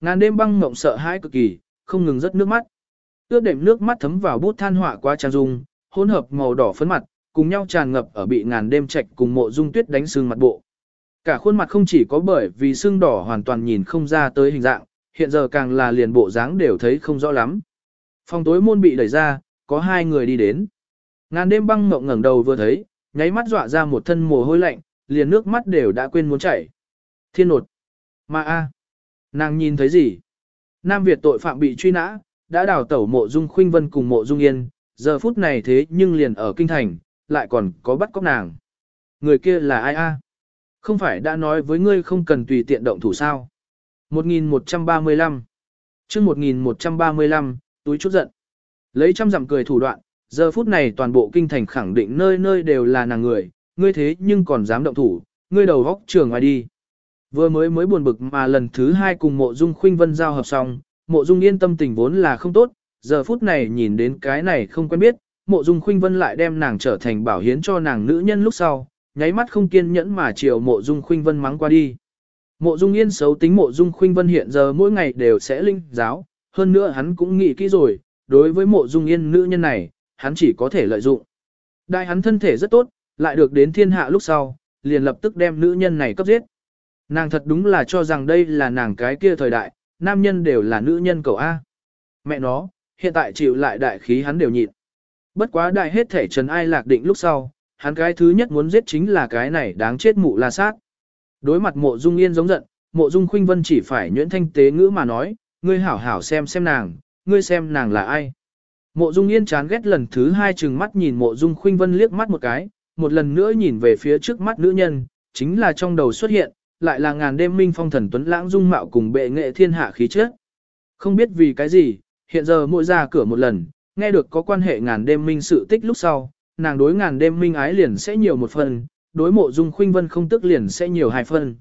Ngàn đêm băng ngộng sợ hãi cực kỳ, không ngừng rớt nước mắt. Ướt đệm nước mắt thấm vào bút than họa qua trang dung, hỗn hợp màu đỏ phấn mặt, cùng nhau tràn ngập ở bị ngàn đêm trạch cùng mộ dung tuyết đánh sưng mặt bộ. Cả khuôn mặt không chỉ có bởi vì sưng đỏ hoàn toàn nhìn không ra tới hình dạng, hiện giờ càng là liền bộ dáng đều thấy không rõ lắm. Phòng tối môn bị đẩy ra, có hai người đi đến. Ngàn đêm băng ngộng ngẩng đầu vừa thấy, nháy mắt dọa ra một thân mồ hôi lạnh, liền nước mắt đều đã quên muốn chảy. Thiên nột. Mà a, Nàng nhìn thấy gì? Nam Việt tội phạm bị truy nã, đã đào tẩu mộ dung khuynh vân cùng mộ dung yên, giờ phút này thế nhưng liền ở kinh thành, lại còn có bắt cóc nàng. Người kia là ai a? Không phải đã nói với ngươi không cần tùy tiện động thủ sao? 1135 chương 1135, túi chút giận. Lấy trăm dặm cười thủ đoạn, giờ phút này toàn bộ kinh thành khẳng định nơi nơi đều là nàng người, ngươi thế nhưng còn dám động thủ, ngươi đầu góc trường ngoài đi. Vừa mới mới buồn bực mà lần thứ hai cùng mộ dung khuynh vân giao hợp xong, mộ dung yên tâm tình vốn là không tốt, giờ phút này nhìn đến cái này không quen biết, mộ dung khuynh vân lại đem nàng trở thành bảo hiến cho nàng nữ nhân lúc sau, nháy mắt không kiên nhẫn mà chiều mộ dung khuynh vân mắng qua đi. Mộ dung yên xấu tính mộ dung khuynh vân hiện giờ mỗi ngày đều sẽ linh giáo, hơn nữa hắn cũng nghĩ kỹ rồi, đối với mộ dung yên nữ nhân này, hắn chỉ có thể lợi dụng. Đại hắn thân thể rất tốt, lại được đến thiên hạ lúc sau, liền lập tức đem nữ nhân này cấp giết. Nàng thật đúng là cho rằng đây là nàng cái kia thời đại, nam nhân đều là nữ nhân cầu A. Mẹ nó, hiện tại chịu lại đại khí hắn đều nhịn. Bất quá đại hết thể trần ai lạc định lúc sau, hắn cái thứ nhất muốn giết chính là cái này đáng chết mụ la sát. Đối mặt mộ dung yên giống giận, mộ dung khuynh vân chỉ phải nhuyễn thanh tế ngữ mà nói, ngươi hảo hảo xem xem nàng, ngươi xem nàng là ai. Mộ dung yên chán ghét lần thứ hai chừng mắt nhìn mộ dung khuynh vân liếc mắt một cái, một lần nữa nhìn về phía trước mắt nữ nhân, chính là trong đầu xuất hiện, lại là ngàn đêm minh phong thần tuấn lãng dung mạo cùng bệ nghệ thiên hạ khí chất. Không biết vì cái gì, hiện giờ mỗi ra cửa một lần, nghe được có quan hệ ngàn đêm minh sự tích lúc sau, nàng đối ngàn đêm minh ái liền sẽ nhiều một phần, đối mộ dung khuynh vân không tức liền sẽ nhiều hai phần.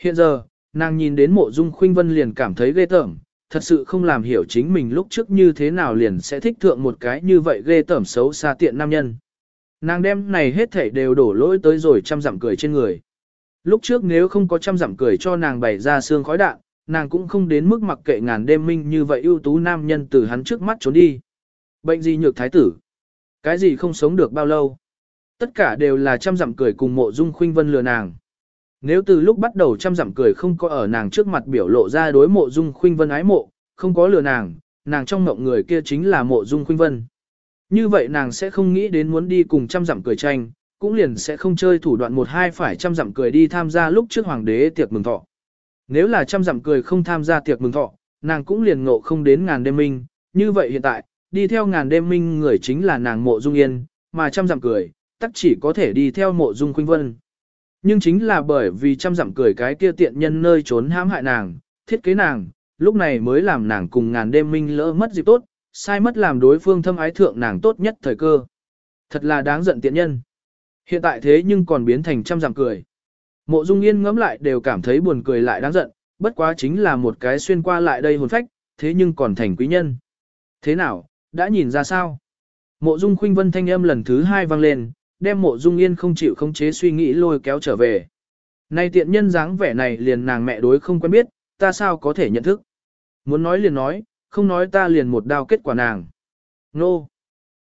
Hiện giờ, nàng nhìn đến mộ dung khuynh vân liền cảm thấy ghê tởm, thật sự không làm hiểu chính mình lúc trước như thế nào liền sẽ thích thượng một cái như vậy ghê tởm xấu xa tiện nam nhân. Nàng đem này hết thảy đều đổ lỗi tới rồi chăm dặm cười trên người. Lúc trước nếu không có trăm dặm cười cho nàng bày ra xương khói đạn, nàng cũng không đến mức mặc kệ ngàn đêm minh như vậy ưu tú nam nhân từ hắn trước mắt trốn đi. Bệnh gì nhược thái tử? Cái gì không sống được bao lâu? Tất cả đều là trăm dặm cười cùng mộ dung khuynh vân lừa nàng. Nếu từ lúc bắt đầu trăm dặm cười không có ở nàng trước mặt biểu lộ ra đối mộ dung khuynh vân ái mộ, không có lừa nàng, nàng trong mộng người kia chính là mộ dung khuynh vân. Như vậy nàng sẽ không nghĩ đến muốn đi cùng trăm dặm cười tranh, cũng liền sẽ không chơi thủ đoạn một hai phải chăm dặm cười đi tham gia lúc trước hoàng đế tiệc mừng thọ. Nếu là chăm dặm cười không tham gia tiệc mừng thọ, nàng cũng liền ngộ không đến ngàn đêm minh, như vậy hiện tại, đi theo ngàn đêm minh người chính là nàng mộ dung yên, mà chăm dặm cười, tắc chỉ có thể đi theo mộ dung khuynh vân. Nhưng chính là bởi vì chăm dặm cười cái kia tiện nhân nơi trốn hãm hại nàng, thiết kế nàng, lúc này mới làm nàng cùng ngàn đêm minh lỡ mất dịp tốt, sai mất làm đối phương thâm ái thượng nàng tốt nhất thời cơ. Thật là đáng giận tiện nhân. Hiện tại thế nhưng còn biến thành trăm dặm cười. Mộ Dung Yên ngẫm lại đều cảm thấy buồn cười lại đáng giận, bất quá chính là một cái xuyên qua lại đây hồn phách, thế nhưng còn thành quý nhân. Thế nào, đã nhìn ra sao? Mộ Dung Khuynh Vân thanh âm lần thứ hai vang lên, đem Mộ Dung Yên không chịu khống chế suy nghĩ lôi kéo trở về. Nay tiện nhân dáng vẻ này liền nàng mẹ đối không quen biết, ta sao có thể nhận thức? Muốn nói liền nói, không nói ta liền một đao kết quả nàng. Nô!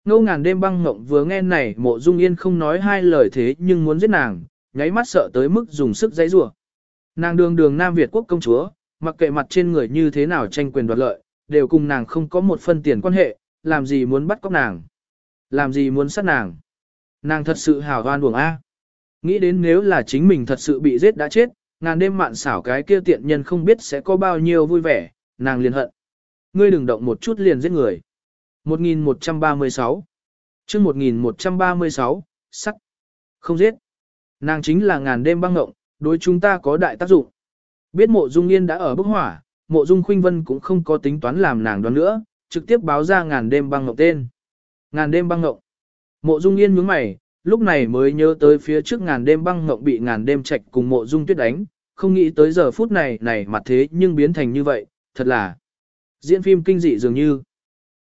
Ngô ngàn đêm băng ngộng vừa nghe này mộ dung yên không nói hai lời thế nhưng muốn giết nàng, nháy mắt sợ tới mức dùng sức giấy rủa. Nàng đường đường Nam Việt quốc công chúa, mặc kệ mặt trên người như thế nào tranh quyền đoạt lợi, đều cùng nàng không có một phân tiền quan hệ, làm gì muốn bắt cóc nàng, làm gì muốn sát nàng. Nàng thật sự hào hoan buồng A. Nghĩ đến nếu là chính mình thật sự bị giết đã chết, ngàn đêm mạn xảo cái kia tiện nhân không biết sẽ có bao nhiêu vui vẻ, nàng liền hận. Ngươi đừng động một chút liền giết người. 1136 chương 1136, sắc. Không giết. Nàng chính là ngàn đêm băng ngộng, đối chúng ta có đại tác dụng. Biết mộ dung yên đã ở bức hỏa, mộ dung khuynh vân cũng không có tính toán làm nàng đoán nữa, trực tiếp báo ra ngàn đêm băng ngộng tên. Ngàn đêm băng ngộng. Mộ dung yên nhướng mày, lúc này mới nhớ tới phía trước ngàn đêm băng ngộng bị ngàn đêm trạch cùng mộ dung tuyết đánh, không nghĩ tới giờ phút này này mặt thế nhưng biến thành như vậy, thật là diễn phim kinh dị dường như.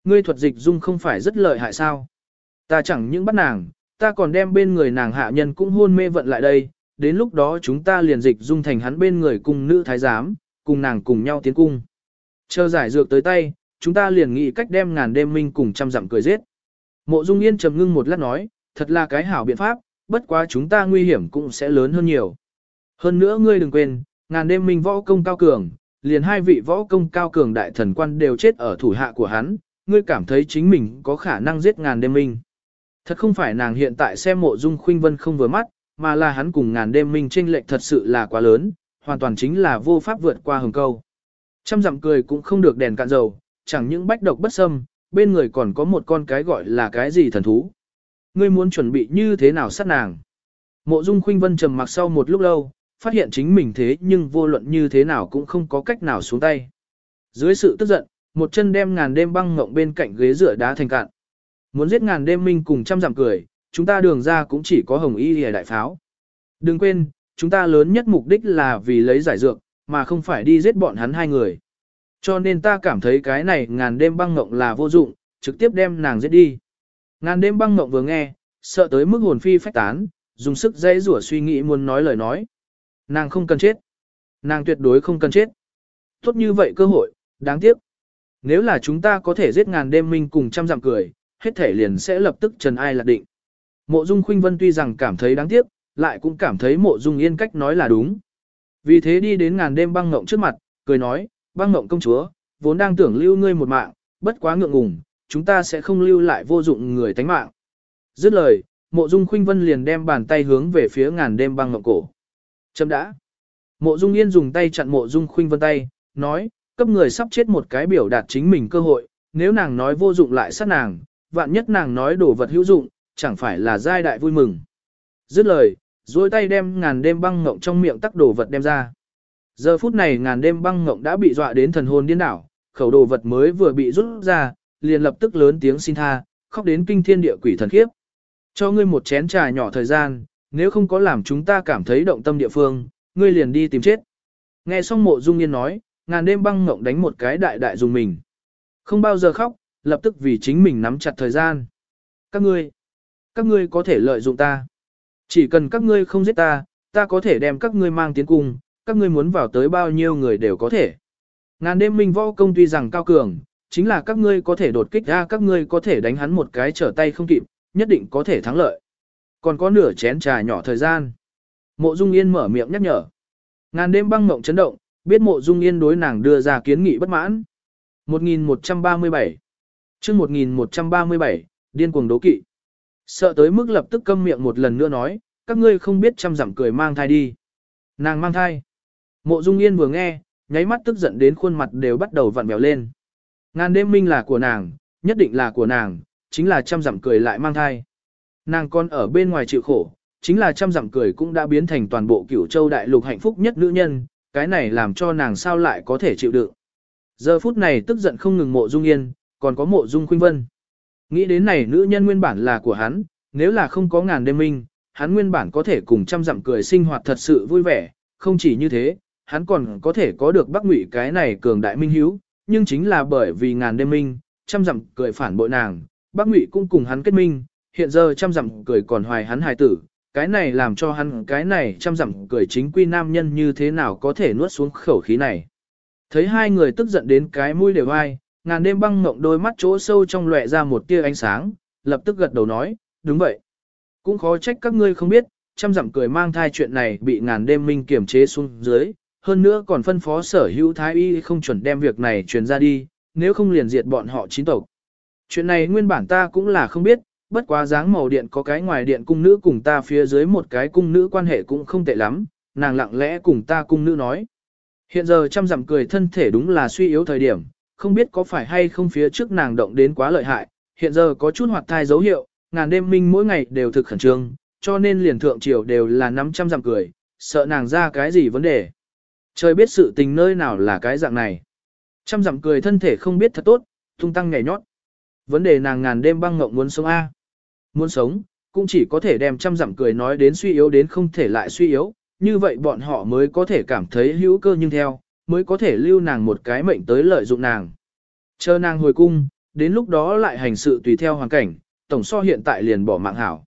Ngươi thuật dịch dung không phải rất lợi hại sao? Ta chẳng những bắt nàng, ta còn đem bên người nàng hạ nhân cũng hôn mê vận lại đây, đến lúc đó chúng ta liền dịch dung thành hắn bên người cùng nữ thái giám, cùng nàng cùng nhau tiến cung. Chờ giải dược tới tay, chúng ta liền nghĩ cách đem ngàn đêm minh cùng trăm dặm cười giết. Mộ Dung Yên trầm ngưng một lát nói, thật là cái hảo biện pháp, bất quá chúng ta nguy hiểm cũng sẽ lớn hơn nhiều. Hơn nữa ngươi đừng quên, ngàn đêm minh võ công cao cường, liền hai vị võ công cao cường đại thần quan đều chết ở thủ hạ của hắn, ngươi cảm thấy chính mình có khả năng giết ngàn đêm minh. Thật không phải nàng hiện tại xem mộ dung khuynh vân không vừa mắt, mà là hắn cùng ngàn đêm minh tranh lệch thật sự là quá lớn, hoàn toàn chính là vô pháp vượt qua hừng câu. Trăm dặm cười cũng không được đèn cạn dầu, chẳng những bách độc bất xâm, bên người còn có một con cái gọi là cái gì thần thú. Ngươi muốn chuẩn bị như thế nào sát nàng? Mộ Dung Khuynh Vân trầm mặc sau một lúc lâu, phát hiện chính mình thế nhưng vô luận như thế nào cũng không có cách nào xuống tay. Dưới sự tức giận, một chân đem ngàn đêm băng ngộng bên cạnh ghế rửa đá thành cạn. Muốn giết ngàn đêm minh cùng trăm giảm cười, chúng ta đường ra cũng chỉ có hồng y lìa đại pháo. Đừng quên, chúng ta lớn nhất mục đích là vì lấy giải dược, mà không phải đi giết bọn hắn hai người. Cho nên ta cảm thấy cái này ngàn đêm băng ngộng là vô dụng, trực tiếp đem nàng giết đi. Ngàn đêm băng ngộng vừa nghe, sợ tới mức hồn phi phách tán, dùng sức dây rủa suy nghĩ muốn nói lời nói. Nàng không cần chết. Nàng tuyệt đối không cần chết. Tốt như vậy cơ hội, đáng tiếc. Nếu là chúng ta có thể giết ngàn đêm minh cùng trăm dặm cười, hết thể liền sẽ lập tức trần ai lạc định. Mộ Dung Khuynh Vân tuy rằng cảm thấy đáng tiếc, lại cũng cảm thấy Mộ Dung Yên cách nói là đúng. Vì thế đi đến ngàn đêm băng ngộng trước mặt, cười nói, băng ngộng công chúa, vốn đang tưởng lưu ngươi một mạng, bất quá ngượng ngùng, chúng ta sẽ không lưu lại vô dụng người tánh mạng. Dứt lời, Mộ Dung Khuynh Vân liền đem bàn tay hướng về phía ngàn đêm băng ngộng cổ. Chấm đã. Mộ Dung Yên dùng tay chặn Mộ Dung Khuynh Vân tay, nói, cấp người sắp chết một cái biểu đạt chính mình cơ hội, nếu nàng nói vô dụng lại sát nàng, vạn nhất nàng nói đồ vật hữu dụng, chẳng phải là giai đại vui mừng. Dứt lời, duỗi tay đem ngàn đêm băng ngộng trong miệng tắc đồ vật đem ra. Giờ phút này ngàn đêm băng ngộng đã bị dọa đến thần hồn điên đảo, khẩu đồ vật mới vừa bị rút ra, liền lập tức lớn tiếng xin tha, khóc đến kinh thiên địa quỷ thần khiếp. Cho ngươi một chén trà nhỏ thời gian, nếu không có làm chúng ta cảm thấy động tâm địa phương, ngươi liền đi tìm chết. Nghe xong mộ dung yên nói, ngàn đêm băng ngộng đánh một cái đại đại dùng mình. Không bao giờ khóc, lập tức vì chính mình nắm chặt thời gian. Các ngươi, các ngươi có thể lợi dụng ta. Chỉ cần các ngươi không giết ta, ta có thể đem các ngươi mang tiến cung, các ngươi muốn vào tới bao nhiêu người đều có thể. Ngàn đêm minh võ công tuy rằng cao cường, chính là các ngươi có thể đột kích ra các ngươi có thể đánh hắn một cái trở tay không kịp, nhất định có thể thắng lợi. Còn có nửa chén trà nhỏ thời gian. Mộ Dung Yên mở miệng nhắc nhở. Ngàn đêm băng mộng chấn động, biết mộ Dung Yên đối nàng đưa ra kiến nghị bất mãn. 1137 chương 1137, điên cuồng đố kỵ. Sợ tới mức lập tức câm miệng một lần nữa nói, các ngươi không biết chăm giảm cười mang thai đi. Nàng mang thai. Mộ Dung Yên vừa nghe, nháy mắt tức giận đến khuôn mặt đều bắt đầu vặn vẹo lên. Ngàn đêm minh là của nàng, nhất định là của nàng, chính là chăm dặm cười lại mang thai. Nàng con ở bên ngoài chịu khổ, chính là chăm dặm cười cũng đã biến thành toàn bộ cửu châu đại lục hạnh phúc nhất nữ nhân, cái này làm cho nàng sao lại có thể chịu đựng. Giờ phút này tức giận không ngừng mộ dung yên, còn có mộ dung khuynh vân. Nghĩ đến này nữ nhân nguyên bản là của hắn, nếu là không có ngàn đêm minh, hắn nguyên bản có thể cùng trăm dặm cười sinh hoạt thật sự vui vẻ, không chỉ như thế, hắn còn có thể có được bắc ngụy cái này cường đại minh hiếu, nhưng chính là bởi vì ngàn đêm minh, trăm dặm cười phản bội nàng, bắc ngụy cũng cùng hắn kết minh, hiện giờ trăm dặm cười còn hoài hắn hài tử, cái này làm cho hắn cái này chăm dặm cười chính quy nam nhân như thế nào có thể nuốt xuống khẩu khí này. Thấy hai người tức giận đến cái mũi đều ai, ngàn đêm băng ngộng đôi mắt chỗ sâu trong lóe ra một tia ánh sáng, lập tức gật đầu nói, đúng vậy. Cũng khó trách các ngươi không biết, chăm dặm cười mang thai chuyện này bị ngàn đêm minh kiểm chế xuống dưới, hơn nữa còn phân phó sở hữu thái y không chuẩn đem việc này truyền ra đi, nếu không liền diệt bọn họ chín tộc. Chuyện này nguyên bản ta cũng là không biết, bất quá dáng màu điện có cái ngoài điện cung nữ cùng ta phía dưới một cái cung nữ quan hệ cũng không tệ lắm, nàng lặng lẽ cùng ta cung nữ nói. Hiện giờ trăm dặm cười thân thể đúng là suy yếu thời điểm, không biết có phải hay không phía trước nàng động đến quá lợi hại, hiện giờ có chút hoạt thai dấu hiệu, ngàn đêm minh mỗi ngày đều thực khẩn trương, cho nên liền thượng triều đều là năm trăm dặm cười, sợ nàng ra cái gì vấn đề. Trời biết sự tình nơi nào là cái dạng này. Trăm dặm cười thân thể không biết thật tốt, tung tăng nhảy nhót. Vấn đề nàng ngàn đêm băng ngộng muốn sống A. Muốn sống, cũng chỉ có thể đem trăm dặm cười nói đến suy yếu đến không thể lại suy yếu, như vậy bọn họ mới có thể cảm thấy hữu cơ nhưng theo, mới có thể lưu nàng một cái mệnh tới lợi dụng nàng. Chờ nàng hồi cung, đến lúc đó lại hành sự tùy theo hoàn cảnh, tổng so hiện tại liền bỏ mạng hảo.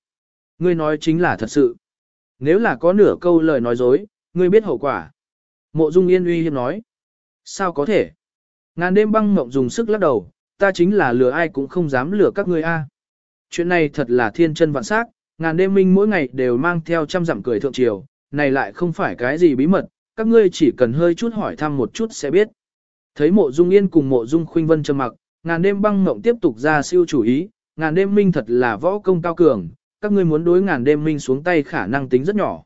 Ngươi nói chính là thật sự. Nếu là có nửa câu lời nói dối, ngươi biết hậu quả. Mộ Dung Yên uy hiếp nói. Sao có thể? Ngàn đêm băng mộng dùng sức lắc đầu, ta chính là lừa ai cũng không dám lừa các ngươi a. Chuyện này thật là thiên chân vạn sắc, ngàn đêm minh mỗi ngày đều mang theo trăm dặm cười thượng triều, này lại không phải cái gì bí mật, các ngươi chỉ cần hơi chút hỏi thăm một chút sẽ biết. Thấy mộ dung yên cùng mộ dung khuynh vân trầm mặc, ngàn đêm băng mộng tiếp tục ra siêu chủ ý, ngàn đêm minh thật là võ công cao cường, các ngươi muốn đối ngàn đêm minh xuống tay khả năng tính rất nhỏ.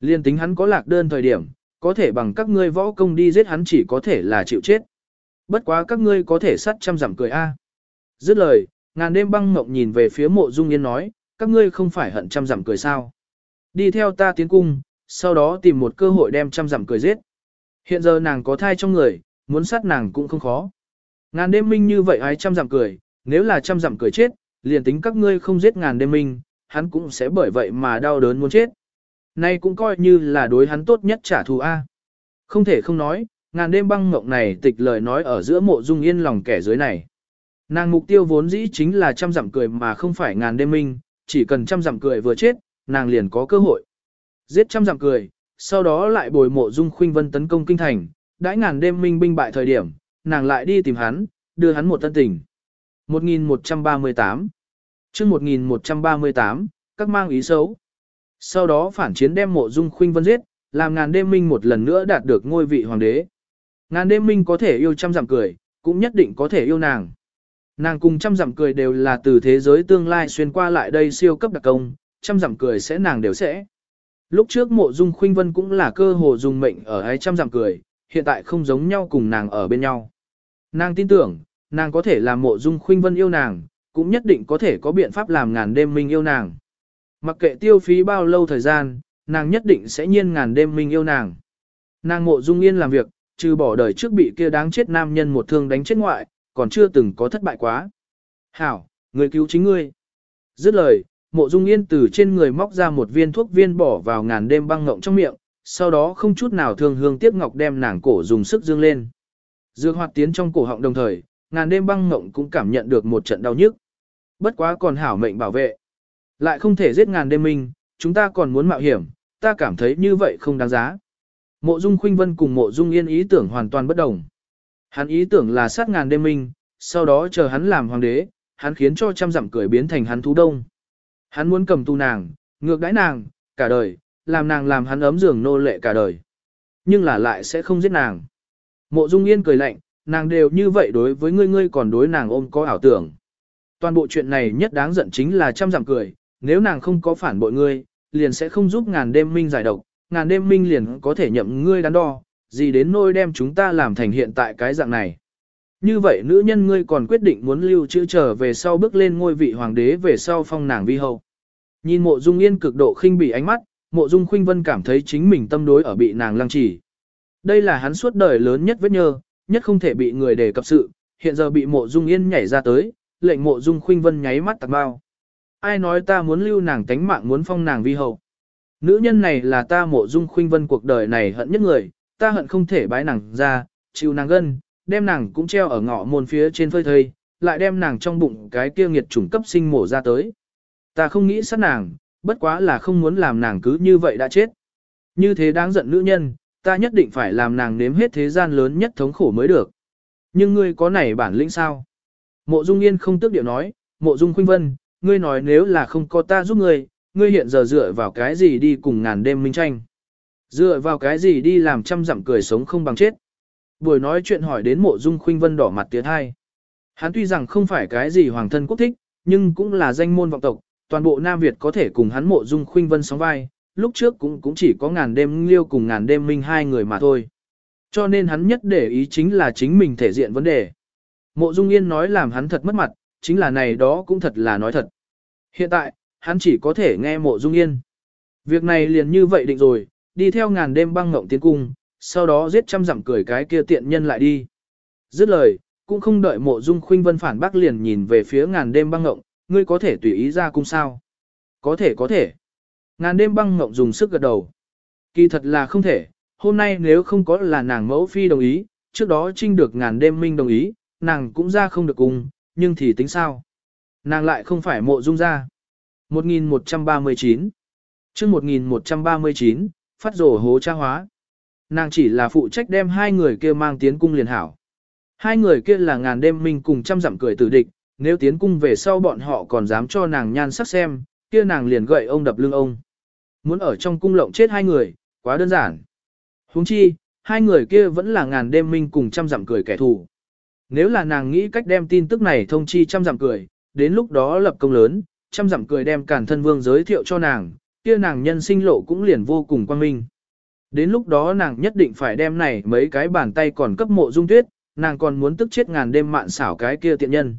Liên tính hắn có lạc đơn thời điểm, có thể bằng các ngươi võ công đi giết hắn chỉ có thể là chịu chết. Bất quá các ngươi có thể sắt trăm giảm cười a. Dứt lời, ngàn đêm băng ngộng nhìn về phía mộ dung yên nói, các ngươi không phải hận trăm giảm cười sao. Đi theo ta tiến cung, sau đó tìm một cơ hội đem trăm giảm cười giết. Hiện giờ nàng có thai trong người, muốn sát nàng cũng không khó. Ngàn đêm minh như vậy ai trăm giảm cười, nếu là trăm giảm cười chết, liền tính các ngươi không giết ngàn đêm minh, hắn cũng sẽ bởi vậy mà đau đớn muốn chết. Nay cũng coi như là đối hắn tốt nhất trả thù A. Không thể không nói, ngàn đêm băng mộng này tịch lời nói ở giữa mộ dung yên lòng kẻ dưới này. Nàng mục tiêu vốn dĩ chính là trăm dặm cười mà không phải ngàn đêm minh, chỉ cần trăm dặm cười vừa chết, nàng liền có cơ hội. Giết trăm dặm cười, sau đó lại bồi mộ dung khuynh vân tấn công kinh thành, đãi ngàn đêm minh binh bại thời điểm, nàng lại đi tìm hắn, đưa hắn một tân tình. 1138 chương 1138, các mang ý xấu. Sau đó phản chiến đem mộ dung khuynh vân giết, làm ngàn đêm minh một lần nữa đạt được ngôi vị hoàng đế. Ngàn đêm minh có thể yêu trăm dặm cười, cũng nhất định có thể yêu nàng. Nàng cùng trăm dặm cười đều là từ thế giới tương lai xuyên qua lại đây siêu cấp đặc công, trăm dặm cười sẽ nàng đều sẽ. Lúc trước mộ dung khuynh vân cũng là cơ hồ dùng mệnh ở ấy trăm dặm cười, hiện tại không giống nhau cùng nàng ở bên nhau. Nàng tin tưởng, nàng có thể làm mộ dung khuynh vân yêu nàng, cũng nhất định có thể có biện pháp làm ngàn đêm minh yêu nàng. Mặc kệ tiêu phí bao lâu thời gian, nàng nhất định sẽ nhiên ngàn đêm minh yêu nàng. Nàng mộ dung yên làm việc, trừ bỏ đời trước bị kia đáng chết nam nhân một thương đánh chết ngoại, còn chưa từng có thất bại quá. Hảo, người cứu chính ngươi. Dứt lời, mộ dung yên từ trên người móc ra một viên thuốc viên bỏ vào ngàn đêm băng ngộng trong miệng, sau đó không chút nào thương hương tiếc ngọc đem nàng cổ dùng sức dương lên. Dương hoạt tiến trong cổ họng đồng thời, ngàn đêm băng ngộng cũng cảm nhận được một trận đau nhức. Bất quá còn hảo mệnh bảo vệ. Lại không thể giết ngàn đêm minh, chúng ta còn muốn mạo hiểm, ta cảm thấy như vậy không đáng giá. Mộ Dung Khuynh Vân cùng Mộ Dung Yên ý tưởng hoàn toàn bất đồng. Hắn ý tưởng là sát ngàn đêm minh, sau đó chờ hắn làm hoàng đế, hắn khiến cho trăm dặm cười biến thành hắn thú đông. Hắn muốn cầm tù nàng, ngược đãi nàng, cả đời, làm nàng làm hắn ấm giường nô lệ cả đời. Nhưng là lại sẽ không giết nàng. Mộ Dung Yên cười lạnh, nàng đều như vậy đối với ngươi ngươi còn đối nàng ôm có ảo tưởng. Toàn bộ chuyện này nhất đáng giận chính là trăm dặm cười, nếu nàng không có phản bội ngươi, liền sẽ không giúp ngàn đêm minh giải độc, ngàn đêm minh liền có thể nhậm ngươi đắn đo, gì đến nôi đem chúng ta làm thành hiện tại cái dạng này. Như vậy nữ nhân ngươi còn quyết định muốn lưu trữ trở về sau bước lên ngôi vị hoàng đế về sau phong nàng vi hậu. Nhìn mộ dung yên cực độ khinh bỉ ánh mắt, mộ dung khuynh vân cảm thấy chính mình tâm đối ở bị nàng lăng trì. Đây là hắn suốt đời lớn nhất vết nhơ, nhất không thể bị người đề cập sự, hiện giờ bị mộ dung yên nhảy ra tới, lệnh mộ dung khuynh vân nháy mắt tạc bao. Ai nói ta muốn lưu nàng tánh mạng muốn phong nàng vi hậu. Nữ nhân này là ta mộ dung khuynh vân cuộc đời này hận nhất người, ta hận không thể bái nàng ra, chịu nàng gân, đem nàng cũng treo ở ngõ môn phía trên phơi thây, lại đem nàng trong bụng cái kia nghiệt chủng cấp sinh mổ ra tới. Ta không nghĩ sát nàng, bất quá là không muốn làm nàng cứ như vậy đã chết. Như thế đáng giận nữ nhân, ta nhất định phải làm nàng nếm hết thế gian lớn nhất thống khổ mới được. Nhưng ngươi có nảy bản lĩnh sao? Mộ Dung Yên không tức điệu nói, Mộ Dung Khuynh Vân, ngươi nói nếu là không có ta giúp ngươi, ngươi hiện giờ dựa vào cái gì đi cùng ngàn đêm minh tranh? Dựa vào cái gì đi làm trăm dặm cười sống không bằng chết? Buổi nói chuyện hỏi đến Mộ Dung Khuynh Vân đỏ mặt tiếng hai. Hắn tuy rằng không phải cái gì hoàng thân quốc thích, nhưng cũng là danh môn vọng tộc, toàn bộ Nam Việt có thể cùng hắn Mộ Dung Khuynh Vân sóng vai, lúc trước cũng cũng chỉ có ngàn đêm liêu cùng ngàn đêm minh hai người mà thôi. Cho nên hắn nhất để ý chính là chính mình thể diện vấn đề. Mộ Dung Yên nói làm hắn thật mất mặt, chính là này đó cũng thật là nói thật. Hiện tại, hắn chỉ có thể nghe Mộ Dung Yên. Việc này liền như vậy định rồi, đi theo ngàn đêm băng ngộng tiến cung, sau đó giết trăm dặm cười cái kia tiện nhân lại đi. Dứt lời, cũng không đợi Mộ Dung Khuynh Vân phản bác liền nhìn về phía ngàn đêm băng ngộng, ngươi có thể tùy ý ra cung sao? Có thể có thể. Ngàn đêm băng ngộng dùng sức gật đầu. Kỳ thật là không thể, hôm nay nếu không có là nàng mẫu phi đồng ý, trước đó trinh được ngàn đêm minh đồng ý, nàng cũng ra không được cùng, nhưng thì tính sao? Nàng lại không phải mộ dung ra. 1139 chương 1139, phát rổ hố tra hóa. Nàng chỉ là phụ trách đem hai người kia mang tiến cung liền hảo. Hai người kia là ngàn đêm minh cùng trăm dặm cười tử địch, nếu tiến cung về sau bọn họ còn dám cho nàng nhan sắc xem, kia nàng liền gậy ông đập lưng ông. Muốn ở trong cung lộng chết hai người, quá đơn giản. huống chi, hai người kia vẫn là ngàn đêm minh cùng trăm dặm cười kẻ thù. Nếu là nàng nghĩ cách đem tin tức này thông chi trăm dặm cười, đến lúc đó lập công lớn, trăm dặm cười đem cản thân vương giới thiệu cho nàng, kia nàng nhân sinh lộ cũng liền vô cùng quan minh. Đến lúc đó nàng nhất định phải đem này mấy cái bàn tay còn cấp mộ dung tuyết, nàng còn muốn tức chết ngàn đêm mạn xảo cái kia tiện nhân.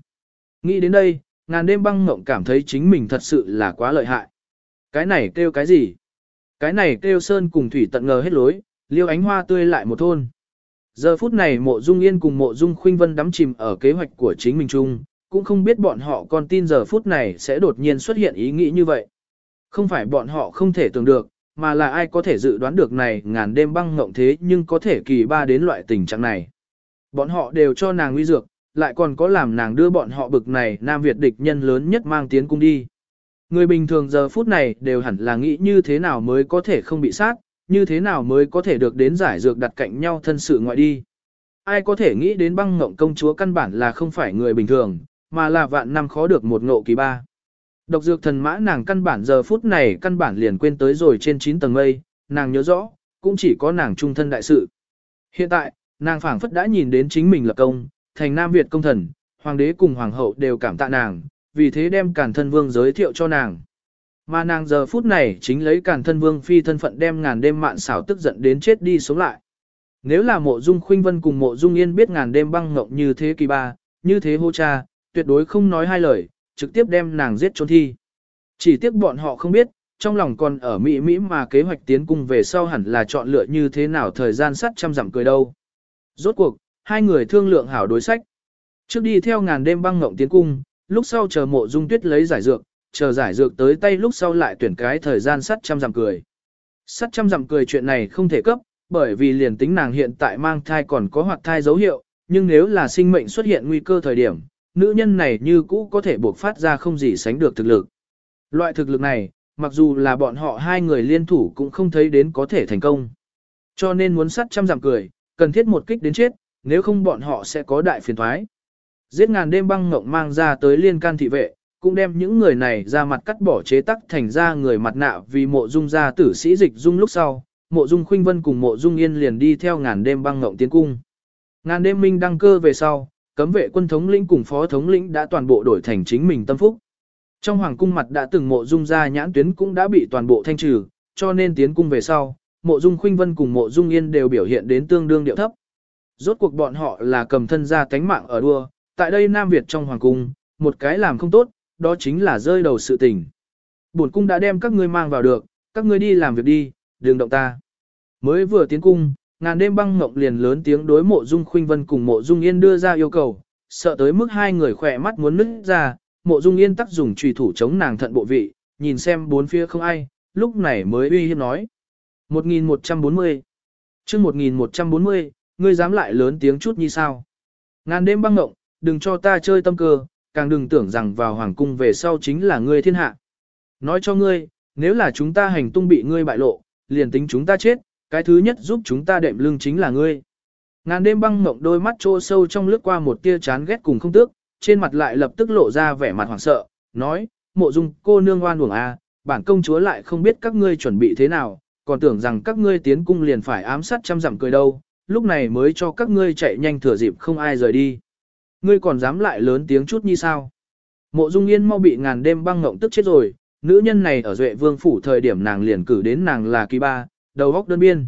Nghĩ đến đây, ngàn đêm băng ngộng cảm thấy chính mình thật sự là quá lợi hại. Cái này kêu cái gì? Cái này kêu sơn cùng thủy tận ngờ hết lối, liêu ánh hoa tươi lại một thôn. Giờ phút này mộ dung yên cùng mộ dung khuynh vân đắm chìm ở kế hoạch của chính mình chung, cũng không biết bọn họ còn tin giờ phút này sẽ đột nhiên xuất hiện ý nghĩ như vậy. Không phải bọn họ không thể tưởng được, mà là ai có thể dự đoán được này ngàn đêm băng ngộng thế nhưng có thể kỳ ba đến loại tình trạng này. Bọn họ đều cho nàng nguy dược, lại còn có làm nàng đưa bọn họ bực này Nam Việt địch nhân lớn nhất mang tiến cung đi. Người bình thường giờ phút này đều hẳn là nghĩ như thế nào mới có thể không bị sát, như thế nào mới có thể được đến giải dược đặt cạnh nhau thân sự ngoại đi. Ai có thể nghĩ đến băng ngộng công chúa căn bản là không phải người bình thường, mà là vạn năm khó được một ngộ kỳ ba. Độc dược thần mã nàng căn bản giờ phút này căn bản liền quên tới rồi trên 9 tầng mây, nàng nhớ rõ, cũng chỉ có nàng trung thân đại sự. Hiện tại, nàng phảng phất đã nhìn đến chính mình lập công, thành Nam Việt công thần, hoàng đế cùng hoàng hậu đều cảm tạ nàng, vì thế đem càn thân vương giới thiệu cho nàng. Mà nàng giờ phút này chính lấy càn thân vương phi thân phận đem ngàn đêm mạn xảo tức giận đến chết đi sống lại. Nếu là mộ dung khuynh vân cùng mộ dung yên biết ngàn đêm băng ngộng như thế kỳ ba, như thế hô cha, tuyệt đối không nói hai lời, trực tiếp đem nàng giết trốn thi. Chỉ tiếc bọn họ không biết, trong lòng còn ở Mỹ Mỹ mà kế hoạch tiến cung về sau hẳn là chọn lựa như thế nào thời gian sắt trăm dặm cười đâu. Rốt cuộc, hai người thương lượng hảo đối sách. Trước đi theo ngàn đêm băng ngộng tiến cung, lúc sau chờ mộ dung tuyết lấy giải dược, chờ giải dược tới tay lúc sau lại tuyển cái thời gian sắt trăm dặm cười. Sắt trăm dặm cười chuyện này không thể cấp, bởi vì liền tính nàng hiện tại mang thai còn có hoạt thai dấu hiệu, nhưng nếu là sinh mệnh xuất hiện nguy cơ thời điểm, nữ nhân này như cũ có thể buộc phát ra không gì sánh được thực lực. Loại thực lực này, mặc dù là bọn họ hai người liên thủ cũng không thấy đến có thể thành công. Cho nên muốn sắt trăm giảm cười, cần thiết một kích đến chết, nếu không bọn họ sẽ có đại phiền thoái. Giết ngàn đêm băng ngộng mang ra tới liên can thị vệ, cũng đem những người này ra mặt cắt bỏ chế tắc thành ra người mặt nạ vì mộ dung ra tử sĩ dịch dung lúc sau, mộ dung khuynh vân cùng mộ dung yên liền đi theo ngàn đêm băng ngộng tiến cung. Ngàn đêm minh đăng cơ về sau, cấm vệ quân thống lĩnh cùng phó thống lĩnh đã toàn bộ đổi thành chính mình tâm phúc. Trong hoàng cung mặt đã từng mộ dung ra nhãn tuyến cũng đã bị toàn bộ thanh trừ, cho nên tiến cung về sau, mộ dung khuynh vân cùng mộ dung yên đều biểu hiện đến tương đương điệu thấp. Rốt cuộc bọn họ là cầm thân ra tánh mạng ở đua, tại đây Nam Việt trong hoàng cung, một cái làm không tốt, đó chính là rơi đầu sự tình. Bổn cung đã đem các ngươi mang vào được, các ngươi đi làm việc đi, đừng động ta. Mới vừa tiến cung, ngàn đêm băng ngộng liền lớn tiếng đối mộ dung khuynh vân cùng mộ dung yên đưa ra yêu cầu, sợ tới mức hai người khỏe mắt muốn nứt ra, mộ dung yên tắc dùng trùy thủ chống nàng thận bộ vị, nhìn xem bốn phía không ai, lúc này mới uy hiếp nói. 1140 chương 1140, ngươi dám lại lớn tiếng chút như sao? Ngàn đêm băng ngộng, đừng cho ta chơi tâm cơ, càng đừng tưởng rằng vào hoàng cung về sau chính là ngươi thiên hạ. Nói cho ngươi, nếu là chúng ta hành tung bị ngươi bại lộ, liền tính chúng ta chết, cái thứ nhất giúp chúng ta đệm lưng chính là ngươi. Ngàn đêm băng mộng đôi mắt trô sâu trong lướt qua một tia chán ghét cùng không tước, trên mặt lại lập tức lộ ra vẻ mặt hoảng sợ, nói, mộ dung cô nương oan uổng a, à, bản công chúa lại không biết các ngươi chuẩn bị thế nào, còn tưởng rằng các ngươi tiến cung liền phải ám sát trăm dặm cười đâu, lúc này mới cho các ngươi chạy nhanh thừa dịp không ai rời đi. Ngươi còn dám lại lớn tiếng chút như sao? Mộ dung yên mau bị ngàn đêm băng ngộng tức chết rồi, nữ nhân này ở Duệ Vương phủ thời điểm nàng liền cử đến nàng là kỳ ba, đầu góc đơn biên.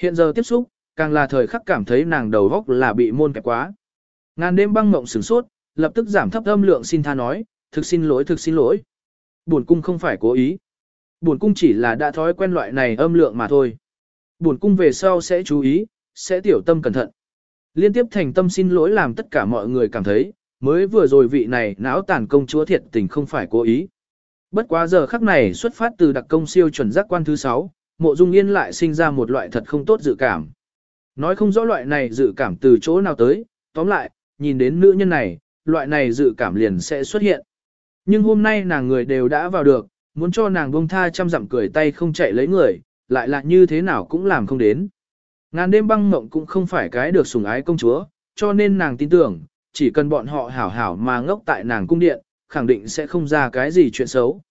Hiện giờ tiếp xúc, càng là thời khắc cảm thấy nàng đầu góc là bị môn kẹp quá. Ngàn đêm băng mộng sửng sốt, lập tức giảm thấp âm lượng xin tha nói, thực xin lỗi thực xin lỗi. Buồn cung không phải cố ý. Buồn cung chỉ là đã thói quen loại này âm lượng mà thôi. Buồn cung về sau sẽ chú ý, sẽ tiểu tâm cẩn thận. Liên tiếp thành tâm xin lỗi làm tất cả mọi người cảm thấy, mới vừa rồi vị này não tàn công chúa thiệt tình không phải cố ý. Bất quá giờ khắc này xuất phát từ đặc công siêu chuẩn giác quan thứ 6, mộ dung yên lại sinh ra một loại thật không tốt dự cảm. Nói không rõ loại này dự cảm từ chỗ nào tới, tóm lại, nhìn đến nữ nhân này, loại này dự cảm liền sẽ xuất hiện. Nhưng hôm nay nàng người đều đã vào được, muốn cho nàng bông tha chăm dặm cười tay không chạy lấy người, lại là như thế nào cũng làm không đến. Ngàn đêm băng mộng cũng không phải cái được sủng ái công chúa, cho nên nàng tin tưởng, chỉ cần bọn họ hảo hảo mà ngốc tại nàng cung điện, khẳng định sẽ không ra cái gì chuyện xấu.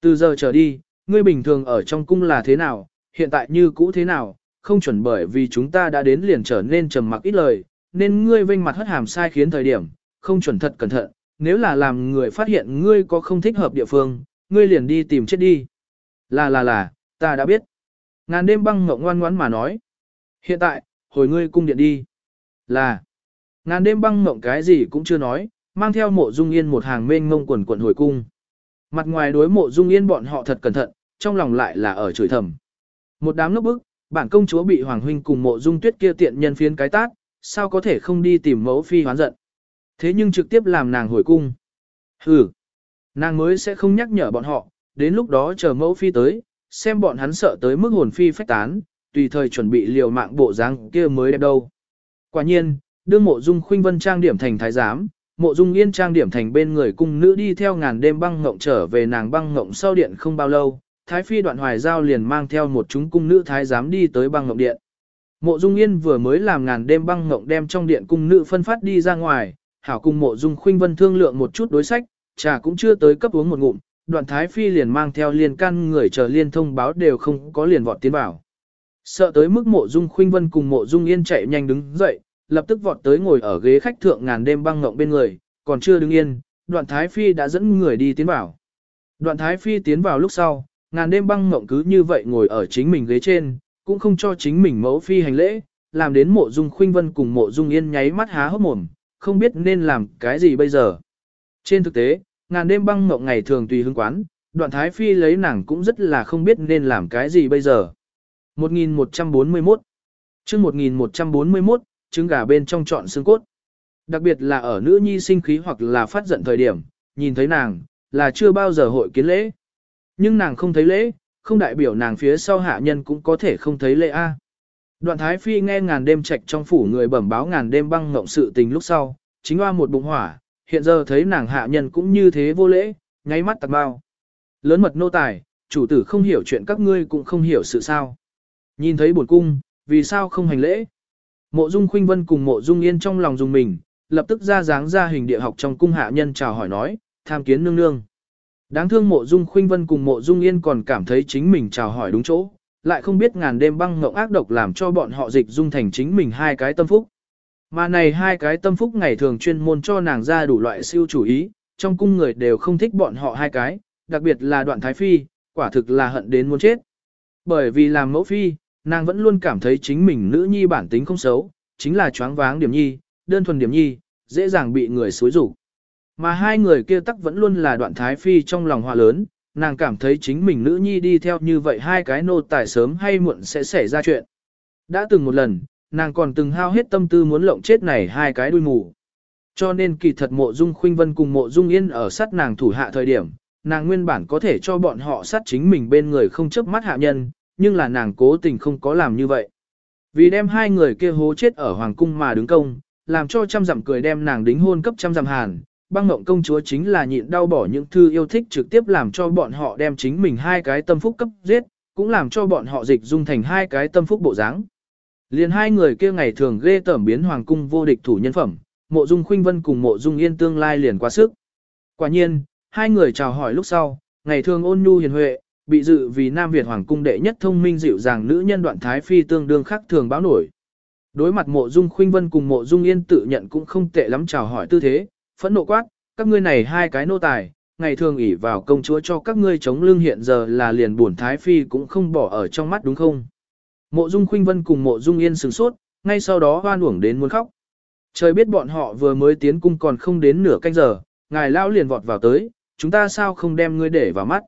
Từ giờ trở đi, ngươi bình thường ở trong cung là thế nào, hiện tại như cũ thế nào, không chuẩn bởi vì chúng ta đã đến liền trở nên trầm mặc ít lời, nên ngươi vênh mặt hất hàm sai khiến thời điểm, không chuẩn thật cẩn thận, nếu là làm người phát hiện ngươi có không thích hợp địa phương, ngươi liền đi tìm chết đi. Là là là, ta đã biết. Ngàn đêm băng ngộng ngoan ngoãn mà nói. Hiện tại, hồi ngươi cung điện đi. Là. Ngàn đêm băng ngộng cái gì cũng chưa nói, mang theo mộ dung yên một hàng mênh ngông quần quần hồi cung. Mặt ngoài đối mộ dung yên bọn họ thật cẩn thận, trong lòng lại là ở chửi thầm. Một đám ngốc bức, bản công chúa bị hoàng huynh cùng mộ dung tuyết kia tiện nhân phiến cái tát, sao có thể không đi tìm mẫu phi hoán giận. Thế nhưng trực tiếp làm nàng hồi cung. Hừ, nàng mới sẽ không nhắc nhở bọn họ, đến lúc đó chờ mẫu phi tới, xem bọn hắn sợ tới mức hồn phi phách tán, tùy thời chuẩn bị liều mạng bộ dáng kia mới đẹp đâu. Quả nhiên, đương mộ dung khuynh vân trang điểm thành thái giám, mộ dung yên trang điểm thành bên người cung nữ đi theo ngàn đêm băng ngộng trở về nàng băng ngộng sau điện không bao lâu, thái phi đoạn hoài giao liền mang theo một chúng cung nữ thái giám đi tới băng ngộng điện. Mộ dung yên vừa mới làm ngàn đêm băng ngộng đem trong điện cung nữ phân phát đi ra ngoài, hảo cùng mộ dung khuynh vân thương lượng một chút đối sách, trà cũng chưa tới cấp uống một ngụm, đoạn thái phi liền mang theo liên căn người chờ liên thông báo đều không có liền vọt tiến vào. Sợ tới mức mộ dung khuynh vân cùng mộ dung yên chạy nhanh đứng dậy, lập tức vọt tới ngồi ở ghế khách thượng ngàn đêm băng ngộng bên người, còn chưa đứng yên, đoạn thái phi đã dẫn người đi tiến vào. Đoạn thái phi tiến vào lúc sau, ngàn đêm băng ngộng cứ như vậy ngồi ở chính mình ghế trên, cũng không cho chính mình mẫu phi hành lễ, làm đến mộ dung khuynh vân cùng mộ dung yên nháy mắt há hốc mồm, không biết nên làm cái gì bây giờ. Trên thực tế, ngàn đêm băng ngộng ngày thường tùy hứng quán, đoạn thái phi lấy nàng cũng rất là không biết nên làm cái gì bây giờ. 1141 chương 1141, trứng gà bên trong trọn xương cốt. Đặc biệt là ở nữ nhi sinh khí hoặc là phát giận thời điểm, nhìn thấy nàng, là chưa bao giờ hội kiến lễ. Nhưng nàng không thấy lễ, không đại biểu nàng phía sau hạ nhân cũng có thể không thấy lễ A. Đoạn Thái Phi nghe ngàn đêm trạch trong phủ người bẩm báo ngàn đêm băng ngộng sự tình lúc sau, chính hoa một bụng hỏa, hiện giờ thấy nàng hạ nhân cũng như thế vô lễ, ngáy mắt tạc bao. Lớn mật nô tài, chủ tử không hiểu chuyện các ngươi cũng không hiểu sự sao. Nhìn thấy buồn cung, vì sao không hành lễ? Mộ Dung Khuynh Vân cùng Mộ Dung Yên trong lòng dùng mình, lập tức ra dáng ra hình địa học trong cung hạ nhân chào hỏi nói, tham kiến nương nương. Đáng thương Mộ Dung Khuynh Vân cùng Mộ Dung Yên còn cảm thấy chính mình chào hỏi đúng chỗ, lại không biết ngàn đêm băng ngộng ác độc làm cho bọn họ dịch dung thành chính mình hai cái tâm phúc. Mà này hai cái tâm phúc ngày thường chuyên môn cho nàng ra đủ loại siêu chủ ý, trong cung người đều không thích bọn họ hai cái, đặc biệt là đoạn thái phi, quả thực là hận đến muốn chết. Bởi vì làm mẫu phi, nàng vẫn luôn cảm thấy chính mình nữ nhi bản tính không xấu, chính là choáng váng điểm nhi, đơn thuần điểm nhi, dễ dàng bị người xối rủ. Mà hai người kia tắc vẫn luôn là đoạn thái phi trong lòng hòa lớn, nàng cảm thấy chính mình nữ nhi đi theo như vậy hai cái nô tài sớm hay muộn sẽ xảy ra chuyện. Đã từng một lần, nàng còn từng hao hết tâm tư muốn lộng chết này hai cái đuôi mù. Cho nên kỳ thật mộ dung khuynh vân cùng mộ dung yên ở sát nàng thủ hạ thời điểm, nàng nguyên bản có thể cho bọn họ sát chính mình bên người không chớp mắt hạ nhân, nhưng là nàng cố tình không có làm như vậy. Vì đem hai người kia hố chết ở hoàng cung mà đứng công, làm cho trăm dặm cười đem nàng đính hôn cấp trăm dặm hàn, băng ngộng công chúa chính là nhịn đau bỏ những thư yêu thích trực tiếp làm cho bọn họ đem chính mình hai cái tâm phúc cấp giết, cũng làm cho bọn họ dịch dung thành hai cái tâm phúc bộ dáng. Liền hai người kia ngày thường ghê tởm biến hoàng cung vô địch thủ nhân phẩm, mộ dung khuynh vân cùng mộ dung yên tương lai liền quá sức. Quả nhiên, hai người chào hỏi lúc sau, ngày thường ôn nhu hiền huệ, bị dự vì Nam Việt hoàng cung đệ nhất thông minh dịu dàng nữ nhân đoạn thái phi tương đương khắc thường báo nổi. Đối mặt mộ dung khuynh vân cùng mộ dung yên tự nhận cũng không tệ lắm chào hỏi tư thế, phẫn nộ quát, các ngươi này hai cái nô tài, ngày thường ỷ vào công chúa cho các ngươi chống lưng hiện giờ là liền buồn thái phi cũng không bỏ ở trong mắt đúng không? Mộ Dung Khuynh Vân cùng Mộ Dung Yên sửng sốt, ngay sau đó hoan uổng đến muốn khóc. Trời biết bọn họ vừa mới tiến cung còn không đến nửa canh giờ, ngài lão liền vọt vào tới, chúng ta sao không đem ngươi để vào mắt?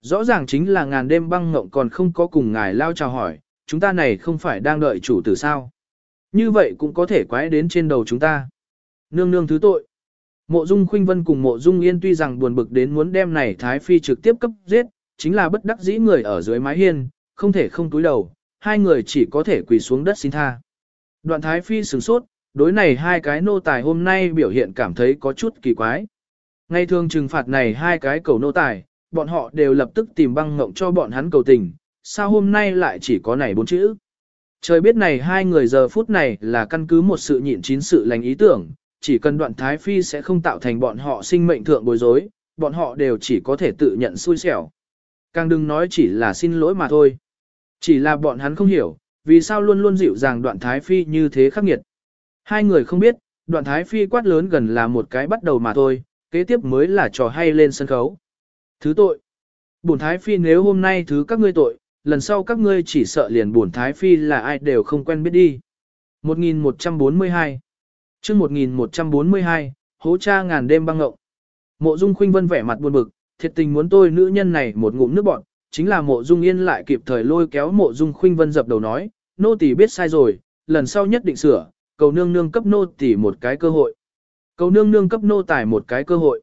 Rõ ràng chính là ngàn đêm băng ngộng còn không có cùng ngài lao chào hỏi, chúng ta này không phải đang đợi chủ tử sao? Như vậy cũng có thể quái đến trên đầu chúng ta. Nương nương thứ tội. Mộ Dung Khuynh Vân cùng Mộ Dung Yên tuy rằng buồn bực đến muốn đem này Thái Phi trực tiếp cấp giết, chính là bất đắc dĩ người ở dưới mái hiên, không thể không túi đầu, hai người chỉ có thể quỳ xuống đất xin tha. Đoạn Thái Phi sửng sốt, đối này hai cái nô tài hôm nay biểu hiện cảm thấy có chút kỳ quái. Ngay thường trừng phạt này hai cái cầu nô tài, bọn họ đều lập tức tìm băng ngộng cho bọn hắn cầu tình, sao hôm nay lại chỉ có này bốn chữ. Trời biết này hai người giờ phút này là căn cứ một sự nhịn chín sự lành ý tưởng, chỉ cần đoạn thái phi sẽ không tạo thành bọn họ sinh mệnh thượng bối rối, bọn họ đều chỉ có thể tự nhận xui xẻo. Càng đừng nói chỉ là xin lỗi mà thôi. Chỉ là bọn hắn không hiểu, vì sao luôn luôn dịu dàng đoạn thái phi như thế khắc nghiệt. Hai người không biết, đoạn thái phi quát lớn gần là một cái bắt đầu mà thôi, kế tiếp mới là trò hay lên sân khấu. Thứ tội. Bổn thái phi nếu hôm nay thứ các ngươi tội, lần sau các ngươi chỉ sợ liền bổn thái phi là ai đều không quen biết đi. 1142 chương 1142, hố cha ngàn đêm băng ngộng. Mộ Dung Khuynh Vân vẻ mặt buồn bực, thiệt tình muốn tôi nữ nhân này một ngụm nước bọn, chính là Mộ Dung Yên lại kịp thời lôi kéo Mộ Dung Khuynh Vân dập đầu nói, nô tỳ biết sai rồi, lần sau nhất định sửa, cầu nương nương cấp nô tỳ một cái cơ hội. Cầu nương nương cấp nô tài một cái cơ hội.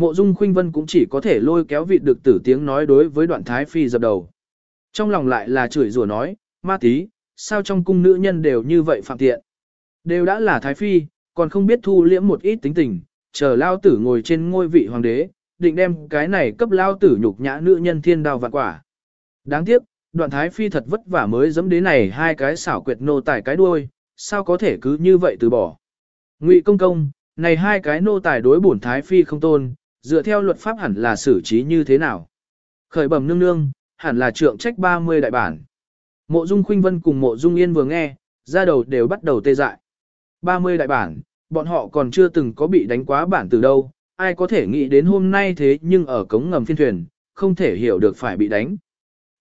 Mộ Dung Khuynh Vân cũng chỉ có thể lôi kéo vị được tử tiếng nói đối với đoạn thái phi dập đầu. Trong lòng lại là chửi rủa nói, ma tí, sao trong cung nữ nhân đều như vậy phạm tiện. Đều đã là thái phi, còn không biết thu liễm một ít tính tình, chờ lao tử ngồi trên ngôi vị hoàng đế, định đem cái này cấp lao tử nhục nhã nữ nhân thiên đào vạn quả. Đáng tiếc, đoạn thái phi thật vất vả mới dẫm đến này hai cái xảo quyệt nô tài cái đuôi, sao có thể cứ như vậy từ bỏ. Ngụy công công, này hai cái nô tài đối bổn thái phi không tôn, dựa theo luật pháp hẳn là xử trí như thế nào. Khởi bẩm nương nương, hẳn là trượng trách 30 đại bản. Mộ Dung Khuynh Vân cùng Mộ Dung Yên vừa nghe, ra đầu đều bắt đầu tê dại. 30 đại bản, bọn họ còn chưa từng có bị đánh quá bản từ đâu, ai có thể nghĩ đến hôm nay thế nhưng ở cống ngầm phiên thuyền, không thể hiểu được phải bị đánh.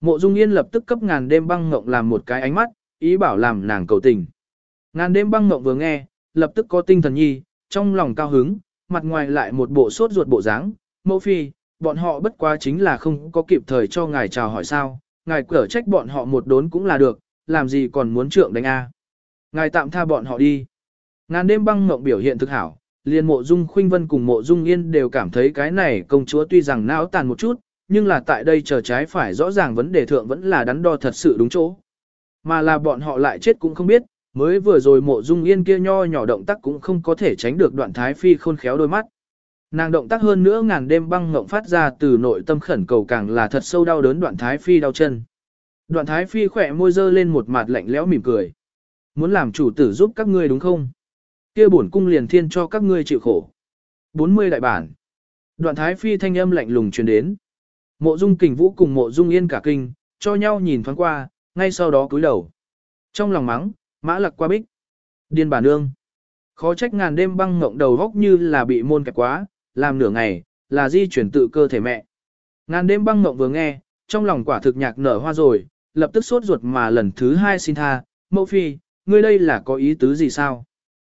Mộ Dung Yên lập tức cấp ngàn đêm băng ngộng làm một cái ánh mắt, ý bảo làm nàng cầu tình. Ngàn đêm băng ngộng vừa nghe, lập tức có tinh thần nhi, trong lòng cao hứng, mặt ngoài lại một bộ sốt ruột bộ dáng, mẫu phi, bọn họ bất quá chính là không có kịp thời cho ngài chào hỏi sao, ngài cở trách bọn họ một đốn cũng là được, làm gì còn muốn trượng đánh a? Ngài tạm tha bọn họ đi. Ngàn đêm băng mộng biểu hiện thực hảo, liền mộ dung khuynh vân cùng mộ dung yên đều cảm thấy cái này công chúa tuy rằng não tàn một chút, nhưng là tại đây chờ trái phải rõ ràng vấn đề thượng vẫn là đắn đo thật sự đúng chỗ. Mà là bọn họ lại chết cũng không biết, mới vừa rồi mộ dung yên kia nho nhỏ động tác cũng không có thể tránh được đoạn thái phi khôn khéo đôi mắt. Nàng động tác hơn nữa ngàn đêm băng ngộng phát ra từ nội tâm khẩn cầu càng là thật sâu đau đớn đoạn thái phi đau chân. Đoạn thái phi khỏe môi dơ lên một mặt lạnh lẽo mỉm cười. Muốn làm chủ tử giúp các ngươi đúng không? kia bổn cung liền thiên cho các ngươi chịu khổ. 40 đại bản. Đoạn thái phi thanh âm lạnh lùng truyền đến. Mộ dung kình vũ cùng mộ dung yên cả kinh, cho nhau nhìn thoáng qua, ngay sau đó cúi đầu. Trong lòng mắng, mã lặc qua bích. Điên bà nương. Khó trách ngàn đêm băng ngộng đầu góc như là bị môn kẹp quá, làm nửa ngày, là di chuyển tự cơ thể mẹ. Ngàn đêm băng ngộng vừa nghe, trong lòng quả thực nhạc nở hoa rồi, lập tức sốt ruột mà lần thứ hai xin tha, mẫu phi, ngươi đây là có ý tứ gì sao?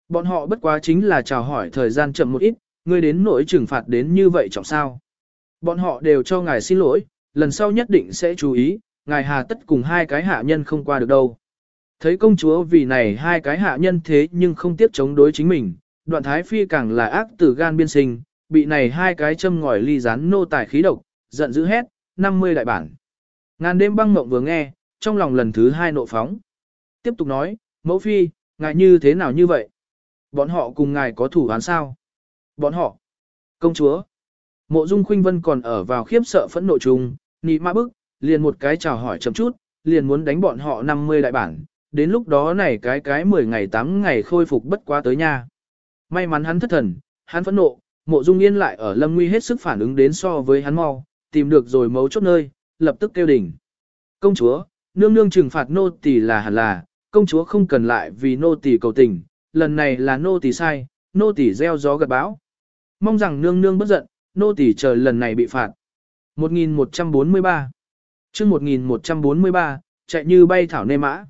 Bọn họ bất quá chính là chào hỏi thời gian chậm một ít, ngươi đến nỗi trừng phạt đến như vậy trọng sao. Bọn họ đều cho ngài xin lỗi, lần sau nhất định sẽ chú ý, ngài hà tất cùng hai cái hạ nhân không qua được đâu. Thấy công chúa vì này hai cái hạ nhân thế nhưng không tiếp chống đối chính mình, đoạn thái phi càng là ác tử gan biên sinh, bị này hai cái châm ngòi ly rán nô tài khí độc, giận dữ hét, 50 đại bản. Ngàn đêm băng mộng vừa nghe, trong lòng lần thứ hai nộ phóng. Tiếp tục nói, mẫu phi, ngài như thế nào như vậy? Bọn họ cùng ngài có thủ án sao? Bọn họ. Công chúa. Mộ Dung Khuynh Vân còn ở vào khiếp sợ phẫn nộ chung, nị mã bức, liền một cái chào hỏi chậm chút, liền muốn đánh bọn họ 50 đại bản, đến lúc đó này cái cái 10 ngày 8 ngày khôi phục bất quá tới nha. May mắn hắn thất thần, hắn phẫn nộ, Mộ Dung Yên lại ở Lâm Nguy hết sức phản ứng đến so với hắn mau, tìm được rồi mấu chốt nơi, lập tức kêu đỉnh. Công chúa, nương nương trừng phạt nô tỳ là hẳn là, công chúa không cần lại vì nô tỳ cầu tình, lần này là nô tỳ sai, nô tỳ gieo gió gặt bão. Mong rằng nương nương bất giận, nô tỳ chờ lần này bị phạt. 1143 chương 1143, chạy như bay thảo nê mã.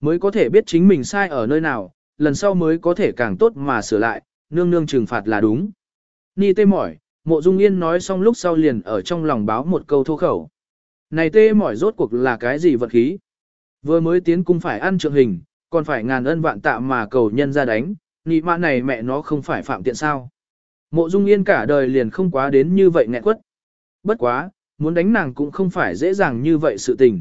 Mới có thể biết chính mình sai ở nơi nào, lần sau mới có thể càng tốt mà sửa lại, nương nương trừng phạt là đúng. Ni tê mỏi, mộ dung yên nói xong lúc sau liền ở trong lòng báo một câu thô khẩu. Này tê mỏi rốt cuộc là cái gì vật khí? Vừa mới tiến cung phải ăn trượng hình, còn phải ngàn ân vạn tạ mà cầu nhân ra đánh, nị mã này mẹ nó không phải phạm tiện sao. Mộ dung yên cả đời liền không quá đến như vậy nghẹn quất. Bất quá, muốn đánh nàng cũng không phải dễ dàng như vậy sự tình.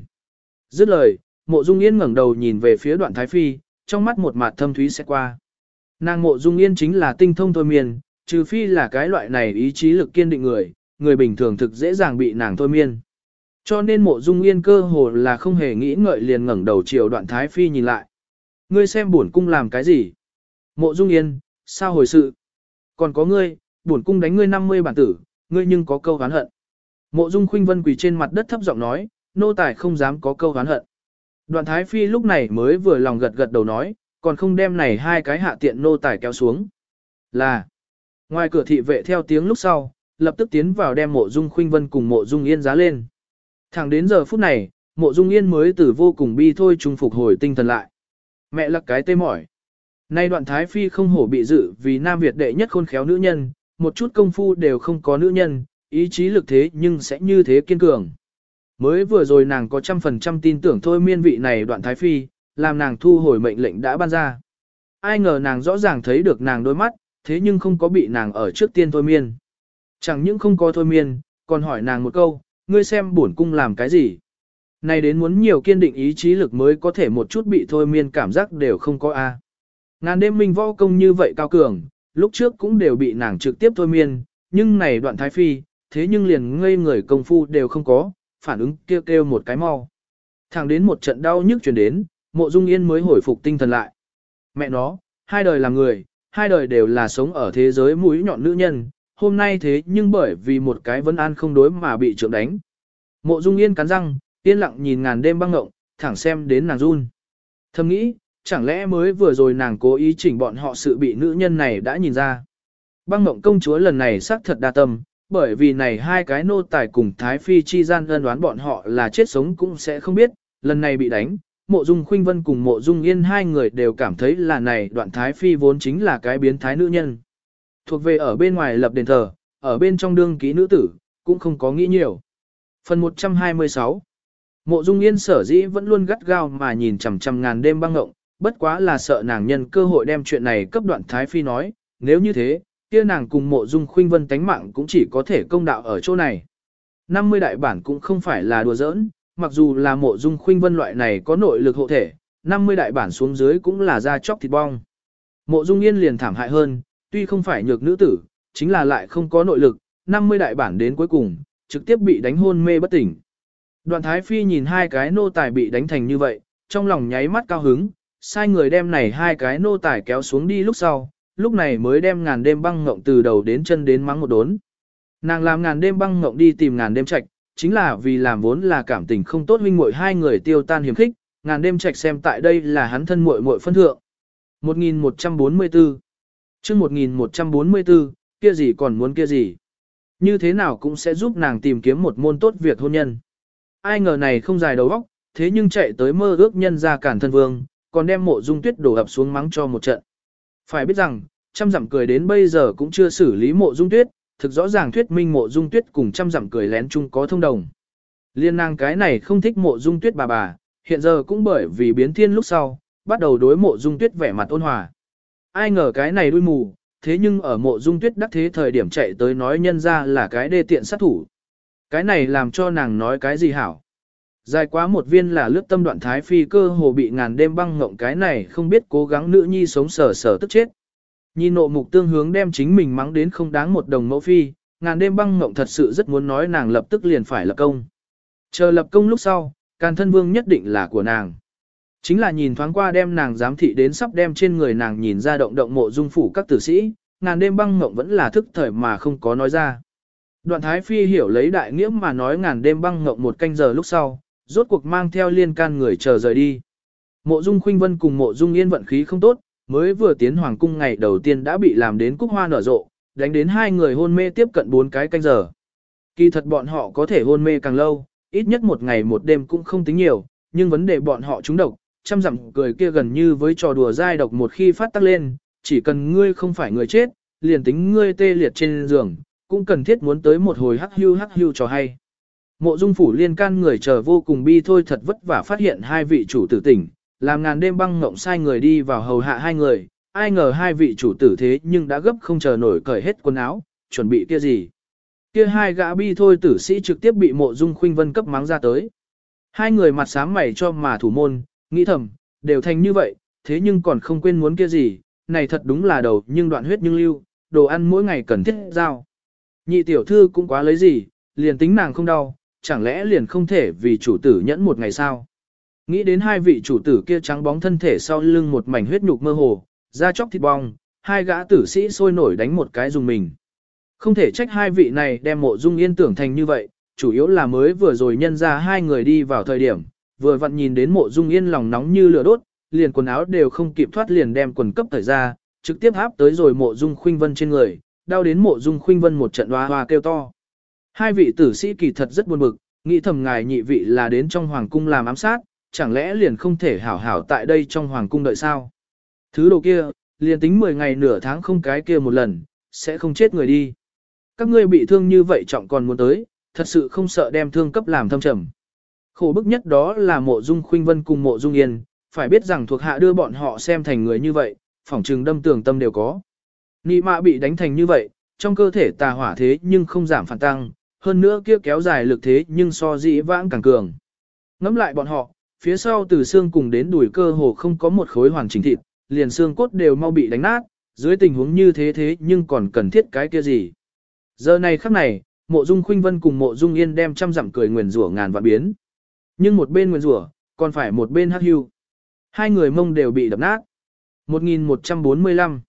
Dứt lời, mộ dung yên ngẩng đầu nhìn về phía đoạn thái phi, trong mắt một mặt thâm thúy sẽ qua. Nàng mộ dung yên chính là tinh thông thôi miên, trừ phi là cái loại này ý chí lực kiên định người, người bình thường thực dễ dàng bị nàng thôi miên. Cho nên mộ dung yên cơ hồ là không hề nghĩ ngợi liền ngẩng đầu chiều đoạn thái phi nhìn lại. Ngươi xem bổn cung làm cái gì? Mộ dung yên, sao hồi sự? Còn có ngươi, bổn cung đánh ngươi 50 bản tử, ngươi nhưng có câu oán hận. Mộ dung khuynh vân quỳ trên mặt đất thấp giọng nói, nô tài không dám có câu oán hận. Đoạn thái phi lúc này mới vừa lòng gật gật đầu nói, còn không đem này hai cái hạ tiện nô tài kéo xuống. Là, ngoài cửa thị vệ theo tiếng lúc sau, lập tức tiến vào đem mộ dung khuynh vân cùng mộ dung yên giá lên. Thẳng đến giờ phút này, mộ dung yên mới từ vô cùng bi thôi trùng phục hồi tinh thần lại. Mẹ lắc cái tê mỏi. Nay đoạn thái phi không hổ bị dự vì Nam Việt đệ nhất khôn khéo nữ nhân, một chút công phu đều không có nữ nhân, ý chí lực thế nhưng sẽ như thế kiên cường. Mới vừa rồi nàng có trăm phần trăm tin tưởng thôi miên vị này đoạn thái phi, làm nàng thu hồi mệnh lệnh đã ban ra. Ai ngờ nàng rõ ràng thấy được nàng đôi mắt, thế nhưng không có bị nàng ở trước tiên thôi miên. Chẳng những không có thôi miên, còn hỏi nàng một câu, ngươi xem bổn cung làm cái gì. Này đến muốn nhiều kiên định ý chí lực mới có thể một chút bị thôi miên cảm giác đều không có a. Ngàn đêm minh võ công như vậy cao cường, lúc trước cũng đều bị nàng trực tiếp thôi miên, nhưng này đoạn thái phi, thế nhưng liền ngây người công phu đều không có, phản ứng kêu kêu một cái mau. Thẳng đến một trận đau nhức chuyển đến, mộ dung yên mới hồi phục tinh thần lại. Mẹ nó, hai đời là người, hai đời đều là sống ở thế giới mũi nhọn nữ nhân, hôm nay thế nhưng bởi vì một cái vấn an không đối mà bị trượng đánh. Mộ dung yên cắn răng, yên lặng nhìn ngàn đêm băng ngộng, thẳng xem đến nàng run. Thầm nghĩ, chẳng lẽ mới vừa rồi nàng cố ý chỉnh bọn họ sự bị nữ nhân này đã nhìn ra. Băng ngộng công chúa lần này xác thật đa tâm, bởi vì này hai cái nô tài cùng Thái Phi chi gian ân đoán bọn họ là chết sống cũng sẽ không biết, lần này bị đánh, mộ dung khuynh vân cùng mộ dung yên hai người đều cảm thấy là này đoạn Thái Phi vốn chính là cái biến thái nữ nhân. Thuộc về ở bên ngoài lập đền thờ, ở bên trong đương ký nữ tử, cũng không có nghĩ nhiều. Phần 126 Mộ dung yên sở dĩ vẫn luôn gắt gao mà nhìn chằm chằm ngàn đêm băng ngộng, bất quá là sợ nàng nhân cơ hội đem chuyện này cấp đoạn Thái Phi nói, nếu như thế, kia nàng cùng mộ dung khuynh vân tánh mạng cũng chỉ có thể công đạo ở chỗ này. 50 đại bản cũng không phải là đùa giỡn, mặc dù là mộ dung khuynh vân loại này có nội lực hộ thể, 50 đại bản xuống dưới cũng là da chóc thịt bong. Mộ dung yên liền thảm hại hơn, tuy không phải nhược nữ tử, chính là lại không có nội lực, 50 đại bản đến cuối cùng, trực tiếp bị đánh hôn mê bất tỉnh. Đoàn Thái Phi nhìn hai cái nô tài bị đánh thành như vậy, trong lòng nháy mắt cao hứng, sai người đem này hai cái nô tài kéo xuống đi lúc sau, lúc này mới đem ngàn đêm băng ngộng từ đầu đến chân đến mắng một đốn. Nàng làm ngàn đêm băng ngộng đi tìm ngàn đêm trạch, chính là vì làm vốn là cảm tình không tốt huynh muội hai người tiêu tan hiểm khích, ngàn đêm trạch xem tại đây là hắn thân muội muội phân thượng. 1144 chương 1144, kia gì còn muốn kia gì. Như thế nào cũng sẽ giúp nàng tìm kiếm một môn tốt việc hôn nhân. Ai ngờ này không dài đầu óc, thế nhưng chạy tới mơ ước nhân ra cản thân vương, còn đem mộ dung tuyết đổ ập xuống mắng cho một trận. Phải biết rằng, trăm dặm cười đến bây giờ cũng chưa xử lý mộ dung tuyết, thực rõ ràng thuyết minh mộ dung tuyết cùng trăm dặm cười lén chung có thông đồng. Liên nàng cái này không thích mộ dung tuyết bà bà, hiện giờ cũng bởi vì biến thiên lúc sau, bắt đầu đối mộ dung tuyết vẻ mặt ôn hòa. Ai ngờ cái này đuôi mù, thế nhưng ở mộ dung tuyết đắc thế thời điểm chạy tới nói nhân ra là cái đê tiện sát thủ. Cái này làm cho nàng nói cái gì hảo. Dài quá một viên là lướt tâm đoạn thái phi cơ hồ bị ngàn đêm băng ngộng cái này không biết cố gắng nữ nhi sống sở sở tức chết. Nhìn nộ mục tương hướng đem chính mình mắng đến không đáng một đồng mẫu phi, ngàn đêm băng ngộng thật sự rất muốn nói nàng lập tức liền phải lập công. Chờ lập công lúc sau, càn thân vương nhất định là của nàng. Chính là nhìn thoáng qua đem nàng giám thị đến sắp đem trên người nàng nhìn ra động động mộ dung phủ các tử sĩ, ngàn đêm băng ngộng vẫn là thức thời mà không có nói ra. Đoạn thái phi hiểu lấy đại nghĩa mà nói ngàn đêm băng ngộng một canh giờ lúc sau, rốt cuộc mang theo liên can người chờ rời đi. Mộ Dung Khuynh Vân cùng Mộ Dung Yên vận khí không tốt, mới vừa tiến hoàng cung ngày đầu tiên đã bị làm đến cúc hoa nở rộ, đánh đến hai người hôn mê tiếp cận bốn cái canh giờ. Kỳ thật bọn họ có thể hôn mê càng lâu, ít nhất một ngày một đêm cũng không tính nhiều, nhưng vấn đề bọn họ trúng độc, chăm dặm cười kia gần như với trò đùa dai độc một khi phát tác lên, chỉ cần ngươi không phải người chết, liền tính ngươi tê liệt trên giường, cũng cần thiết muốn tới một hồi hắc hưu hắc hưu cho hay. Mộ dung phủ liên can người chờ vô cùng bi thôi thật vất vả phát hiện hai vị chủ tử tỉnh, làm ngàn đêm băng ngộng sai người đi vào hầu hạ hai người, ai ngờ hai vị chủ tử thế nhưng đã gấp không chờ nổi cởi hết quần áo, chuẩn bị kia gì. Kia hai gã bi thôi tử sĩ trực tiếp bị mộ dung khuynh vân cấp mắng ra tới. Hai người mặt sám mày cho mà thủ môn, nghĩ thầm, đều thành như vậy, thế nhưng còn không quên muốn kia gì, này thật đúng là đầu nhưng đoạn huyết nhưng lưu, đồ ăn mỗi ngày cần thiết giao. Nhị tiểu thư cũng quá lấy gì, liền tính nàng không đau, chẳng lẽ liền không thể vì chủ tử nhẫn một ngày sao? Nghĩ đến hai vị chủ tử kia trắng bóng thân thể sau lưng một mảnh huyết nhục mơ hồ, da chóc thịt bong, hai gã tử sĩ sôi nổi đánh một cái dùng mình. Không thể trách hai vị này đem mộ dung yên tưởng thành như vậy, chủ yếu là mới vừa rồi nhân ra hai người đi vào thời điểm, vừa vặn nhìn đến mộ dung yên lòng nóng như lửa đốt, liền quần áo đều không kịp thoát liền đem quần cấp thời ra, trực tiếp áp tới rồi mộ dung khuynh vân trên người, đau đến mộ dung khuynh vân một trận hoa hoa kêu to. Hai vị tử sĩ kỳ thật rất buồn bực, nghĩ thầm ngài nhị vị là đến trong hoàng cung làm ám sát, chẳng lẽ liền không thể hảo hảo tại đây trong hoàng cung đợi sao? Thứ đồ kia, liền tính 10 ngày nửa tháng không cái kia một lần, sẽ không chết người đi. Các ngươi bị thương như vậy trọng còn muốn tới, thật sự không sợ đem thương cấp làm thâm trầm. Khổ bức nhất đó là mộ dung khuynh vân cùng mộ dung yên, phải biết rằng thuộc hạ đưa bọn họ xem thành người như vậy, phỏng trừng đâm tường tâm đều có. Nị mạ bị đánh thành như vậy, trong cơ thể tà hỏa thế nhưng không giảm phản tăng, hơn nữa kia kéo dài lực thế nhưng so dĩ vãng càng cường. Ngắm lại bọn họ, phía sau từ xương cùng đến đùi cơ hồ không có một khối hoàn chỉnh thịt, liền xương cốt đều mau bị đánh nát, dưới tình huống như thế thế nhưng còn cần thiết cái kia gì. Giờ này khắc này, mộ dung khuynh vân cùng mộ dung yên đem trăm dặm cười nguyền rủa ngàn vạn biến. Nhưng một bên nguyền rủa, còn phải một bên hắc hưu. Hai người mông đều bị đập nát. 1145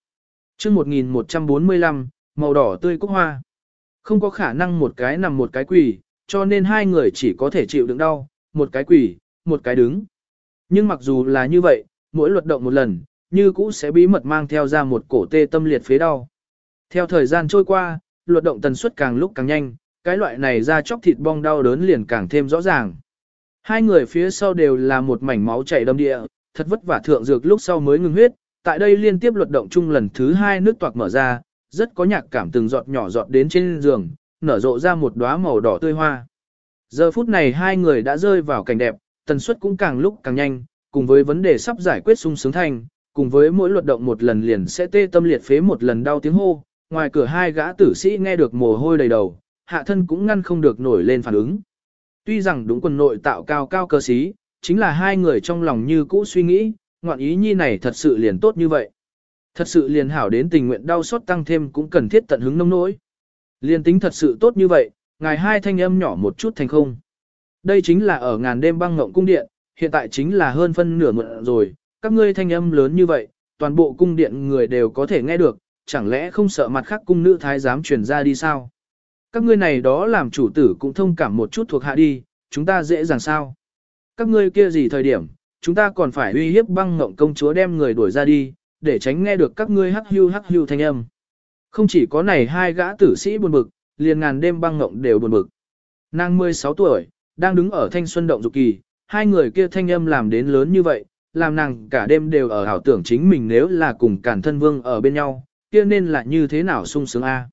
chương 1145, màu đỏ tươi cúc hoa. Không có khả năng một cái nằm một cái quỳ, cho nên hai người chỉ có thể chịu đựng đau, một cái quỳ, một cái đứng. Nhưng mặc dù là như vậy, mỗi luật động một lần, như cũ sẽ bí mật mang theo ra một cổ tê tâm liệt phế đau. Theo thời gian trôi qua, luật động tần suất càng lúc càng nhanh, cái loại này ra chóc thịt bong đau đớn liền càng thêm rõ ràng. Hai người phía sau đều là một mảnh máu chảy đâm địa, thật vất vả thượng dược lúc sau mới ngừng huyết, tại đây liên tiếp luật động chung lần thứ hai nước toạc mở ra, rất có nhạc cảm từng giọt nhỏ giọt đến trên giường, nở rộ ra một đóa màu đỏ tươi hoa. Giờ phút này hai người đã rơi vào cảnh đẹp, tần suất cũng càng lúc càng nhanh, cùng với vấn đề sắp giải quyết sung sướng thành, cùng với mỗi luật động một lần liền sẽ tê tâm liệt phế một lần đau tiếng hô, ngoài cửa hai gã tử sĩ nghe được mồ hôi đầy đầu, hạ thân cũng ngăn không được nổi lên phản ứng. Tuy rằng đúng quần nội tạo cao cao cơ sĩ, chính là hai người trong lòng như cũ suy nghĩ, ngoạn ý nhi này thật sự liền tốt như vậy. Thật sự liền hảo đến tình nguyện đau xót tăng thêm cũng cần thiết tận hứng nông nỗi. Liền tính thật sự tốt như vậy, ngài hai thanh âm nhỏ một chút thành không. Đây chính là ở ngàn đêm băng ngộng cung điện, hiện tại chính là hơn phân nửa mượn rồi, các ngươi thanh âm lớn như vậy, toàn bộ cung điện người đều có thể nghe được, chẳng lẽ không sợ mặt khác cung nữ thái giám truyền ra đi sao? Các ngươi này đó làm chủ tử cũng thông cảm một chút thuộc hạ đi, chúng ta dễ dàng sao? Các ngươi kia gì thời điểm, chúng ta còn phải uy hiếp băng ngộng công chúa đem người đuổi ra đi, để tránh nghe được các ngươi hắc hưu hắc hưu thanh âm. Không chỉ có này hai gã tử sĩ buồn bực, liền ngàn đêm băng ngộng đều buồn bực. Nàng 16 tuổi, đang đứng ở thanh xuân động dục kỳ, hai người kia thanh âm làm đến lớn như vậy, làm nàng cả đêm đều ở ảo tưởng chính mình nếu là cùng cản thân vương ở bên nhau, kia nên là như thế nào sung sướng a.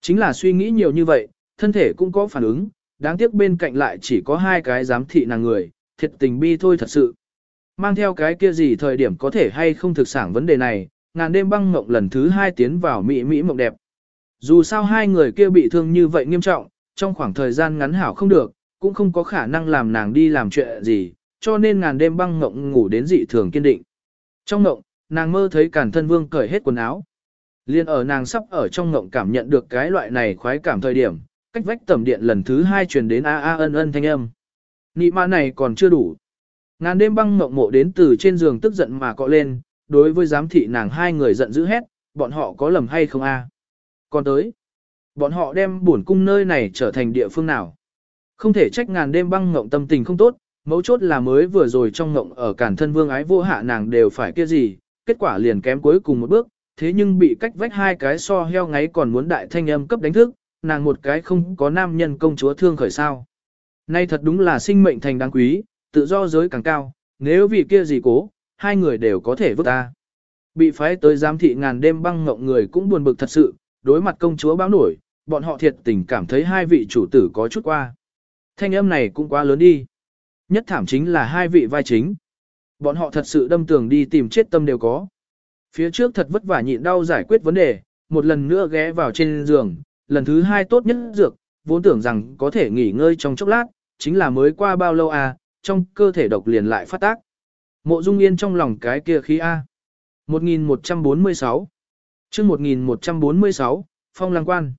Chính là suy nghĩ nhiều như vậy, thân thể cũng có phản ứng, đáng tiếc bên cạnh lại chỉ có hai cái giám thị nàng người, thiệt tình bi thôi thật sự. Mang theo cái kia gì thời điểm có thể hay không thực sản vấn đề này, ngàn đêm băng mộng lần thứ hai tiến vào mỹ mỹ mộng đẹp. Dù sao hai người kia bị thương như vậy nghiêm trọng, trong khoảng thời gian ngắn hảo không được, cũng không có khả năng làm nàng đi làm chuyện gì, cho nên ngàn đêm băng mộng ngủ đến dị thường kiên định. Trong mộng, nàng mơ thấy cản thân vương cởi hết quần áo. Liên ở nàng sắp ở trong mộng cảm nhận được cái loại này khoái cảm thời điểm, cách vách tầm điện lần thứ hai truyền đến a a ân ân thanh âm. Nị mã này còn chưa đủ. Ngàn đêm băng mộng mộ đến từ trên giường tức giận mà cọ lên, đối với giám thị nàng hai người giận dữ hét, bọn họ có lầm hay không a? Còn tới, bọn họ đem buồn cung nơi này trở thành địa phương nào? Không thể trách ngàn đêm băng mộng tâm tình không tốt, mấu chốt là mới vừa rồi trong mộng ở cản thân vương ái vô hạ nàng đều phải kia gì, kết quả liền kém cuối cùng một bước, thế nhưng bị cách vách hai cái so heo ngáy còn muốn đại thanh âm cấp đánh thức, nàng một cái không có nam nhân công chúa thương khởi sao. Nay thật đúng là sinh mệnh thành đáng quý, tự do giới càng cao, nếu vì kia gì cố, hai người đều có thể vứt ta. Bị phái tới giám thị ngàn đêm băng ngộng người cũng buồn bực thật sự, đối mặt công chúa báo nổi, bọn họ thiệt tình cảm thấy hai vị chủ tử có chút qua. Thanh âm này cũng quá lớn đi. Nhất thảm chính là hai vị vai chính. Bọn họ thật sự đâm tường đi tìm chết tâm đều có. Phía trước thật vất vả nhịn đau giải quyết vấn đề, một lần nữa ghé vào trên giường, lần thứ hai tốt nhất dược, vốn tưởng rằng có thể nghỉ ngơi trong chốc lát, chính là mới qua bao lâu à, trong cơ thể độc liền lại phát tác. Mộ Dung Yên trong lòng cái kia khí A. 1146 chương 1146, Phong Lăng Quan.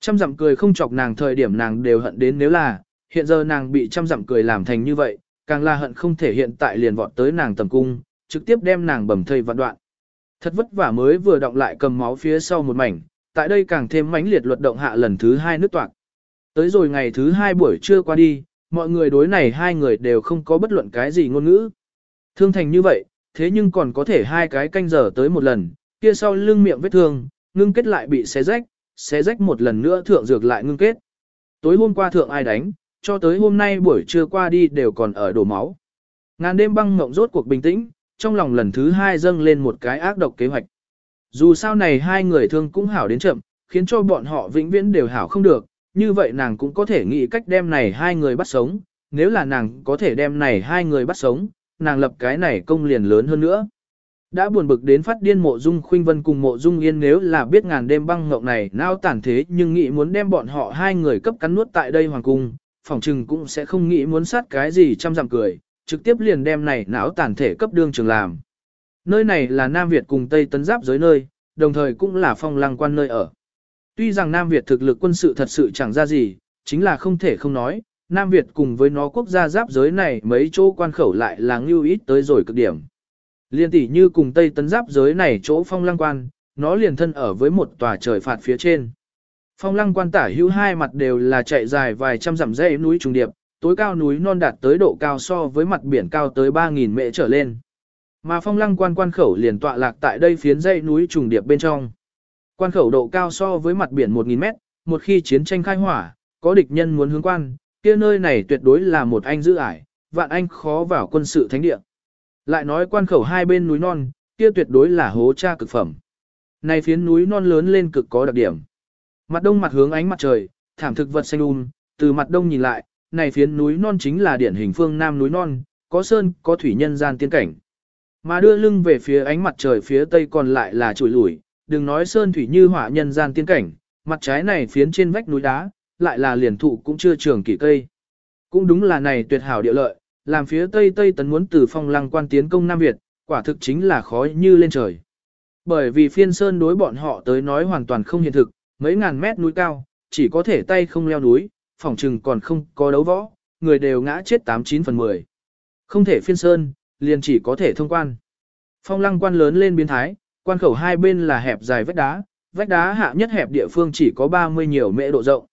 Trăm dặm cười không chọc nàng thời điểm nàng đều hận đến nếu là, Hiện giờ nàng bị trăm dặm cười làm thành như vậy, càng là hận không thể hiện tại liền vọt tới nàng tầm cung, trực tiếp đem nàng bầm thây vạn đoạn. Thật vất vả mới vừa động lại cầm máu phía sau một mảnh, tại đây càng thêm mãnh liệt luật động hạ lần thứ hai nước toạc. Tới rồi ngày thứ hai buổi trưa qua đi, mọi người đối này hai người đều không có bất luận cái gì ngôn ngữ. Thương thành như vậy, thế nhưng còn có thể hai cái canh giờ tới một lần, kia sau lưng miệng vết thương, ngưng kết lại bị xé rách, xé rách một lần nữa thượng dược lại ngưng kết. Tối hôm qua thượng ai đánh, cho tới hôm nay buổi trưa qua đi đều còn ở đổ máu. Ngàn đêm băng ngộng rốt cuộc bình tĩnh, trong lòng lần thứ hai dâng lên một cái ác độc kế hoạch. Dù sao này hai người thương cũng hảo đến chậm, khiến cho bọn họ vĩnh viễn đều hảo không được, như vậy nàng cũng có thể nghĩ cách đem này hai người bắt sống, nếu là nàng có thể đem này hai người bắt sống, nàng lập cái này công liền lớn hơn nữa. Đã buồn bực đến phát điên mộ dung khuynh vân cùng mộ dung yên nếu là biết ngàn đêm băng ngộng này nao tản thế nhưng nghĩ muốn đem bọn họ hai người cấp cắn nuốt tại đây hoàng cung, phòng trừng cũng sẽ không nghĩ muốn sát cái gì chăm dặm cười, trực tiếp liền đem này não tản thể cấp đương trường làm. Nơi này là Nam Việt cùng Tây Tấn Giáp giới nơi, đồng thời cũng là phong lăng quan nơi ở. Tuy rằng Nam Việt thực lực quân sự thật sự chẳng ra gì, chính là không thể không nói, Nam Việt cùng với nó quốc gia giáp giới này mấy chỗ quan khẩu lại là ngưu ít tới rồi cực điểm. Liên tỷ như cùng Tây Tấn giáp giới này chỗ phong lăng quan, nó liền thân ở với một tòa trời phạt phía trên. Phong lăng quan tả hữu hai mặt đều là chạy dài vài trăm dặm dãy núi trùng điệp, tối cao núi non đạt tới độ cao so với mặt biển cao tới 3.000 mệ trở lên. Mà phong lăng quan quan khẩu liền tọa lạc tại đây phiến dãy núi trùng điệp bên trong. Quan khẩu độ cao so với mặt biển 1.000 mét, một khi chiến tranh khai hỏa, có địch nhân muốn hướng quan, kia nơi này tuyệt đối là một anh giữ ải, vạn anh khó vào quân sự thánh địa. Lại nói quan khẩu hai bên núi non, kia tuyệt đối là hố cha cực phẩm. Này phiến núi non lớn lên cực có đặc điểm. Mặt đông mặt hướng ánh mặt trời, thảm thực vật xanh um, từ mặt đông nhìn lại, này phiến núi non chính là điển hình phương nam núi non, có sơn, có thủy nhân gian tiên cảnh. Mà đưa lưng về phía ánh mặt trời phía tây còn lại là trùi lủi, đừng nói sơn thủy như hỏa nhân gian tiên cảnh, mặt trái này phiến trên vách núi đá, lại là liền thụ cũng chưa trường kỳ cây. Cũng đúng là này tuyệt hảo địa lợi, làm phía Tây Tây Tấn muốn từ phong lăng quan tiến công Nam Việt, quả thực chính là khó như lên trời. Bởi vì phiên sơn đối bọn họ tới nói hoàn toàn không hiện thực, mấy ngàn mét núi cao, chỉ có thể tay không leo núi, phòng trừng còn không có đấu võ, người đều ngã chết 89 phần 10. Không thể phiên sơn, liền chỉ có thể thông quan. Phong lăng quan lớn lên biến thái, quan khẩu hai bên là hẹp dài vách đá, vách đá hạ nhất hẹp địa phương chỉ có 30 nhiều mễ độ rộng.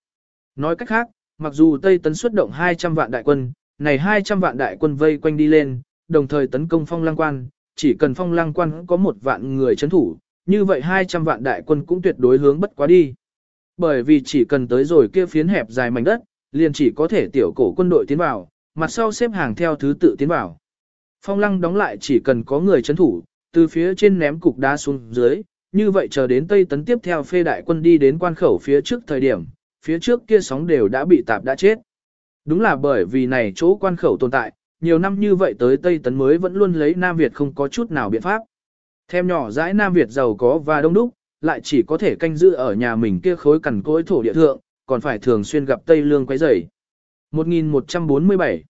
Nói cách khác, mặc dù Tây Tấn xuất động 200 vạn đại quân, này 200 vạn đại quân vây quanh đi lên, đồng thời tấn công phong Lang quan, chỉ cần phong Lang quan có một vạn người chấn thủ, như vậy 200 vạn đại quân cũng tuyệt đối hướng bất quá đi. Bởi vì chỉ cần tới rồi kia phiến hẹp dài mảnh đất, liền chỉ có thể tiểu cổ quân đội tiến vào, mặt sau xếp hàng theo thứ tự tiến vào. Phong lăng đóng lại chỉ cần có người chấn thủ, từ phía trên ném cục đá xuống dưới, như vậy chờ đến Tây Tấn tiếp theo phê đại quân đi đến quan khẩu phía trước thời điểm, phía trước kia sóng đều đã bị tạp đã chết. Đúng là bởi vì này chỗ quan khẩu tồn tại, nhiều năm như vậy tới Tây Tấn mới vẫn luôn lấy Nam Việt không có chút nào biện pháp. Thêm nhỏ dãi Nam Việt giàu có và đông đúc, lại chỉ có thể canh giữ ở nhà mình kia khối cằn cỗi thổ địa thượng, còn phải thường xuyên gặp Tây Lương quấy rầy. 1147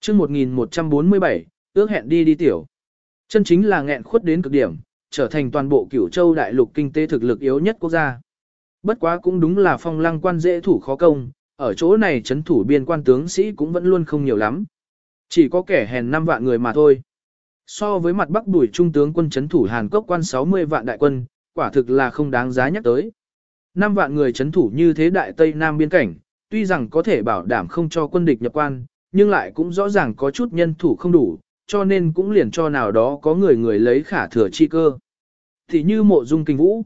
chương 1147, ước hẹn đi đi tiểu. Chân chính là nghẹn khuất đến cực điểm, trở thành toàn bộ cửu châu đại lục kinh tế thực lực yếu nhất quốc gia. Bất quá cũng đúng là phong lăng quan dễ thủ khó công, ở chỗ này chấn thủ biên quan tướng sĩ cũng vẫn luôn không nhiều lắm. Chỉ có kẻ hèn 5 vạn người mà thôi. So với mặt bắc đuổi trung tướng quân chấn thủ Hàn Quốc quan 60 vạn đại quân, quả thực là không đáng giá nhắc tới. 5 vạn người chấn thủ như thế đại Tây Nam biên cảnh, tuy rằng có thể bảo đảm không cho quân địch nhập quan, nhưng lại cũng rõ ràng có chút nhân thủ không đủ, cho nên cũng liền cho nào đó có người người lấy khả thừa chi cơ. Thì như mộ dung kinh vũ.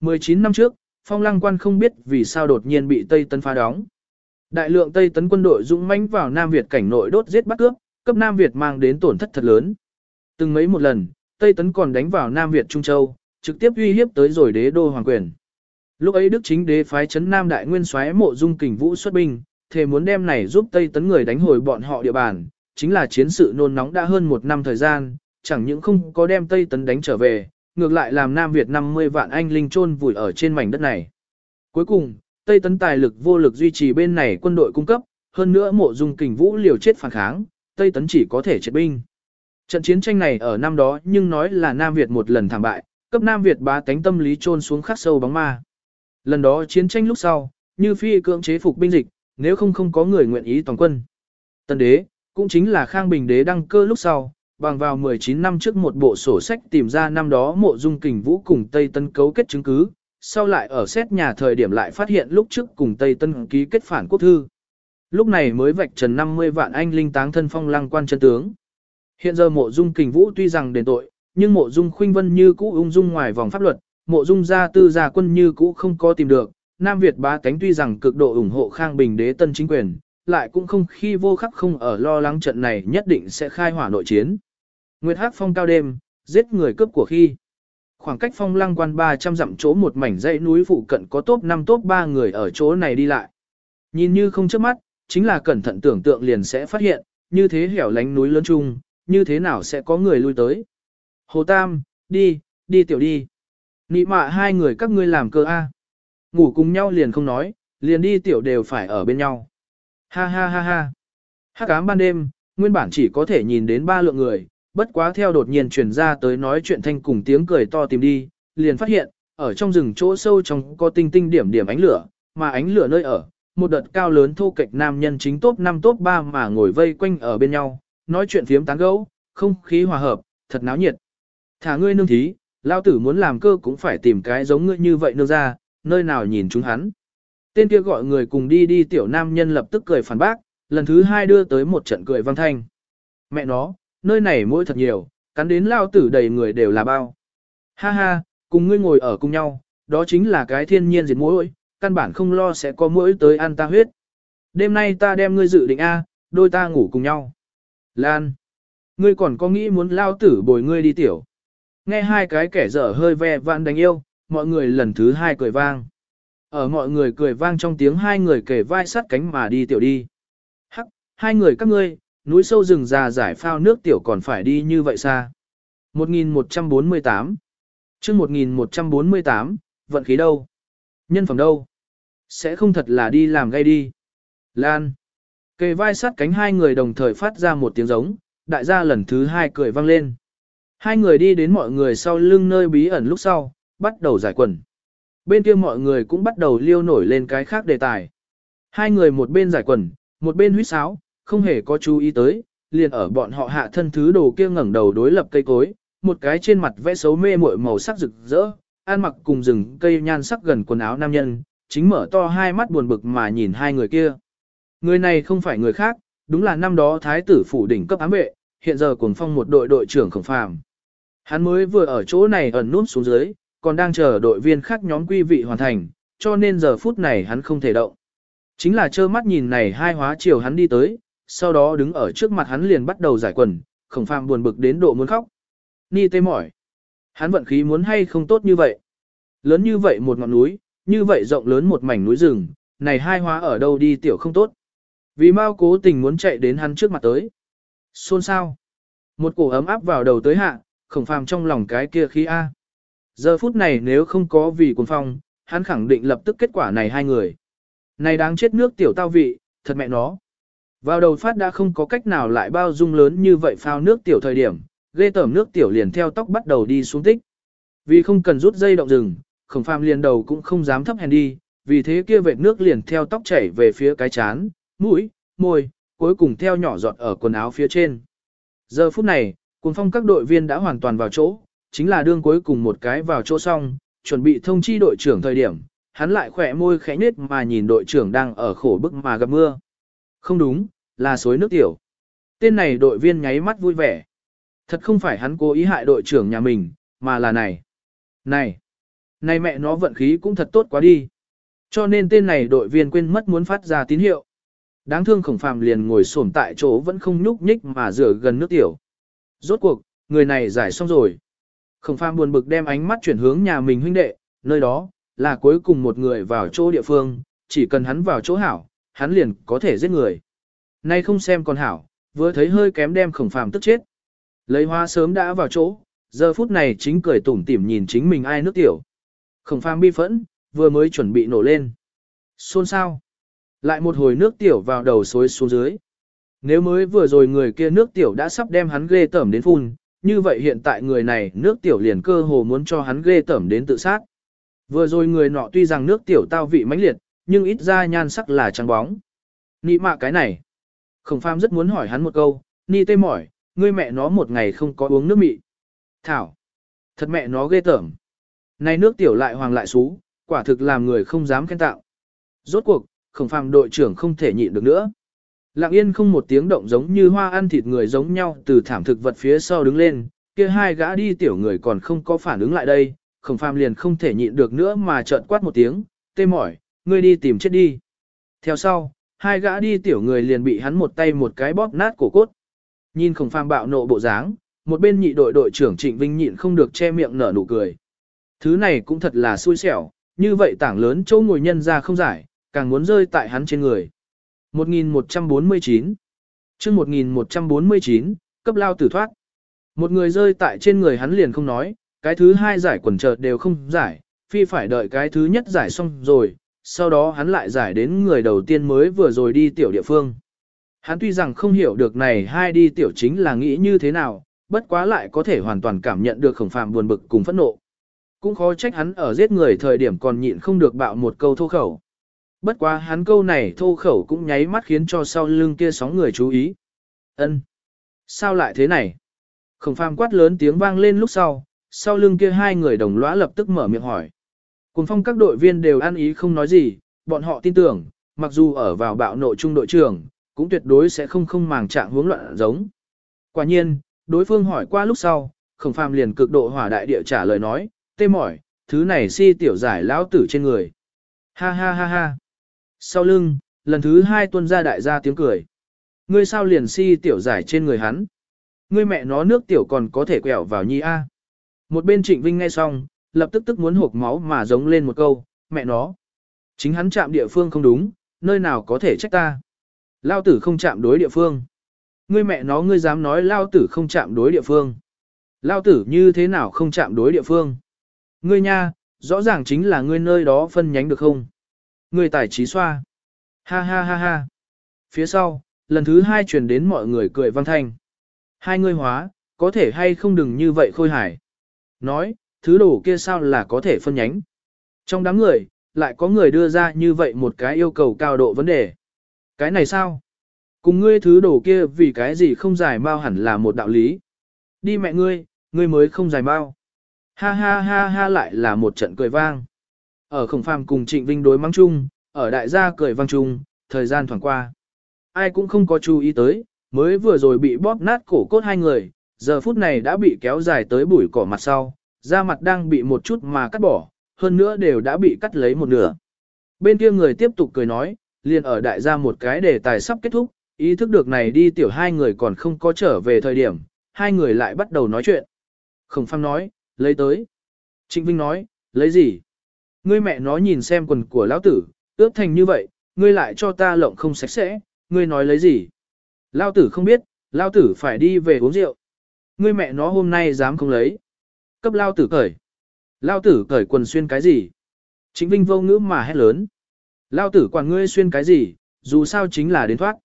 19 năm trước, phong lăng quan không biết vì sao đột nhiên bị Tây Tấn phá đóng. Đại lượng Tây Tấn quân đội dũng mãnh vào Nam Việt cảnh nội đốt giết bắt cướp, cấp Nam Việt mang đến tổn thất thật lớn. Từng mấy một lần, Tây Tấn còn đánh vào Nam Việt Trung Châu, trực tiếp uy hiếp tới rồi đế đô hoàng quyền. Lúc ấy Đức chính đế phái chấn Nam Đại Nguyên soái mộ dung kình vũ xuất binh, thề muốn đem này giúp Tây Tấn người đánh hồi bọn họ địa bàn, chính là chiến sự nôn nóng đã hơn một năm thời gian, chẳng những không có đem Tây Tấn đánh trở về, ngược lại làm Nam Việt 50 vạn anh linh chôn vùi ở trên mảnh đất này. Cuối cùng, Tây Tấn tài lực vô lực duy trì bên này quân đội cung cấp, hơn nữa mộ dung kình vũ liều chết phản kháng, Tây Tấn chỉ có thể triệt binh. Trận chiến tranh này ở năm đó nhưng nói là Nam Việt một lần thảm bại, cấp Nam Việt bá tánh tâm lý chôn xuống khắc sâu bóng ma. Lần đó chiến tranh lúc sau, như phi cưỡng chế phục binh dịch, nếu không không có người nguyện ý toàn quân. Tân đế, cũng chính là Khang Bình đế đăng cơ lúc sau, bằng vào 19 năm trước một bộ sổ sách tìm ra năm đó mộ dung kình vũ cùng Tây Tân cấu kết chứng cứ, sau lại ở xét nhà thời điểm lại phát hiện lúc trước cùng Tây Tân ký kết phản quốc thư. Lúc này mới vạch trần 50 vạn anh linh táng thân phong lăng quan chân tướng. Hiện giờ mộ dung kình vũ tuy rằng đền tội, nhưng mộ dung khuynh vân như cũ ung dung ngoài vòng pháp luật, mộ dung gia tư gia quân như cũ không có tìm được. Nam Việt ba cánh tuy rằng cực độ ủng hộ Khang Bình đế tân chính quyền, lại cũng không khi vô khắc không ở lo lắng trận này nhất định sẽ khai hỏa nội chiến. Nguyệt Hắc phong cao đêm, giết người cướp của khi. Khoảng cách phong lăng quan 300 dặm chỗ một mảnh dãy núi phụ cận có top 5 top 3 người ở chỗ này đi lại. Nhìn như không trước mắt, chính là cẩn thận tưởng tượng liền sẽ phát hiện, như thế hẻo lánh núi lớn chung, như thế nào sẽ có người lui tới. Hồ Tam, đi, đi tiểu đi. Nị mạ hai người các ngươi làm cơ A. Ngủ cùng nhau liền không nói, liền đi tiểu đều phải ở bên nhau. Ha ha ha ha. Hắc ám ban đêm, nguyên bản chỉ có thể nhìn đến ba lượng người, bất quá theo đột nhiên truyền ra tới nói chuyện thanh cùng tiếng cười to tìm đi, liền phát hiện, ở trong rừng chỗ sâu trong có tinh tinh điểm điểm ánh lửa, mà ánh lửa nơi ở, một đợt cao lớn thô kệch nam nhân chính top 5 top 3 mà ngồi vây quanh ở bên nhau, nói chuyện phiếm tán gẫu, không khí hòa hợp, thật náo nhiệt. Thả ngươi nương thí, lao tử muốn làm cơ cũng phải tìm cái giống ngươi như vậy nương ra, nơi nào nhìn chúng hắn. Tên kia gọi người cùng đi đi tiểu nam nhân lập tức cười phản bác, lần thứ hai đưa tới một trận cười vang thanh. Mẹ nó, nơi này mỗi thật nhiều, cắn đến lao tử đầy người đều là bao. Ha ha, cùng ngươi ngồi ở cùng nhau, đó chính là cái thiên nhiên diệt mũi, căn bản không lo sẽ có mũi tới ăn ta huyết. Đêm nay ta đem ngươi dự định A, đôi ta ngủ cùng nhau. Lan, ngươi còn có nghĩ muốn lao tử bồi ngươi đi tiểu. Nghe hai cái kẻ dở hơi ve vạn đánh yêu, mọi người lần thứ hai cười vang. Ở mọi người cười vang trong tiếng hai người kề vai sát cánh mà đi tiểu đi. Hắc, hai người các ngươi, núi sâu rừng già giải phao nước tiểu còn phải đi như vậy xa. 1148 chương 1148, vận khí đâu? Nhân phẩm đâu? Sẽ không thật là đi làm gây đi. Lan. Kề vai sát cánh hai người đồng thời phát ra một tiếng giống, đại gia lần thứ hai cười vang lên. Hai người đi đến mọi người sau lưng nơi bí ẩn lúc sau, bắt đầu giải quần. Bên kia mọi người cũng bắt đầu liêu nổi lên cái khác đề tài. Hai người một bên giải quần, một bên huýt sáo, không hề có chú ý tới, liền ở bọn họ hạ thân thứ đồ kia ngẩng đầu đối lập cây cối, một cái trên mặt vẽ xấu mê muội màu sắc rực rỡ, an mặc cùng rừng cây nhan sắc gần quần áo nam nhân, chính mở to hai mắt buồn bực mà nhìn hai người kia. Người này không phải người khác, đúng là năm đó thái tử phủ đỉnh cấp ám vệ, hiện giờ cuồng phong một đội đội trưởng khổng phàm. Hắn mới vừa ở chỗ này ẩn nút xuống dưới, còn đang chờ đội viên khác nhóm quy vị hoàn thành, cho nên giờ phút này hắn không thể động. Chính là trơ mắt nhìn này hai hóa chiều hắn đi tới, sau đó đứng ở trước mặt hắn liền bắt đầu giải quần, khổng phàm buồn bực đến độ muốn khóc. Ni tê mỏi. Hắn vận khí muốn hay không tốt như vậy. Lớn như vậy một ngọn núi, như vậy rộng lớn một mảnh núi rừng, này hai hóa ở đâu đi tiểu không tốt. Vì mau cố tình muốn chạy đến hắn trước mặt tới. Xôn sao. Một cổ ấm áp vào đầu tới hạ, khổng phàm trong lòng cái kia khí A. Giờ phút này nếu không có vì cuồng phong, hắn khẳng định lập tức kết quả này hai người. Này đáng chết nước tiểu tao vị, thật mẹ nó. Vào đầu phát đã không có cách nào lại bao dung lớn như vậy phao nước tiểu thời điểm, ghê tởm nước tiểu liền theo tóc bắt đầu đi xuống tích. Vì không cần rút dây động rừng, khổng phàm liền đầu cũng không dám thấp hèn đi, vì thế kia vệt nước liền theo tóc chảy về phía cái chán, mũi, môi, cuối cùng theo nhỏ giọt ở quần áo phía trên. Giờ phút này, cuồng phong các đội viên đã hoàn toàn vào chỗ, chính là đương cuối cùng một cái vào chỗ xong, chuẩn bị thông chi đội trưởng thời điểm, hắn lại khỏe môi khẽ nết mà nhìn đội trưởng đang ở khổ bức mà gặp mưa. Không đúng, là suối nước tiểu. Tên này đội viên nháy mắt vui vẻ. Thật không phải hắn cố ý hại đội trưởng nhà mình, mà là này. Này, này mẹ nó vận khí cũng thật tốt quá đi. Cho nên tên này đội viên quên mất muốn phát ra tín hiệu. Đáng thương khổng phàm liền ngồi xổm tại chỗ vẫn không nhúc nhích mà rửa gần nước tiểu. Rốt cuộc, người này giải xong rồi. Khổng phàm buồn bực đem ánh mắt chuyển hướng nhà mình huynh đệ, nơi đó, là cuối cùng một người vào chỗ địa phương, chỉ cần hắn vào chỗ hảo, hắn liền có thể giết người. Nay không xem còn hảo, vừa thấy hơi kém đem khổng phàm tức chết. Lấy hoa sớm đã vào chỗ, giờ phút này chính cười tủm tỉm nhìn chính mình ai nước tiểu. Khổng phàm bi phẫn, vừa mới chuẩn bị nổ lên. Xôn sao? Lại một hồi nước tiểu vào đầu xối xuống dưới. Nếu mới vừa rồi người kia nước tiểu đã sắp đem hắn ghê tẩm đến phun, như vậy hiện tại người này nước tiểu liền cơ hồ muốn cho hắn ghê tẩm đến tự sát. Vừa rồi người nọ tuy rằng nước tiểu tao vị mãnh liệt, nhưng ít ra nhan sắc là trắng bóng. Nị mạ cái này. Khổng pham rất muốn hỏi hắn một câu, ni tê mỏi, ngươi mẹ nó một ngày không có uống nước mị. Thảo. Thật mẹ nó ghê tởm. Này nước tiểu lại hoàng lại xú, quả thực làm người không dám khen tạo. Rốt cuộc, khổng phàm đội trưởng không thể nhịn được nữa. Lặng yên không một tiếng động giống như hoa ăn thịt người giống nhau từ thảm thực vật phía sau đứng lên, kia hai gã đi tiểu người còn không có phản ứng lại đây, khổng phàm liền không thể nhịn được nữa mà trợn quát một tiếng, tê mỏi, ngươi đi tìm chết đi. Theo sau, hai gã đi tiểu người liền bị hắn một tay một cái bóp nát cổ cốt. Nhìn khổng phàm bạo nộ bộ dáng, một bên nhị đội đội trưởng Trịnh Vinh nhịn không được che miệng nở nụ cười. Thứ này cũng thật là xui xẻo, như vậy tảng lớn chỗ ngồi nhân ra không giải, càng muốn rơi tại hắn trên người. 1149 chương 1149, cấp lao tử thoát. Một người rơi tại trên người hắn liền không nói, cái thứ hai giải quần chợt đều không giải, phi phải đợi cái thứ nhất giải xong rồi, sau đó hắn lại giải đến người đầu tiên mới vừa rồi đi tiểu địa phương. Hắn tuy rằng không hiểu được này hai đi tiểu chính là nghĩ như thế nào, bất quá lại có thể hoàn toàn cảm nhận được khổng phạm buồn bực cùng phẫn nộ. Cũng khó trách hắn ở giết người thời điểm còn nhịn không được bạo một câu thô khẩu. Bất quá hắn câu này thô khẩu cũng nháy mắt khiến cho sau lưng kia sóng người chú ý. Ân, Sao lại thế này? Khổng phàm quát lớn tiếng vang lên lúc sau, sau lưng kia hai người đồng lõa lập tức mở miệng hỏi. Cùng phong các đội viên đều ăn ý không nói gì, bọn họ tin tưởng, mặc dù ở vào bạo nội trung đội trưởng, cũng tuyệt đối sẽ không không màng trạng hướng loạn giống. Quả nhiên, đối phương hỏi qua lúc sau, khổng phàm liền cực độ hỏa đại địa trả lời nói, tê mỏi, thứ này si tiểu giải lão tử trên người. Ha ha ha ha. Sau lưng, lần thứ hai tuân ra đại gia tiếng cười. Ngươi sao liền si tiểu giải trên người hắn. Ngươi mẹ nó nước tiểu còn có thể quẹo vào nhi A. Một bên trịnh vinh nghe xong, lập tức tức muốn hộp máu mà giống lên một câu, mẹ nó. Chính hắn chạm địa phương không đúng, nơi nào có thể trách ta. Lao tử không chạm đối địa phương. Ngươi mẹ nó ngươi dám nói lao tử không chạm đối địa phương. Lao tử như thế nào không chạm đối địa phương. Ngươi nha, rõ ràng chính là ngươi nơi đó phân nhánh được không? Người tài trí xoa. Ha ha ha ha. Phía sau, lần thứ hai truyền đến mọi người cười vang thanh. Hai ngươi hóa, có thể hay không đừng như vậy khôi hải. Nói, thứ đồ kia sao là có thể phân nhánh. Trong đám người, lại có người đưa ra như vậy một cái yêu cầu cao độ vấn đề. Cái này sao? Cùng ngươi thứ đồ kia vì cái gì không giải mau hẳn là một đạo lý. Đi mẹ ngươi, ngươi mới không giải mau. Ha ha ha ha lại là một trận cười vang. Ở khổng phàm cùng trịnh vinh đối mắng chung, ở đại gia cười vang chung, thời gian thoảng qua. Ai cũng không có chú ý tới, mới vừa rồi bị bóp nát cổ cốt hai người, giờ phút này đã bị kéo dài tới bụi cỏ mặt sau, da mặt đang bị một chút mà cắt bỏ, hơn nữa đều đã bị cắt lấy một nửa. Bên kia người tiếp tục cười nói, liền ở đại gia một cái đề tài sắp kết thúc, ý thức được này đi tiểu hai người còn không có trở về thời điểm, hai người lại bắt đầu nói chuyện. Khổng Pham nói, lấy tới. Trịnh Vinh nói, lấy gì? Ngươi mẹ nó nhìn xem quần của lão tử, ướp thành như vậy, ngươi lại cho ta lộng không sạch sẽ, ngươi nói lấy gì? Lão tử không biết, lão tử phải đi về uống rượu. Ngươi mẹ nó hôm nay dám không lấy. Cấp lão tử cởi. Lão tử cởi quần xuyên cái gì? Chính Vinh vô ngữ mà hét lớn. Lão tử quản ngươi xuyên cái gì, dù sao chính là đến thoát.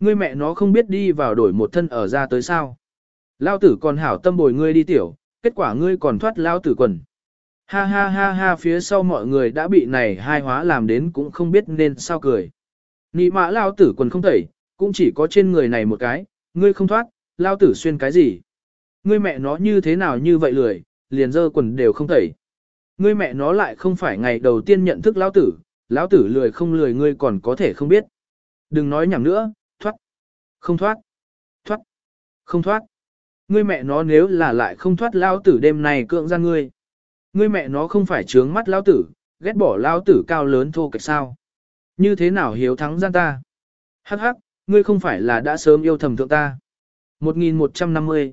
Ngươi mẹ nó không biết đi vào đổi một thân ở ra tới sao. Lão tử còn hảo tâm bồi ngươi đi tiểu, kết quả ngươi còn thoát Lão tử quần. Ha ha ha ha phía sau mọi người đã bị này hai hóa làm đến cũng không biết nên sao cười. Nị mã lao tử quần không tẩy, cũng chỉ có trên người này một cái, ngươi không thoát, lao tử xuyên cái gì. Ngươi mẹ nó như thế nào như vậy lười, liền dơ quần đều không tẩy. Ngươi mẹ nó lại không phải ngày đầu tiên nhận thức lao tử, lão tử lười không lười ngươi còn có thể không biết. Đừng nói nhảm nữa, thoát, không thoát, thoát, không thoát. Ngươi mẹ nó nếu là lại không thoát lao tử đêm này cưỡng ra ngươi. Ngươi mẹ nó không phải trướng mắt lao tử, ghét bỏ lao tử cao lớn thô kệch sao. Như thế nào hiếu thắng gian ta? Hắc hắc, ngươi không phải là đã sớm yêu thầm thượng ta. 1150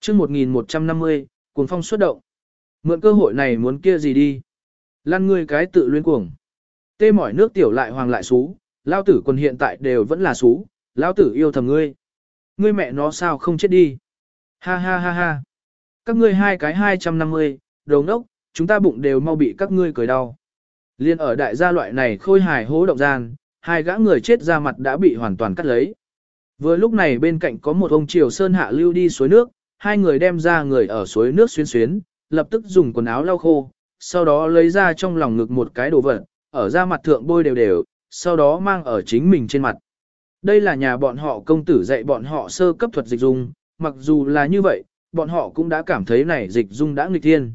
chương 1150, cuồng phong xuất động. Mượn cơ hội này muốn kia gì đi? Lăn ngươi cái tự luyến cuồng. Tê mỏi nước tiểu lại hoàng lại xú, lao tử còn hiện tại đều vẫn là xú, lao tử yêu thầm ngươi. Ngươi mẹ nó sao không chết đi? Ha ha ha ha. Các ngươi hai cái 250, đồ ngốc, chúng ta bụng đều mau bị các ngươi cười đau. Liên ở đại gia loại này khôi hài hố động gian, hai gã người chết ra mặt đã bị hoàn toàn cắt lấy. Vừa lúc này bên cạnh có một ông triều sơn hạ lưu đi suối nước, hai người đem ra người ở suối nước xuyên xuyến, lập tức dùng quần áo lau khô, sau đó lấy ra trong lòng ngực một cái đồ vật, ở da mặt thượng bôi đều đều, sau đó mang ở chính mình trên mặt. Đây là nhà bọn họ công tử dạy bọn họ sơ cấp thuật dịch dung, mặc dù là như vậy, bọn họ cũng đã cảm thấy này dịch dung đã nghịch thiên.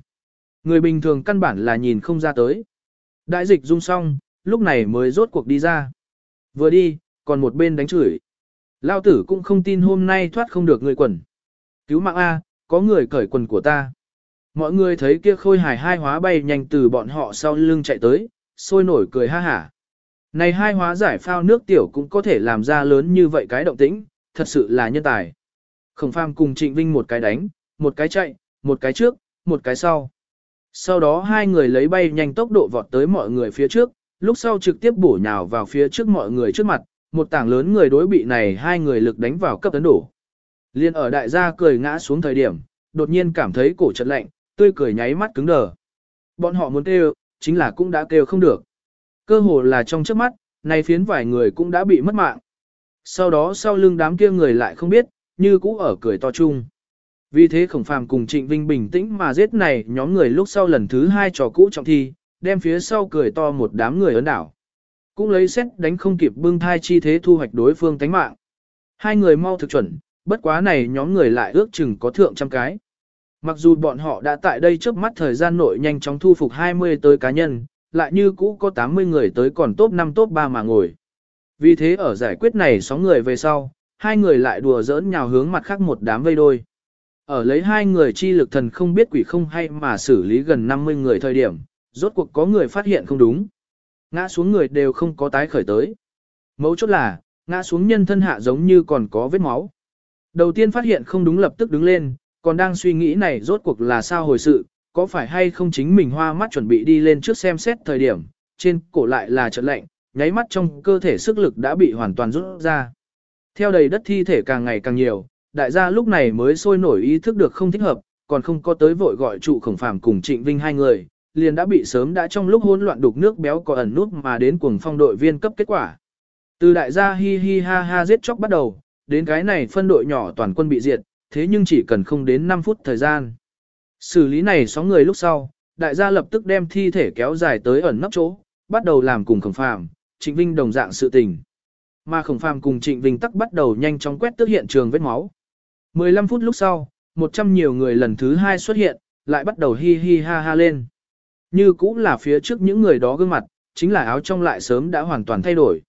Người bình thường căn bản là nhìn không ra tới. Đại dịch dung xong, lúc này mới rốt cuộc đi ra. Vừa đi, còn một bên đánh chửi. Lao tử cũng không tin hôm nay thoát không được người quần. Cứu mạng A, có người cởi quần của ta. Mọi người thấy kia khôi hài hai hóa bay nhanh từ bọn họ sau lưng chạy tới, sôi nổi cười ha hả. Này hai hóa giải phao nước tiểu cũng có thể làm ra lớn như vậy cái động tĩnh, thật sự là nhân tài. Khổng Pham cùng Trịnh Vinh một cái đánh, một cái chạy, một cái trước, một cái sau. Sau đó hai người lấy bay nhanh tốc độ vọt tới mọi người phía trước, lúc sau trực tiếp bổ nhào vào phía trước mọi người trước mặt, một tảng lớn người đối bị này hai người lực đánh vào cấp tấn đổ. Liên ở đại gia cười ngã xuống thời điểm, đột nhiên cảm thấy cổ chật lạnh, tươi cười nháy mắt cứng đờ. Bọn họ muốn kêu, chính là cũng đã kêu không được. Cơ hồ là trong trước mắt, này phiến vài người cũng đã bị mất mạng. Sau đó sau lưng đám kia người lại không biết, như cũ ở cười to chung. Vì thế khổng phàm cùng Trịnh Vinh bình tĩnh mà giết này nhóm người lúc sau lần thứ hai trò cũ trọng thi, đem phía sau cười to một đám người ấn đảo. Cũng lấy xét đánh không kịp bưng thai chi thế thu hoạch đối phương tánh mạng. Hai người mau thực chuẩn, bất quá này nhóm người lại ước chừng có thượng trăm cái. Mặc dù bọn họ đã tại đây trước mắt thời gian nội nhanh chóng thu phục 20 tới cá nhân, lại như cũ có 80 người tới còn top 5 top 3 mà ngồi. Vì thế ở giải quyết này 6 người về sau, hai người lại đùa giỡn nhào hướng mặt khác một đám vây đôi. Ở lấy hai người chi lực thần không biết quỷ không hay mà xử lý gần 50 người thời điểm, rốt cuộc có người phát hiện không đúng. Ngã xuống người đều không có tái khởi tới. Mấu chốt là, ngã xuống nhân thân hạ giống như còn có vết máu. Đầu tiên phát hiện không đúng lập tức đứng lên, còn đang suy nghĩ này rốt cuộc là sao hồi sự, có phải hay không chính mình hoa mắt chuẩn bị đi lên trước xem xét thời điểm, trên cổ lại là trận lạnh, nháy mắt trong cơ thể sức lực đã bị hoàn toàn rút ra. Theo đầy đất thi thể càng ngày càng nhiều, đại gia lúc này mới sôi nổi ý thức được không thích hợp, còn không có tới vội gọi trụ khổng phàm cùng trịnh vinh hai người, liền đã bị sớm đã trong lúc hỗn loạn đục nước béo có ẩn nút mà đến cuồng phong đội viên cấp kết quả. Từ đại gia hi hi ha ha giết chóc bắt đầu, đến cái này phân đội nhỏ toàn quân bị diệt, thế nhưng chỉ cần không đến 5 phút thời gian. Xử lý này 6 người lúc sau, đại gia lập tức đem thi thể kéo dài tới ẩn nấp chỗ, bắt đầu làm cùng khổng phàm, trịnh vinh đồng dạng sự tình. Mà khổng phàm cùng trịnh vinh tắc bắt đầu nhanh chóng quét tước hiện trường vết máu. 15 phút lúc sau, 100 nhiều người lần thứ hai xuất hiện, lại bắt đầu hi hi ha ha lên. Như cũng là phía trước những người đó gương mặt, chính là áo trong lại sớm đã hoàn toàn thay đổi.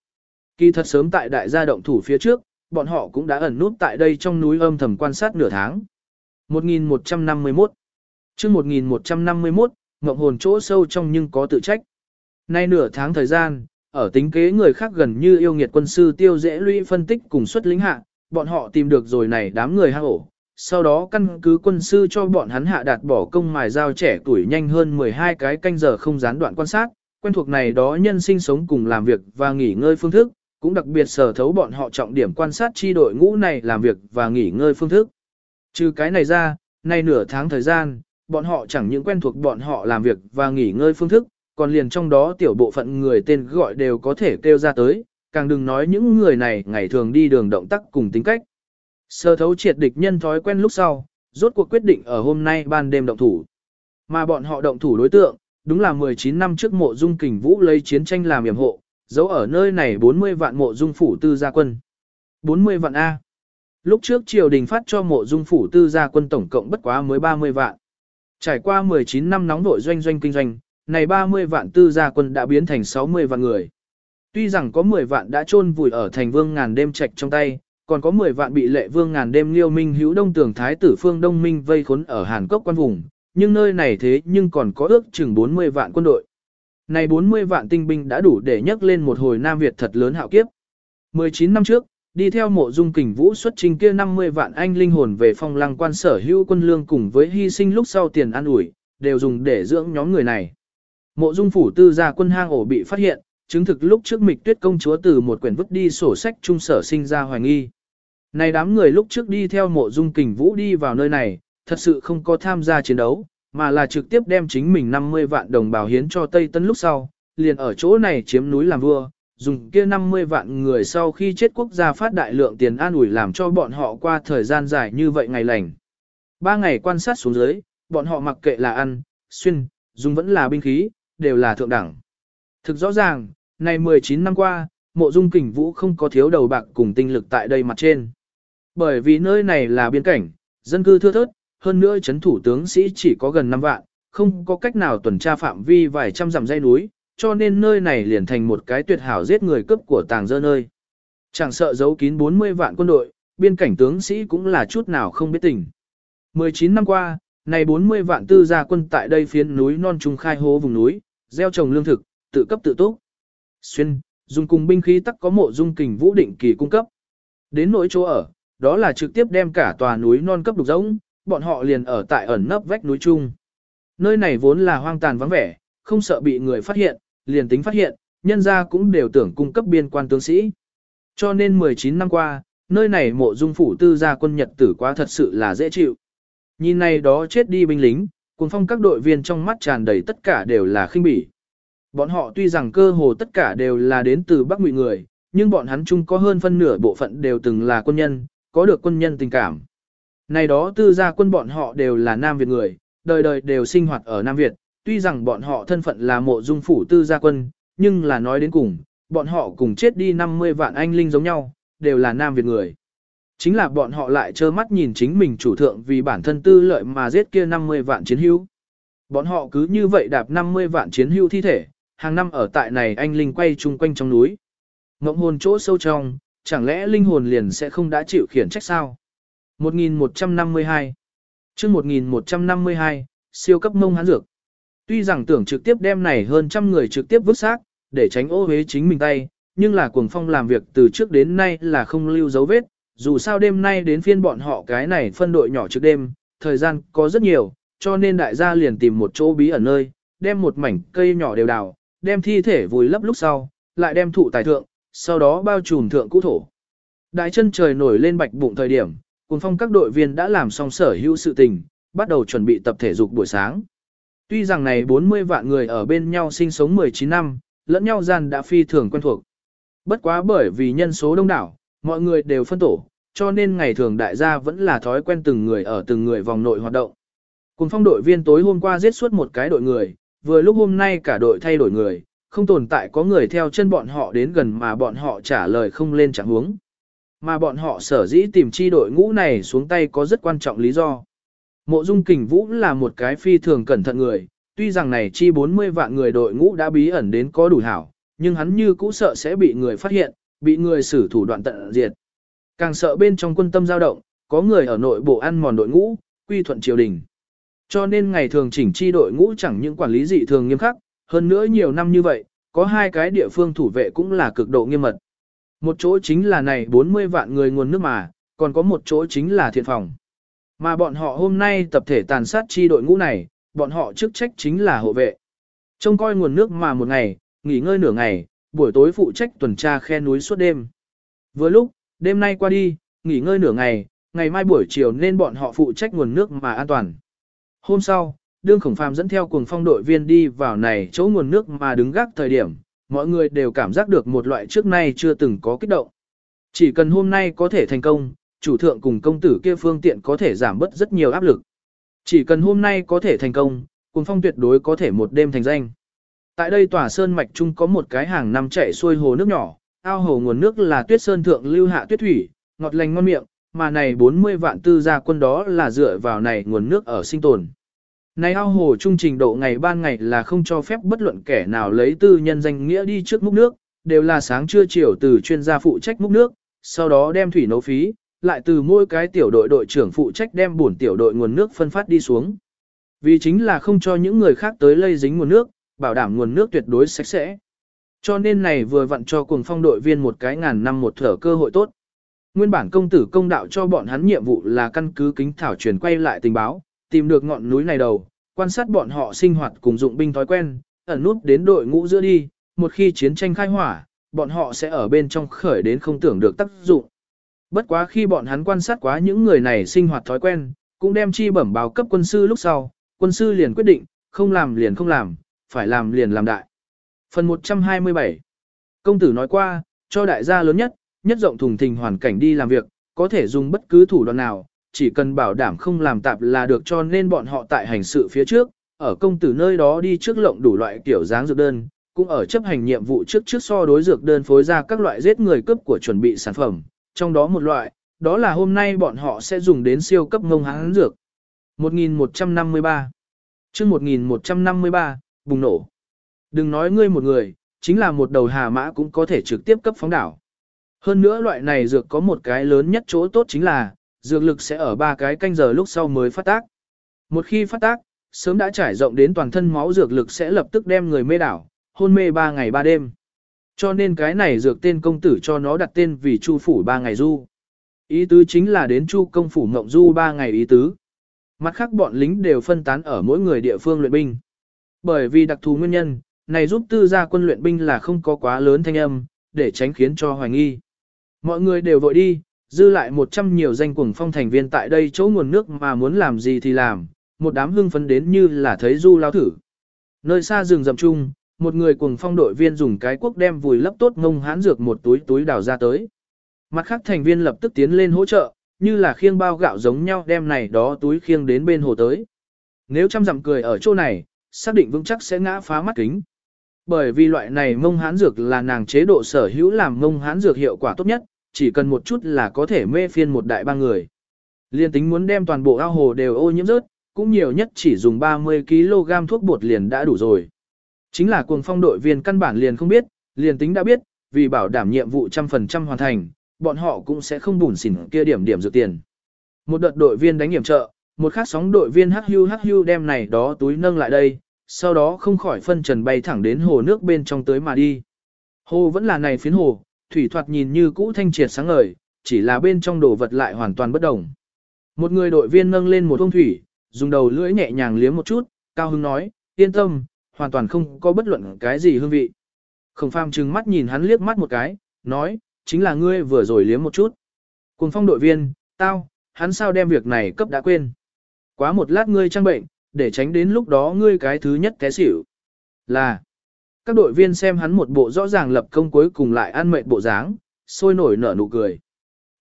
Kỳ thật sớm tại đại gia động thủ phía trước, bọn họ cũng đã ẩn nút tại đây trong núi âm thầm quan sát nửa tháng. 1151 chương 1151, ngậm hồn chỗ sâu trong nhưng có tự trách. Nay nửa tháng thời gian, ở tính kế người khác gần như yêu nghiệt quân sư tiêu dễ lũy phân tích cùng xuất lính hạ, bọn họ tìm được rồi này đám người hang ổ. Sau đó căn cứ quân sư cho bọn hắn hạ đạt bỏ công mài dao trẻ tuổi nhanh hơn 12 cái canh giờ không gián đoạn quan sát, quen thuộc này đó nhân sinh sống cùng làm việc và nghỉ ngơi phương thức, cũng đặc biệt sở thấu bọn họ trọng điểm quan sát chi đội ngũ này làm việc và nghỉ ngơi phương thức. Trừ cái này ra, nay nửa tháng thời gian, bọn họ chẳng những quen thuộc bọn họ làm việc và nghỉ ngơi phương thức, còn liền trong đó tiểu bộ phận người tên gọi đều có thể kêu ra tới, càng đừng nói những người này ngày thường đi đường động tác cùng tính cách. Sơ thấu triệt địch nhân thói quen lúc sau, rốt cuộc quyết định ở hôm nay ban đêm động thủ. Mà bọn họ động thủ đối tượng, đúng là 19 năm trước mộ dung kình vũ lấy chiến tranh làm yểm hộ, giấu ở nơi này 40 vạn mộ dung phủ tư gia quân. 40 vạn A. Lúc trước triều đình phát cho mộ dung phủ tư gia quân tổng cộng bất quá mới 30 vạn. Trải qua 19 năm nóng vội doanh doanh kinh doanh, này 30 vạn tư gia quân đã biến thành 60 vạn người. Tuy rằng có 10 vạn đã chôn vùi ở thành vương ngàn đêm trạch trong tay, còn có 10 vạn bị lệ vương ngàn đêm liêu minh hữu đông tường thái tử phương đông minh vây khốn ở Hàn Quốc quan vùng, nhưng nơi này thế nhưng còn có ước chừng 40 vạn quân đội. Này 40 vạn tinh binh đã đủ để nhấc lên một hồi Nam Việt thật lớn hạo kiếp. 19 năm trước, đi theo mộ dung kình vũ xuất trình kia 50 vạn anh linh hồn về phong lăng quan sở hữu quân lương cùng với hy sinh lúc sau tiền ăn ủi, đều dùng để dưỡng nhóm người này. Mộ dung phủ tư gia quân hang ổ bị phát hiện, chứng thực lúc trước mịch tuyết công chúa từ một quyển vứt đi sổ sách trung sở sinh ra hoài nghi. Này đám người lúc trước đi theo mộ dung kình vũ đi vào nơi này, thật sự không có tham gia chiến đấu, mà là trực tiếp đem chính mình 50 vạn đồng bào hiến cho Tây Tân lúc sau, liền ở chỗ này chiếm núi làm vua, dùng kia 50 vạn người sau khi chết quốc gia phát đại lượng tiền an ủi làm cho bọn họ qua thời gian dài như vậy ngày lành. Ba ngày quan sát xuống dưới, bọn họ mặc kệ là ăn, xuyên, dùng vẫn là binh khí, đều là thượng đẳng. Thực rõ ràng, này 19 năm qua, mộ dung kình vũ không có thiếu đầu bạc cùng tinh lực tại đây mặt trên. Bởi vì nơi này là biên cảnh, dân cư thưa thớt, hơn nữa chấn thủ tướng sĩ chỉ có gần 5 vạn, không có cách nào tuần tra phạm vi vài trăm dặm dây núi, cho nên nơi này liền thành một cái tuyệt hảo giết người cướp của tàng dơ nơi. Chẳng sợ giấu kín 40 vạn quân đội, biên cảnh tướng sĩ cũng là chút nào không biết tình. 19 năm qua, này 40 vạn tư gia quân tại đây phiến núi non trung khai hố vùng núi, gieo trồng lương thực, tự cấp tự túc. Xuyên, dùng cùng binh khí tắc có mộ dung kình vũ định kỳ cung cấp. Đến nỗi chỗ ở, đó là trực tiếp đem cả tòa núi non cấp đục rỗng, bọn họ liền ở tại ẩn nấp vách núi chung. Nơi này vốn là hoang tàn vắng vẻ, không sợ bị người phát hiện, liền tính phát hiện, nhân gia cũng đều tưởng cung cấp biên quan tướng sĩ. Cho nên 19 năm qua, nơi này mộ dung phủ tư gia quân nhật tử quá thật sự là dễ chịu. Nhìn này đó chết đi binh lính, cùng phong các đội viên trong mắt tràn đầy tất cả đều là khinh bỉ. Bọn họ tuy rằng cơ hồ tất cả đều là đến từ Bắc Ngụy người, nhưng bọn hắn chung có hơn phân nửa bộ phận đều từng là quân nhân, có được quân nhân tình cảm. Này đó tư gia quân bọn họ đều là Nam Việt người, đời đời đều sinh hoạt ở Nam Việt, tuy rằng bọn họ thân phận là mộ dung phủ tư gia quân, nhưng là nói đến cùng, bọn họ cùng chết đi 50 vạn anh linh giống nhau, đều là Nam Việt người. Chính là bọn họ lại trơ mắt nhìn chính mình chủ thượng vì bản thân tư lợi mà giết kia 50 vạn chiến hữu. Bọn họ cứ như vậy đạp 50 vạn chiến hữu thi thể, hàng năm ở tại này anh linh quay chung quanh trong núi. Ngộng hồn chỗ sâu trong, chẳng lẽ linh hồn liền sẽ không đã chịu khiển trách sao? 1152 chương 1152, siêu cấp mông hán dược. Tuy rằng tưởng trực tiếp đem này hơn trăm người trực tiếp vứt xác, để tránh ô hế chính mình tay, nhưng là cuồng phong làm việc từ trước đến nay là không lưu dấu vết, dù sao đêm nay đến phiên bọn họ cái này phân đội nhỏ trước đêm, thời gian có rất nhiều, cho nên đại gia liền tìm một chỗ bí ẩn nơi, đem một mảnh cây nhỏ đều đào, đem thi thể vùi lấp lúc sau, lại đem thụ tài thượng, sau đó bao trùm thượng cũ thổ. Đại chân trời nổi lên bạch bụng thời điểm, cùng phong các đội viên đã làm xong sở hữu sự tình, bắt đầu chuẩn bị tập thể dục buổi sáng. Tuy rằng này 40 vạn người ở bên nhau sinh sống 19 năm, lẫn nhau gian đã phi thường quen thuộc. Bất quá bởi vì nhân số đông đảo, mọi người đều phân tổ, cho nên ngày thường đại gia vẫn là thói quen từng người ở từng người vòng nội hoạt động. Cùng phong đội viên tối hôm qua giết suốt một cái đội người, vừa lúc hôm nay cả đội thay đổi người, không tồn tại có người theo chân bọn họ đến gần mà bọn họ trả lời không lên chẳng hướng, Mà bọn họ sở dĩ tìm chi đội ngũ này xuống tay có rất quan trọng lý do. Mộ Dung Kình Vũ là một cái phi thường cẩn thận người, tuy rằng này chi 40 vạn người đội ngũ đã bí ẩn đến có đủ hảo, nhưng hắn như cũ sợ sẽ bị người phát hiện, bị người xử thủ đoạn tận diệt. Càng sợ bên trong quân tâm dao động, có người ở nội bộ ăn mòn đội ngũ, quy thuận triều đình. Cho nên ngày thường chỉnh chi đội ngũ chẳng những quản lý dị thường nghiêm khắc, hơn nữa nhiều năm như vậy, có hai cái địa phương thủ vệ cũng là cực độ nghiêm mật. Một chỗ chính là này 40 vạn người nguồn nước mà, còn có một chỗ chính là thiện phòng. Mà bọn họ hôm nay tập thể tàn sát chi đội ngũ này, bọn họ chức trách chính là hộ vệ. Trông coi nguồn nước mà một ngày, nghỉ ngơi nửa ngày, buổi tối phụ trách tuần tra khe núi suốt đêm. Vừa lúc, đêm nay qua đi, nghỉ ngơi nửa ngày, ngày mai buổi chiều nên bọn họ phụ trách nguồn nước mà an toàn. Hôm sau, đương khổng phàm dẫn theo cuồng phong đội viên đi vào này chỗ nguồn nước mà đứng gác thời điểm, mọi người đều cảm giác được một loại trước nay chưa từng có kích động. Chỉ cần hôm nay có thể thành công, chủ thượng cùng công tử kia phương tiện có thể giảm bớt rất nhiều áp lực. Chỉ cần hôm nay có thể thành công, cuồng phong tuyệt đối có thể một đêm thành danh. Tại đây tòa sơn mạch trung có một cái hàng năm chảy xuôi hồ nước nhỏ, ao hồ nguồn nước là tuyết sơn thượng lưu hạ tuyết thủy, ngọt lành ngon miệng, mà này 40 vạn tư gia quân đó là dựa vào này nguồn nước ở sinh tồn. Này ao hồ trung trình độ ngày ban ngày là không cho phép bất luận kẻ nào lấy tư nhân danh nghĩa đi trước múc nước, đều là sáng trưa chiều từ chuyên gia phụ trách múc nước, sau đó đem thủy nấu phí, lại từ mỗi cái tiểu đội đội trưởng phụ trách đem bổn tiểu đội nguồn nước phân phát đi xuống. Vì chính là không cho những người khác tới lây dính nguồn nước, bảo đảm nguồn nước tuyệt đối sạch sẽ. Cho nên này vừa vặn cho cùng phong đội viên một cái ngàn năm một thở cơ hội tốt. Nguyên bản công tử công đạo cho bọn hắn nhiệm vụ là căn cứ kính thảo truyền quay lại tình báo, tìm được ngọn núi này đầu, quan sát bọn họ sinh hoạt cùng dụng binh thói quen, ẩn nút đến đội ngũ giữa đi, một khi chiến tranh khai hỏa, bọn họ sẽ ở bên trong khởi đến không tưởng được tác dụng. Bất quá khi bọn hắn quan sát quá những người này sinh hoạt thói quen, cũng đem chi bẩm báo cấp quân sư lúc sau, quân sư liền quyết định, không làm liền không làm, phải làm liền làm đại. Phần 127 Công tử nói qua, cho đại gia lớn nhất, nhất rộng thùng thình hoàn cảnh đi làm việc, có thể dùng bất cứ thủ đoạn nào, chỉ cần bảo đảm không làm tạp là được cho nên bọn họ tại hành sự phía trước, ở công tử nơi đó đi trước lộng đủ loại kiểu dáng dược đơn, cũng ở chấp hành nhiệm vụ trước trước so đối dược đơn phối ra các loại giết người cấp của chuẩn bị sản phẩm, trong đó một loại, đó là hôm nay bọn họ sẽ dùng đến siêu cấp ngông hán dược. 1153 chương 1153, bùng nổ. Đừng nói ngươi một người, chính là một đầu hà mã cũng có thể trực tiếp cấp phóng đảo. Hơn nữa loại này dược có một cái lớn nhất chỗ tốt chính là, dược lực sẽ ở ba cái canh giờ lúc sau mới phát tác. Một khi phát tác, sớm đã trải rộng đến toàn thân máu dược lực sẽ lập tức đem người mê đảo, hôn mê ba ngày ba đêm. Cho nên cái này dược tên công tử cho nó đặt tên vì Chu phủ ba ngày du. Ý tứ chính là đến Chu công phủ ngộng du ba ngày ý tứ. Mặt khác bọn lính đều phân tán ở mỗi người địa phương luyện binh. Bởi vì đặc thù nguyên nhân, này giúp tư gia quân luyện binh là không có quá lớn thanh âm, để tránh khiến cho hoài nghi. Mọi người đều vội đi, dư lại một trăm nhiều danh cuồng phong thành viên tại đây chỗ nguồn nước mà muốn làm gì thì làm, một đám hưng phấn đến như là thấy du lao thử. Nơi xa rừng rậm chung, một người cuồng phong đội viên dùng cái cuốc đem vùi lấp tốt ngông hãn dược một túi túi đào ra tới. Mặt khác thành viên lập tức tiến lên hỗ trợ, như là khiêng bao gạo giống nhau đem này đó túi khiêng đến bên hồ tới. Nếu chăm dặm cười ở chỗ này, xác định vững chắc sẽ ngã phá mắt kính. Bởi vì loại này mông hán dược là nàng chế độ sở hữu làm mông hán dược hiệu quả tốt nhất, chỉ cần một chút là có thể mê phiên một đại ba người. Liên tính muốn đem toàn bộ ao hồ đều ô nhiễm rớt, cũng nhiều nhất chỉ dùng 30kg thuốc bột liền đã đủ rồi. Chính là cuồng phong đội viên căn bản liền không biết, liền tính đã biết, vì bảo đảm nhiệm vụ trăm phần trăm hoàn thành, bọn họ cũng sẽ không bùn xỉn kia điểm điểm dự tiền. Một đợt đội viên đánh hiểm trợ, một khác sóng đội viên hắc hưu hắc hưu đem này đó túi nâng lại đây, sau đó không khỏi phân trần bay thẳng đến hồ nước bên trong tới mà đi. Hồ vẫn là này phiến hồ, thủy thoạt nhìn như cũ thanh triệt sáng ngời, chỉ là bên trong đồ vật lại hoàn toàn bất đồng. Một người đội viên nâng lên một thông thủy, dùng đầu lưỡi nhẹ nhàng liếm một chút, cao hưng nói, yên tâm, hoàn toàn không có bất luận cái gì hương vị. Khổng phàm trừng mắt nhìn hắn liếc mắt một cái, nói, chính là ngươi vừa rồi liếm một chút. Cùng phong đội viên, tao, hắn sao đem việc này cấp đã quên. Quá một lát ngươi trang bệnh, để tránh đến lúc đó ngươi cái thứ nhất té xỉu. Là, các đội viên xem hắn một bộ rõ ràng lập công cuối cùng lại ăn mệt bộ dáng, sôi nổi nở nụ cười.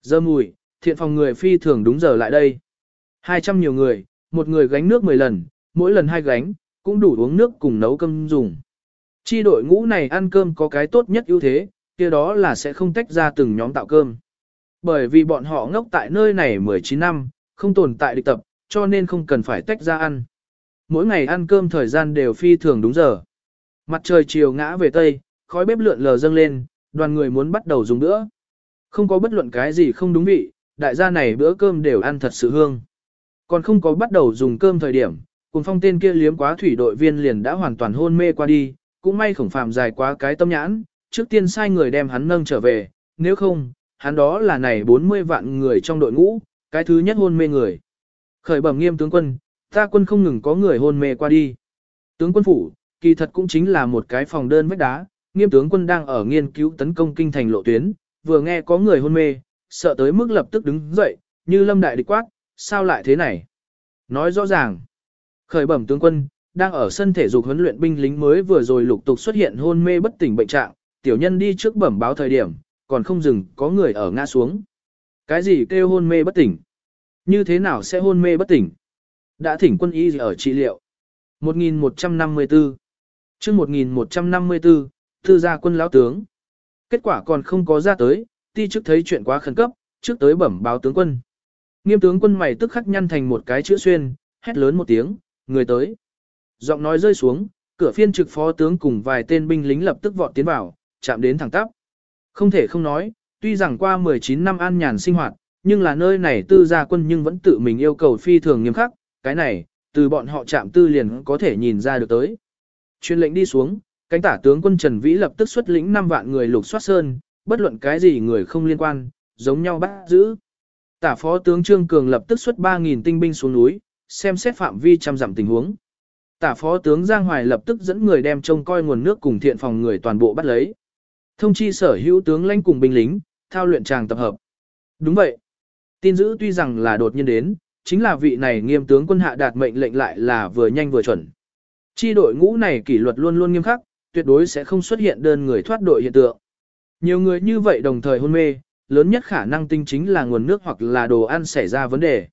Giờ mùi, thiện phòng người phi thường đúng giờ lại đây. 200 nhiều người, một người gánh nước 10 lần, mỗi lần hai gánh, cũng đủ uống nước cùng nấu cơm dùng. Chi đội ngũ này ăn cơm có cái tốt nhất ưu thế, kia đó là sẽ không tách ra từng nhóm tạo cơm. Bởi vì bọn họ ngốc tại nơi này 19 năm, không tồn tại địch tập, cho nên không cần phải tách ra ăn. Mỗi ngày ăn cơm thời gian đều phi thường đúng giờ. Mặt trời chiều ngã về tây, khói bếp lượn lờ dâng lên, đoàn người muốn bắt đầu dùng bữa. Không có bất luận cái gì không đúng vị, đại gia này bữa cơm đều ăn thật sự hương. Còn không có bắt đầu dùng cơm thời điểm, cùng phong tên kia liếm quá thủy đội viên liền đã hoàn toàn hôn mê qua đi, cũng may khổng phạm dài quá cái tâm nhãn, trước tiên sai người đem hắn nâng trở về, nếu không, hắn đó là này 40 vạn người trong đội ngũ, cái thứ nhất hôn mê người. Khởi bẩm nghiêm tướng quân, ta quân không ngừng có người hôn mê qua đi. Tướng quân phủ, kỳ thật cũng chính là một cái phòng đơn vách đá, nghiêm tướng quân đang ở nghiên cứu tấn công kinh thành lộ tuyến, vừa nghe có người hôn mê, sợ tới mức lập tức đứng dậy, như lâm đại địch quát, sao lại thế này? Nói rõ ràng, khởi bẩm tướng quân, đang ở sân thể dục huấn luyện binh lính mới vừa rồi lục tục xuất hiện hôn mê bất tỉnh bệnh trạng, tiểu nhân đi trước bẩm báo thời điểm, còn không dừng có người ở ngã xuống. Cái gì kêu hôn mê bất tỉnh? Như thế nào sẽ hôn mê bất tỉnh? Đã thỉnh quân y ở trị liệu. 1154 chương 1154, thư gia quân lão tướng. Kết quả còn không có ra tới, ti trước thấy chuyện quá khẩn cấp, trước tới bẩm báo tướng quân. Nghiêm tướng quân mày tức khắc nhăn thành một cái chữ xuyên, hét lớn một tiếng, người tới. Giọng nói rơi xuống, cửa phiên trực phó tướng cùng vài tên binh lính lập tức vọt tiến vào, chạm đến thẳng tắp. Không thể không nói, tuy rằng qua 19 năm an nhàn sinh hoạt, nhưng là nơi này tư gia quân nhưng vẫn tự mình yêu cầu phi thường nghiêm khắc, cái này, từ bọn họ chạm tư liền có thể nhìn ra được tới. Chuyên lệnh đi xuống, cánh tả tướng quân Trần Vĩ lập tức xuất lĩnh 5 vạn người lục soát sơn, bất luận cái gì người không liên quan, giống nhau bắt giữ. Tả phó tướng Trương Cường lập tức xuất 3.000 tinh binh xuống núi, xem xét phạm vi chăm dặm tình huống. Tả phó tướng Giang Hoài lập tức dẫn người đem trông coi nguồn nước cùng thiện phòng người toàn bộ bắt lấy. Thông chi sở hữu tướng lãnh cùng binh lính, thao luyện tràng tập hợp. Đúng vậy. Tin dữ tuy rằng là đột nhiên đến, chính là vị này nghiêm tướng quân hạ đạt mệnh lệnh lại là vừa nhanh vừa chuẩn. Chi đội ngũ này kỷ luật luôn luôn nghiêm khắc, tuyệt đối sẽ không xuất hiện đơn người thoát đội hiện tượng. Nhiều người như vậy đồng thời hôn mê, lớn nhất khả năng tinh chính là nguồn nước hoặc là đồ ăn xảy ra vấn đề.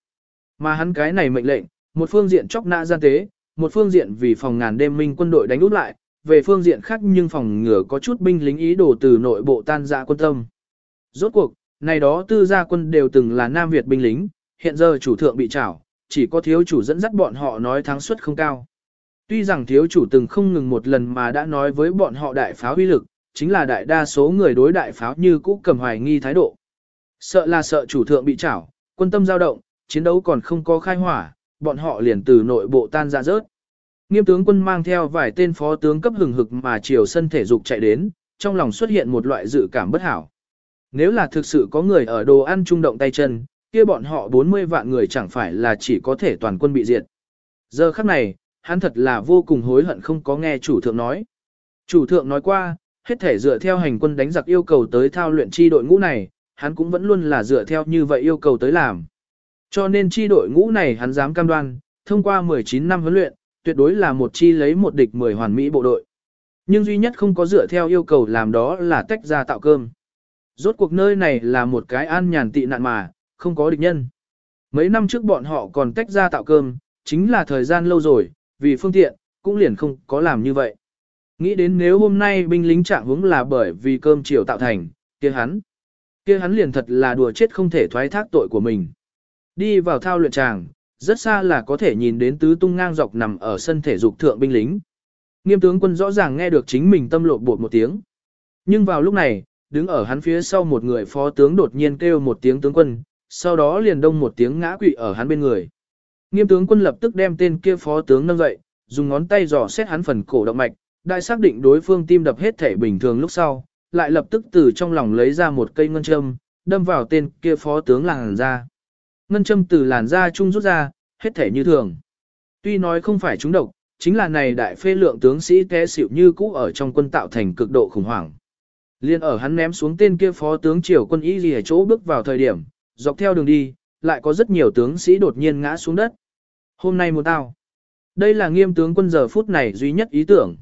Mà hắn cái này mệnh lệnh, một phương diện chóc nã gian tế, một phương diện vì phòng ngàn đêm minh quân đội đánh út lại, về phương diện khác nhưng phòng ngừa có chút binh lính ý đồ từ nội bộ tan ra quân tâm. Rốt cuộc, này đó tư gia quân đều từng là Nam Việt binh lính, hiện giờ chủ thượng bị trảo, chỉ có thiếu chủ dẫn dắt bọn họ nói thắng suất không cao. Tuy rằng thiếu chủ từng không ngừng một lần mà đã nói với bọn họ đại pháo uy lực, chính là đại đa số người đối đại pháo như cũ cầm hoài nghi thái độ. Sợ là sợ chủ thượng bị trảo, quân tâm dao động, chiến đấu còn không có khai hỏa, bọn họ liền từ nội bộ tan ra rớt. Nghiêm tướng quân mang theo vài tên phó tướng cấp hừng hực mà chiều sân thể dục chạy đến, trong lòng xuất hiện một loại dự cảm bất hảo. Nếu là thực sự có người ở đồ ăn trung động tay chân, kia bọn họ 40 vạn người chẳng phải là chỉ có thể toàn quân bị diệt. Giờ khắc này, hắn thật là vô cùng hối hận không có nghe chủ thượng nói. Chủ thượng nói qua, hết thể dựa theo hành quân đánh giặc yêu cầu tới thao luyện chi đội ngũ này, hắn cũng vẫn luôn là dựa theo như vậy yêu cầu tới làm. Cho nên chi đội ngũ này hắn dám cam đoan, thông qua 19 năm huấn luyện, tuyệt đối là một chi lấy một địch 10 hoàn mỹ bộ đội. Nhưng duy nhất không có dựa theo yêu cầu làm đó là tách ra tạo cơm. Rốt cuộc nơi này là một cái an nhàn tị nạn mà, không có địch nhân. Mấy năm trước bọn họ còn tách ra tạo cơm, chính là thời gian lâu rồi, vì phương tiện, cũng liền không có làm như vậy. Nghĩ đến nếu hôm nay binh lính trạng hướng là bởi vì cơm chiều tạo thành, kia hắn, kia hắn liền thật là đùa chết không thể thoái thác tội của mình. Đi vào thao luyện tràng, rất xa là có thể nhìn đến tứ tung ngang dọc nằm ở sân thể dục thượng binh lính. Nghiêm tướng quân rõ ràng nghe được chính mình tâm lộ bột một tiếng. Nhưng vào lúc này, đứng ở hắn phía sau một người phó tướng đột nhiên kêu một tiếng tướng quân, sau đó liền đông một tiếng ngã quỵ ở hắn bên người. Nghiêm tướng quân lập tức đem tên kia phó tướng nâng dậy, dùng ngón tay dò xét hắn phần cổ động mạch, đại xác định đối phương tim đập hết thể bình thường lúc sau, lại lập tức từ trong lòng lấy ra một cây ngân châm, đâm vào tên kia phó tướng làn da. Ngân châm từ làn da trung rút ra, hết thể như thường. Tuy nói không phải trúng độc, chính là này đại phê lượng tướng sĩ té xỉu như cũ ở trong quân tạo thành cực độ khủng hoảng. Liên ở hắn ném xuống tên kia phó tướng triều quân y gì ở chỗ bước vào thời điểm, dọc theo đường đi, lại có rất nhiều tướng sĩ đột nhiên ngã xuống đất. Hôm nay một tao. Đây là nghiêm tướng quân giờ phút này duy nhất ý tưởng.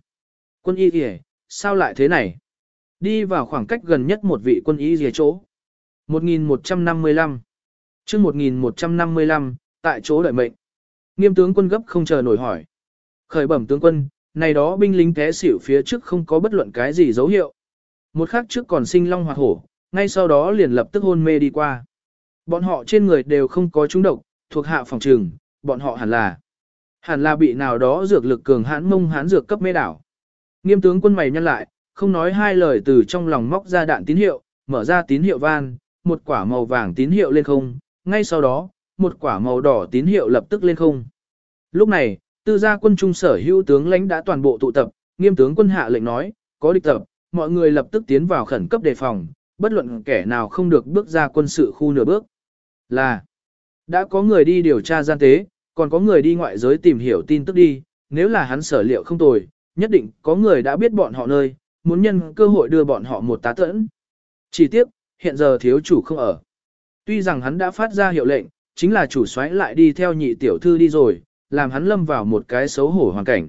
Quân y gì sao lại thế này? Đi vào khoảng cách gần nhất một vị quân y gì chỗ. 1155 chương 1155, tại chỗ đợi mệnh. Nghiêm tướng quân gấp không chờ nổi hỏi. Khởi bẩm tướng quân, này đó binh lính té xỉu phía trước không có bất luận cái gì dấu hiệu. Một khắc trước còn sinh long hoạt hổ, ngay sau đó liền lập tức hôn mê đi qua. Bọn họ trên người đều không có trúng độc, thuộc hạ phòng trường, bọn họ hẳn là hẳn là bị nào đó dược lực cường hãn mông hãn dược cấp mê đảo. Nghiêm tướng quân mày nhăn lại, không nói hai lời từ trong lòng móc ra đạn tín hiệu, mở ra tín hiệu van, một quả màu vàng tín hiệu lên không, ngay sau đó, một quả màu đỏ tín hiệu lập tức lên không. Lúc này, tư gia quân trung sở hữu tướng lãnh đã toàn bộ tụ tập, nghiêm tướng quân hạ lệnh nói, có địch tập, mọi người lập tức tiến vào khẩn cấp đề phòng, bất luận kẻ nào không được bước ra quân sự khu nửa bước. Là, đã có người đi điều tra gian tế, còn có người đi ngoại giới tìm hiểu tin tức đi, nếu là hắn sở liệu không tồi, nhất định có người đã biết bọn họ nơi, muốn nhân cơ hội đưa bọn họ một tá tẫn. Chỉ tiếc, hiện giờ thiếu chủ không ở. Tuy rằng hắn đã phát ra hiệu lệnh, chính là chủ soái lại đi theo nhị tiểu thư đi rồi, làm hắn lâm vào một cái xấu hổ hoàn cảnh.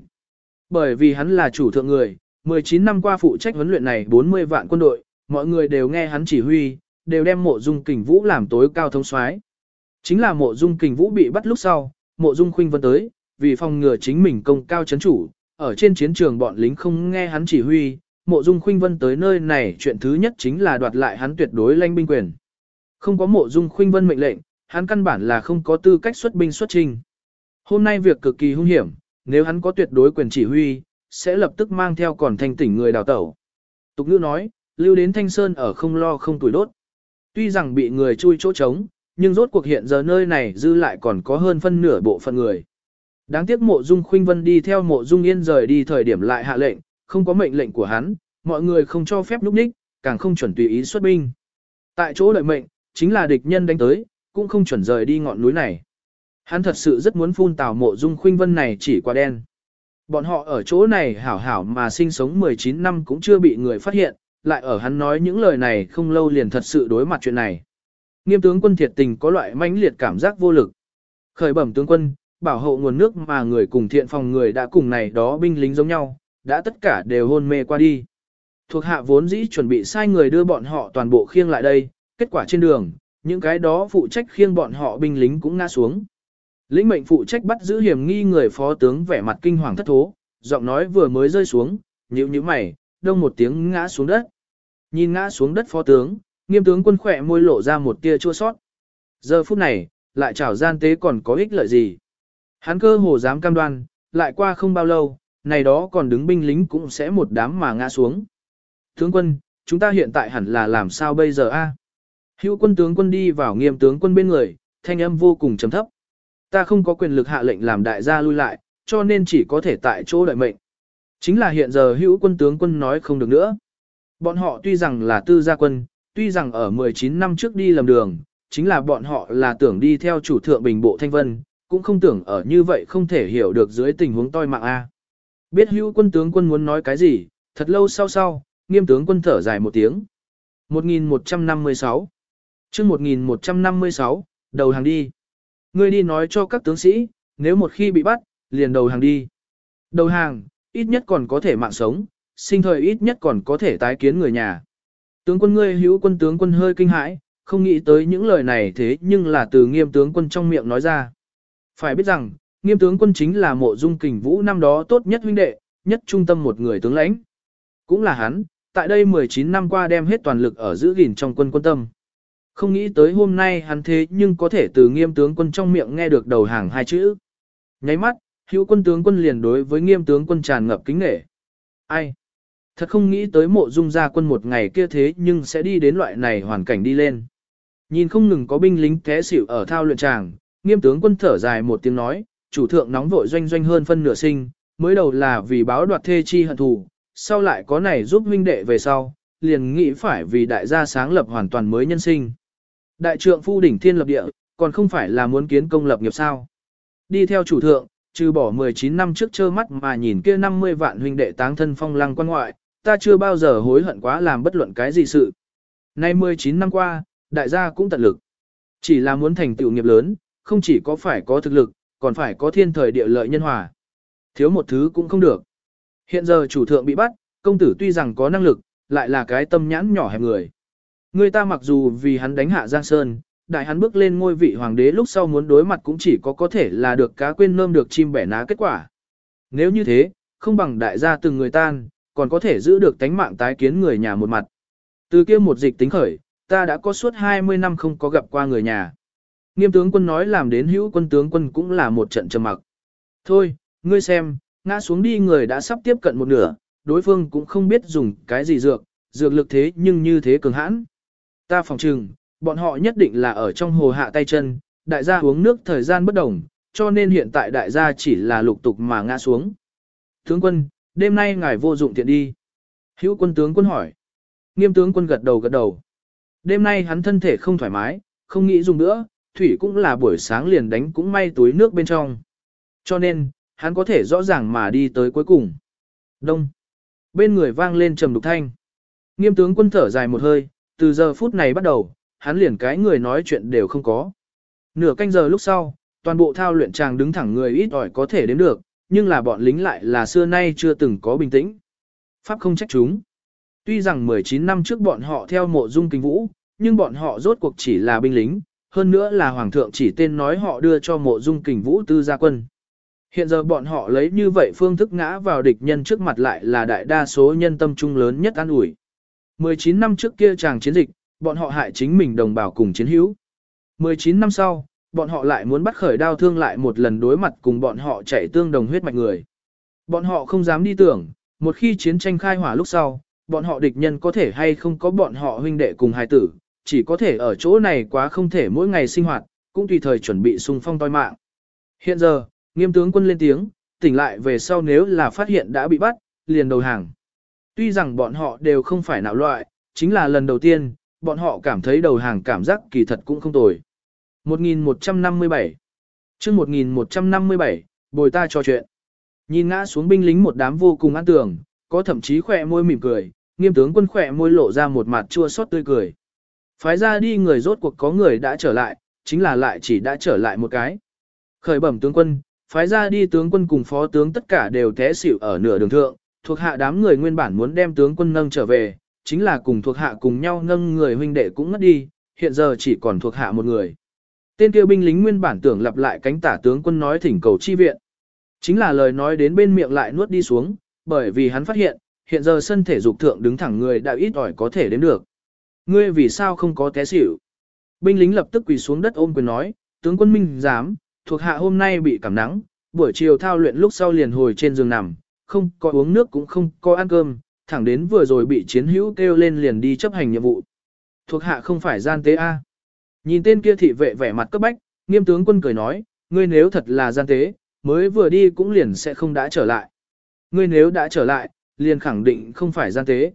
Bởi vì hắn là chủ thượng người, 19 năm qua phụ trách huấn luyện này 40 vạn quân đội, mọi người đều nghe hắn chỉ huy, đều đem mộ dung kình vũ làm tối cao thống soái. Chính là mộ dung kình vũ bị bắt lúc sau, mộ dung khuynh vân tới, vì phòng ngừa chính mình công cao chấn chủ, ở trên chiến trường bọn lính không nghe hắn chỉ huy, mộ dung khuynh vân tới nơi này chuyện thứ nhất chính là đoạt lại hắn tuyệt đối lãnh binh quyền. Không có mộ dung khuynh vân mệnh lệnh, hắn căn bản là không có tư cách xuất binh xuất trình. Hôm nay việc cực kỳ hung hiểm, nếu hắn có tuyệt đối quyền chỉ huy, sẽ lập tức mang theo còn thanh tỉnh người đào tẩu. Tục ngữ nói, lưu đến thanh sơn ở không lo không tuổi đốt. Tuy rằng bị người chui chỗ trống, nhưng rốt cuộc hiện giờ nơi này dư lại còn có hơn phân nửa bộ phận người. Đáng tiếc mộ dung khuynh vân đi theo mộ dung yên rời đi thời điểm lại hạ lệnh, không có mệnh lệnh của hắn, mọi người không cho phép núp ních, càng không chuẩn tùy ý xuất binh. Tại chỗ đợi mệnh, chính là địch nhân đánh tới, cũng không chuẩn rời đi ngọn núi này. Hắn thật sự rất muốn phun tào mộ dung khuynh vân này chỉ qua đen. Bọn họ ở chỗ này hảo hảo mà sinh sống 19 năm cũng chưa bị người phát hiện, lại ở hắn nói những lời này không lâu liền thật sự đối mặt chuyện này. Nghiêm tướng quân thiệt tình có loại mãnh liệt cảm giác vô lực. Khởi bẩm tướng quân, bảo hộ nguồn nước mà người cùng thiện phòng người đã cùng này đó binh lính giống nhau, đã tất cả đều hôn mê qua đi. Thuộc hạ vốn dĩ chuẩn bị sai người đưa bọn họ toàn bộ khiêng lại đây, kết quả trên đường, những cái đó phụ trách khiêng bọn họ binh lính cũng ngã xuống. Lĩnh mệnh phụ trách bắt giữ hiểm nghi người phó tướng vẻ mặt kinh hoàng thất thố, giọng nói vừa mới rơi xuống, nhíu nhíu mày, đông một tiếng ngã xuống đất. Nhìn ngã xuống đất phó tướng, nghiêm tướng quân khỏe môi lộ ra một tia chua sót. Giờ phút này, lại chảo gian tế còn có ích lợi gì. Hắn cơ hồ dám cam đoan, lại qua không bao lâu, này đó còn đứng binh lính cũng sẽ một đám mà ngã xuống. Tướng quân, chúng ta hiện tại hẳn là làm sao bây giờ a? Hữu quân tướng quân đi vào nghiêm tướng quân bên người, thanh âm vô cùng trầm thấp. Ta không có quyền lực hạ lệnh làm đại gia lui lại, cho nên chỉ có thể tại chỗ đợi mệnh. Chính là hiện giờ hữu quân tướng quân nói không được nữa. Bọn họ tuy rằng là tư gia quân, tuy rằng ở 19 năm trước đi lầm đường, chính là bọn họ là tưởng đi theo chủ thượng bình bộ thanh vân, cũng không tưởng ở như vậy không thể hiểu được dưới tình huống toi mạng A. Biết hữu quân tướng quân muốn nói cái gì, thật lâu sau sau, nghiêm tướng quân thở dài một tiếng. 1156 chương 1156, đầu hàng đi. Ngươi đi nói cho các tướng sĩ, nếu một khi bị bắt, liền đầu hàng đi. Đầu hàng, ít nhất còn có thể mạng sống, sinh thời ít nhất còn có thể tái kiến người nhà. Tướng quân ngươi hữu quân tướng quân hơi kinh hãi, không nghĩ tới những lời này thế nhưng là từ nghiêm tướng quân trong miệng nói ra. Phải biết rằng, nghiêm tướng quân chính là mộ dung kình vũ năm đó tốt nhất huynh đệ, nhất trung tâm một người tướng lãnh. Cũng là hắn, tại đây 19 năm qua đem hết toàn lực ở giữ gìn trong quân quân tâm. Không nghĩ tới hôm nay hắn thế nhưng có thể từ nghiêm tướng quân trong miệng nghe được đầu hàng hai chữ. Nháy mắt, hữu quân tướng quân liền đối với nghiêm tướng quân tràn ngập kính nghệ. Ai? Thật không nghĩ tới mộ dung gia quân một ngày kia thế nhưng sẽ đi đến loại này hoàn cảnh đi lên. Nhìn không ngừng có binh lính té xỉu ở thao luyện tràng, nghiêm tướng quân thở dài một tiếng nói, chủ thượng nóng vội doanh doanh hơn phân nửa sinh, mới đầu là vì báo đoạt thê chi hận thù, sau lại có này giúp huynh đệ về sau, liền nghĩ phải vì đại gia sáng lập hoàn toàn mới nhân sinh. Đại trượng phu đỉnh thiên lập địa, còn không phải là muốn kiến công lập nghiệp sao. Đi theo chủ thượng, trừ bỏ 19 năm trước trơ mắt mà nhìn kia 50 vạn huynh đệ táng thân phong lăng quan ngoại, ta chưa bao giờ hối hận quá làm bất luận cái gì sự. Nay 19 năm qua, đại gia cũng tận lực. Chỉ là muốn thành tựu nghiệp lớn, không chỉ có phải có thực lực, còn phải có thiên thời địa lợi nhân hòa. Thiếu một thứ cũng không được. Hiện giờ chủ thượng bị bắt, công tử tuy rằng có năng lực, lại là cái tâm nhãn nhỏ hẹp người. Người ta mặc dù vì hắn đánh hạ Giang Sơn, đại hắn bước lên ngôi vị hoàng đế lúc sau muốn đối mặt cũng chỉ có có thể là được cá quên nơm được chim bẻ ná kết quả. Nếu như thế, không bằng đại gia từng người tan, còn có thể giữ được tánh mạng tái kiến người nhà một mặt. Từ kia một dịch tính khởi, ta đã có suốt 20 năm không có gặp qua người nhà. Nghiêm tướng quân nói làm đến hữu quân tướng quân cũng là một trận trầm mặc. Thôi, ngươi xem, ngã xuống đi người đã sắp tiếp cận một nửa, đối phương cũng không biết dùng cái gì dược, dược lực thế nhưng như thế cường hãn. Ta phòng trừng, bọn họ nhất định là ở trong hồ hạ tay chân, đại gia uống nước thời gian bất đồng, cho nên hiện tại đại gia chỉ là lục tục mà ngã xuống. Tướng quân, đêm nay ngài vô dụng tiện đi. Hữu quân tướng quân hỏi. Nghiêm tướng quân gật đầu gật đầu. Đêm nay hắn thân thể không thoải mái, không nghĩ dùng nữa, thủy cũng là buổi sáng liền đánh cũng may túi nước bên trong. Cho nên, hắn có thể rõ ràng mà đi tới cuối cùng. Đông. Bên người vang lên trầm đục thanh. Nghiêm tướng quân thở dài một hơi, từ giờ phút này bắt đầu, hắn liền cái người nói chuyện đều không có. Nửa canh giờ lúc sau, toàn bộ thao luyện chàng đứng thẳng người ít ỏi có thể đến được, nhưng là bọn lính lại là xưa nay chưa từng có bình tĩnh. Pháp không trách chúng. Tuy rằng 19 năm trước bọn họ theo mộ dung kinh vũ, nhưng bọn họ rốt cuộc chỉ là binh lính, hơn nữa là hoàng thượng chỉ tên nói họ đưa cho mộ dung kình vũ tư gia quân. Hiện giờ bọn họ lấy như vậy phương thức ngã vào địch nhân trước mặt lại là đại đa số nhân tâm trung lớn nhất an ủi. 19 năm trước kia chàng chiến dịch, bọn họ hại chính mình đồng bào cùng chiến hữu. 19 năm sau, bọn họ lại muốn bắt khởi đao thương lại một lần đối mặt cùng bọn họ chạy tương đồng huyết mạch người. Bọn họ không dám đi tưởng, một khi chiến tranh khai hỏa lúc sau, bọn họ địch nhân có thể hay không có bọn họ huynh đệ cùng hài tử, chỉ có thể ở chỗ này quá không thể mỗi ngày sinh hoạt, cũng tùy thời chuẩn bị xung phong toi mạng. Hiện giờ, nghiêm tướng quân lên tiếng, tỉnh lại về sau nếu là phát hiện đã bị bắt, liền đầu hàng. Tuy rằng bọn họ đều không phải nạo loại, chính là lần đầu tiên, bọn họ cảm thấy đầu hàng cảm giác kỳ thật cũng không tồi. 1157 chương 1157, bồi ta trò chuyện. Nhìn ngã xuống binh lính một đám vô cùng an tường, có thậm chí khỏe môi mỉm cười, nghiêm tướng quân khỏe môi lộ ra một mặt chua xót tươi cười. Phái ra đi người rốt cuộc có người đã trở lại, chính là lại chỉ đã trở lại một cái. Khởi bẩm tướng quân, phái ra đi tướng quân cùng phó tướng tất cả đều té xỉu ở nửa đường thượng, thuộc hạ đám người nguyên bản muốn đem tướng quân nâng trở về, chính là cùng thuộc hạ cùng nhau nâng người huynh đệ cũng ngất đi, hiện giờ chỉ còn thuộc hạ một người. Tên kia binh lính nguyên bản tưởng lặp lại cánh tả tướng quân nói thỉnh cầu chi viện. Chính là lời nói đến bên miệng lại nuốt đi xuống, bởi vì hắn phát hiện, hiện giờ sân thể dục thượng đứng thẳng người đã ít ỏi có thể đến được. Ngươi vì sao không có té xỉu? Binh lính lập tức quỳ xuống đất ôm quyền nói, tướng quân minh dám, thuộc hạ hôm nay bị cảm nắng, buổi chiều thao luyện lúc sau liền hồi trên giường nằm, không có uống nước cũng không có ăn cơm, thẳng đến vừa rồi bị chiến hữu kêu lên liền đi chấp hành nhiệm vụ. Thuộc hạ không phải gian tế A. Nhìn tên kia thị vệ vẻ mặt cấp bách, nghiêm tướng quân cười nói, ngươi nếu thật là gian tế, mới vừa đi cũng liền sẽ không đã trở lại. Ngươi nếu đã trở lại, liền khẳng định không phải gian tế.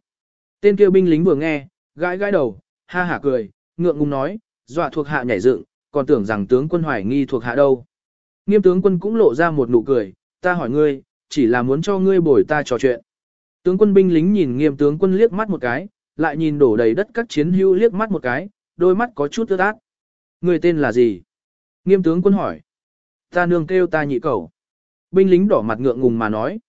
Tên kia binh lính vừa nghe, gãi gãi đầu, ha hả cười, ngượng ngùng nói, dọa thuộc hạ nhảy dựng, còn tưởng rằng tướng quân hoài nghi thuộc hạ đâu. Nghiêm tướng quân cũng lộ ra một nụ cười, ta hỏi ngươi, chỉ là muốn cho ngươi bồi ta trò chuyện. Tướng quân binh lính nhìn nghiêm tướng quân liếc mắt một cái, lại nhìn đổ đầy đất các chiến hữu liếc mắt một cái, đôi mắt có chút ướt át. Người tên là gì? Nghiêm tướng quân hỏi. Ta nương kêu ta nhị cầu. Binh lính đỏ mặt ngượng ngùng mà nói.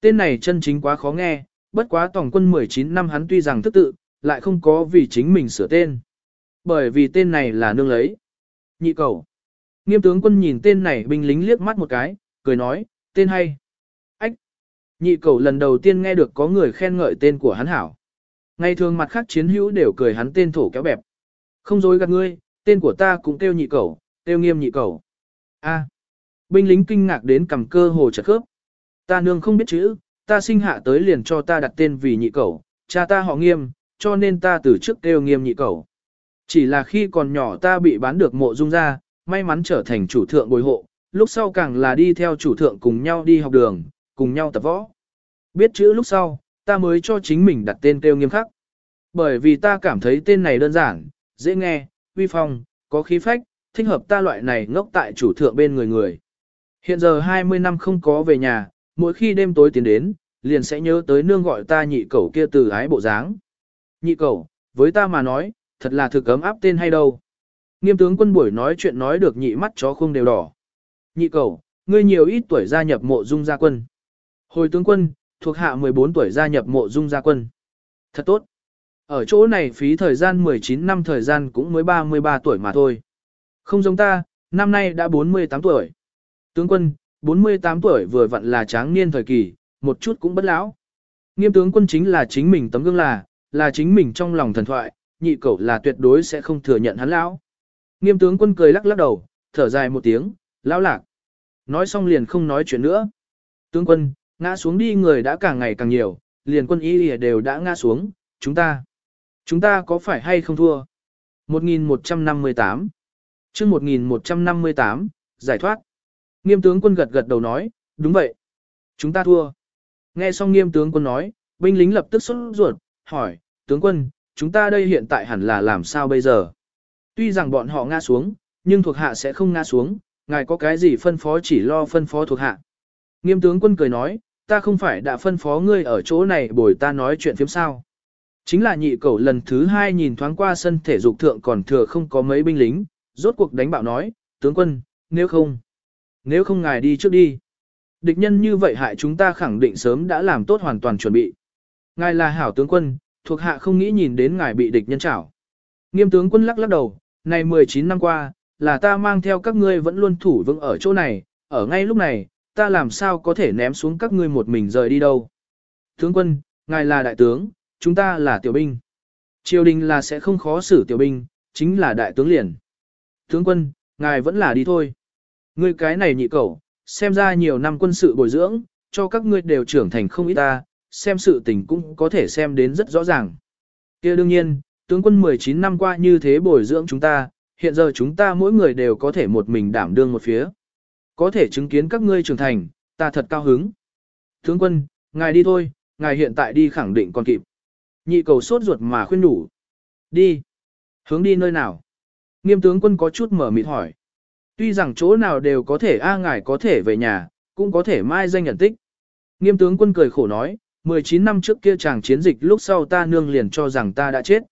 Tên này chân chính quá khó nghe, bất quá tổng quân 19 năm hắn tuy rằng thức tự, lại không có vì chính mình sửa tên. Bởi vì tên này là nương lấy. Nhị cầu. Nghiêm tướng quân nhìn tên này binh lính liếc mắt một cái, cười nói, tên hay. Ách. Nhị cầu lần đầu tiên nghe được có người khen ngợi tên của hắn hảo. Ngày thường mặt khác chiến hữu đều cười hắn tên thổ kéo bẹp. Không dối gạt ngươi, tên của ta cũng kêu nhị cầu, kêu nghiêm nhị cầu. A. À, binh lính kinh ngạc đến cầm cơ hồ chật khớp. Ta nương không biết chữ, ta sinh hạ tới liền cho ta đặt tên vì nhị cầu, cha ta họ nghiêm, cho nên ta từ trước kêu nghiêm nhị cầu. Chỉ là khi còn nhỏ ta bị bán được mộ dung ra, may mắn trở thành chủ thượng bồi hộ, lúc sau càng là đi theo chủ thượng cùng nhau đi học đường, cùng nhau tập võ. Biết chữ lúc sau, ta mới cho chính mình đặt tên kêu nghiêm khắc. Bởi vì ta cảm thấy tên này đơn giản, dễ nghe, uy phong, có khí phách, thích hợp ta loại này ngốc tại chủ thượng bên người người. Hiện giờ 20 năm không có về nhà, mỗi khi đêm tối tiến đến, liền sẽ nhớ tới nương gọi ta nhị cẩu kia từ ái bộ dáng. Nhị cẩu, với ta mà nói, thật là thực ấm áp tên hay đâu. Nghiêm tướng quân buổi nói chuyện nói được nhị mắt chó không đều đỏ. Nhị cẩu, ngươi nhiều ít tuổi gia nhập mộ dung gia quân. Hồi tướng quân, thuộc hạ 14 tuổi gia nhập mộ dung gia quân. Thật tốt. Ở chỗ này phí thời gian 19 năm thời gian cũng mới 33 tuổi mà thôi. Không giống ta, năm nay đã 48 tuổi. Tướng quân, 48 tuổi vừa vặn là tráng niên thời kỳ, một chút cũng bất lão. Nghiêm tướng quân chính là chính mình tấm gương là, là chính mình trong lòng thần thoại, nhị cậu là tuyệt đối sẽ không thừa nhận hắn lão. Nghiêm tướng quân cười lắc lắc đầu, thở dài một tiếng, lão lạc. Nói xong liền không nói chuyện nữa. Tướng quân, ngã xuống đi người đã càng ngày càng nhiều, liền quân y đều đã ngã xuống, chúng ta. Chúng ta có phải hay không thua? 1158 chương 1158, giải thoát. Nghiêm tướng quân gật gật đầu nói, đúng vậy. Chúng ta thua. Nghe xong nghiêm tướng quân nói, binh lính lập tức xuất ruột, hỏi, tướng quân, chúng ta đây hiện tại hẳn là làm sao bây giờ? Tuy rằng bọn họ ngã xuống, nhưng thuộc hạ sẽ không ngã xuống, ngài có cái gì phân phó chỉ lo phân phó thuộc hạ. Nghiêm tướng quân cười nói, ta không phải đã phân phó ngươi ở chỗ này bồi ta nói chuyện phiếm sao. Chính là nhị cẩu lần thứ hai nhìn thoáng qua sân thể dục thượng còn thừa không có mấy binh lính, rốt cuộc đánh bạo nói, tướng quân, nếu không, nếu không ngài đi trước đi. Địch nhân như vậy hại chúng ta khẳng định sớm đã làm tốt hoàn toàn chuẩn bị. Ngài là hảo tướng quân, thuộc hạ không nghĩ nhìn đến ngài bị địch nhân chảo. Nghiêm tướng quân lắc lắc đầu, này 19 năm qua, là ta mang theo các ngươi vẫn luôn thủ vững ở chỗ này, ở ngay lúc này, ta làm sao có thể ném xuống các ngươi một mình rời đi đâu. Tướng quân, ngài là đại tướng, chúng ta là tiểu binh. Triều đình là sẽ không khó xử tiểu binh, chính là đại tướng liền. Tướng quân, ngài vẫn là đi thôi. Ngươi cái này nhị cẩu, xem ra nhiều năm quân sự bồi dưỡng, cho các ngươi đều trưởng thành không ít ta, xem sự tình cũng có thể xem đến rất rõ ràng. kia đương nhiên, tướng quân 19 năm qua như thế bồi dưỡng chúng ta, hiện giờ chúng ta mỗi người đều có thể một mình đảm đương một phía. Có thể chứng kiến các ngươi trưởng thành, ta thật cao hứng. Tướng quân, ngài đi thôi, ngài hiện tại đi khẳng định còn kịp. Nhị cầu sốt ruột mà khuyên đủ. Đi. Hướng đi nơi nào? Nghiêm tướng quân có chút mở mịt hỏi. Tuy rằng chỗ nào đều có thể a ngài có thể về nhà, cũng có thể mai danh nhận tích. Nghiêm tướng quân cười khổ nói, 19 năm trước kia chàng chiến dịch lúc sau ta nương liền cho rằng ta đã chết.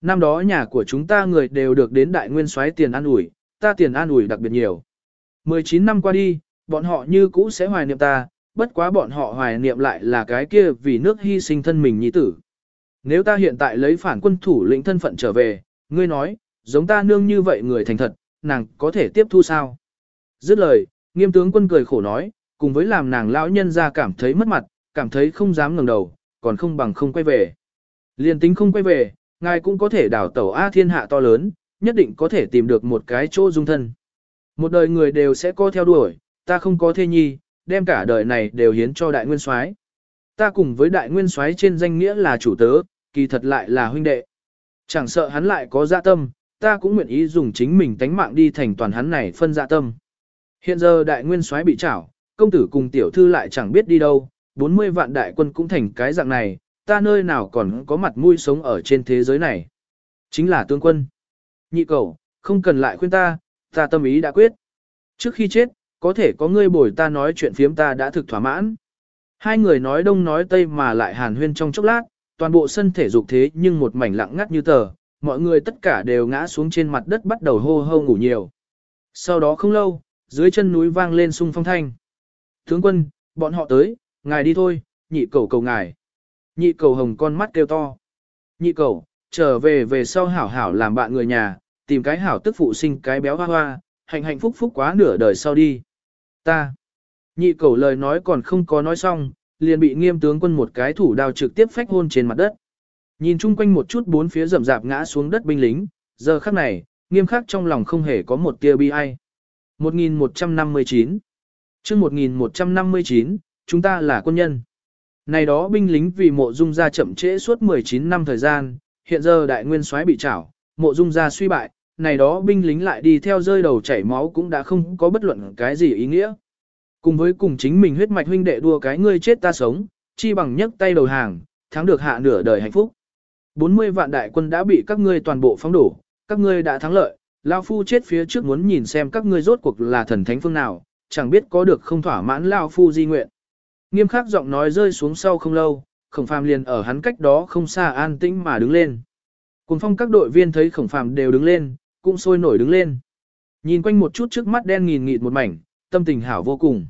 Năm đó nhà của chúng ta người đều được đến đại nguyên soái tiền an ủi, ta tiền an ủi đặc biệt nhiều. 19 năm qua đi, bọn họ như cũ sẽ hoài niệm ta, bất quá bọn họ hoài niệm lại là cái kia vì nước hy sinh thân mình nhi tử. Nếu ta hiện tại lấy phản quân thủ lĩnh thân phận trở về, ngươi nói, giống ta nương như vậy người thành thật, nàng có thể tiếp thu sao? Dứt lời, nghiêm tướng quân cười khổ nói, cùng với làm nàng lão nhân ra cảm thấy mất mặt, cảm thấy không dám ngẩng đầu, còn không bằng không quay về. Liên tính không quay về, ngài cũng có thể đảo tẩu A thiên hạ to lớn, nhất định có thể tìm được một cái chỗ dung thân. Một đời người đều sẽ có theo đuổi, ta không có thê nhi, đem cả đời này đều hiến cho đại nguyên soái. Ta cùng với đại nguyên soái trên danh nghĩa là chủ tớ, kỳ thật lại là huynh đệ. Chẳng sợ hắn lại có dạ tâm, ta cũng nguyện ý dùng chính mình tánh mạng đi thành toàn hắn này phân dạ tâm. Hiện giờ đại nguyên soái bị trảo, công tử cùng tiểu thư lại chẳng biết đi đâu, 40 vạn đại quân cũng thành cái dạng này, ta nơi nào còn có mặt mũi sống ở trên thế giới này. Chính là tướng quân. Nhị cầu, không cần lại khuyên ta, ta tâm ý đã quyết. Trước khi chết, có thể có ngươi bồi ta nói chuyện phiếm ta đã thực thỏa mãn. Hai người nói đông nói tây mà lại hàn huyên trong chốc lát, toàn bộ sân thể dục thế nhưng một mảnh lặng ngắt như tờ, mọi người tất cả đều ngã xuống trên mặt đất bắt đầu hô hô ngủ nhiều. Sau đó không lâu, dưới chân núi vang lên sung phong thanh. Tướng quân, bọn họ tới, ngài đi thôi, nhị cầu cầu ngài. Nhị cầu hồng con mắt kêu to. Nhị cầu, trở về về sau hảo hảo làm bạn người nhà, tìm cái hảo tức phụ sinh cái béo hoa hoa, hạnh hạnh phúc phúc quá nửa đời sau đi. Ta. Nhị cầu lời nói còn không có nói xong, liền bị nghiêm tướng quân một cái thủ đao trực tiếp phách hôn trên mặt đất. Nhìn chung quanh một chút bốn phía rầm rạp ngã xuống đất binh lính, giờ khắc này, nghiêm khắc trong lòng không hề có một tia bi ai. 1159 chương 1159, chúng ta là quân nhân. Này đó binh lính vì mộ dung gia chậm trễ suốt 19 năm thời gian, hiện giờ đại nguyên soái bị trảo, mộ dung gia suy bại, này đó binh lính lại đi theo rơi đầu chảy máu cũng đã không có bất luận cái gì ý nghĩa. Cùng với cùng chính mình huyết mạch huynh đệ đua cái ngươi chết ta sống, chi bằng nhấc tay đầu hàng, thắng được hạ nửa đời hạnh phúc. 40 vạn đại quân đã bị các ngươi toàn bộ phóng đổ, các ngươi đã thắng lợi, Lao Phu chết phía trước muốn nhìn xem các ngươi rốt cuộc là thần thánh phương nào, chẳng biết có được không thỏa mãn Lao Phu di nguyện. Nghiêm khắc giọng nói rơi xuống sau không lâu, khổng phàm liền ở hắn cách đó không xa an tĩnh mà đứng lên. Cùng phong các đội viên thấy khổng phàm đều đứng lên, cũng sôi nổi đứng lên. Nhìn quanh một chút trước mắt đen nghìn nghịt một mảnh, tâm tình hảo vô cùng.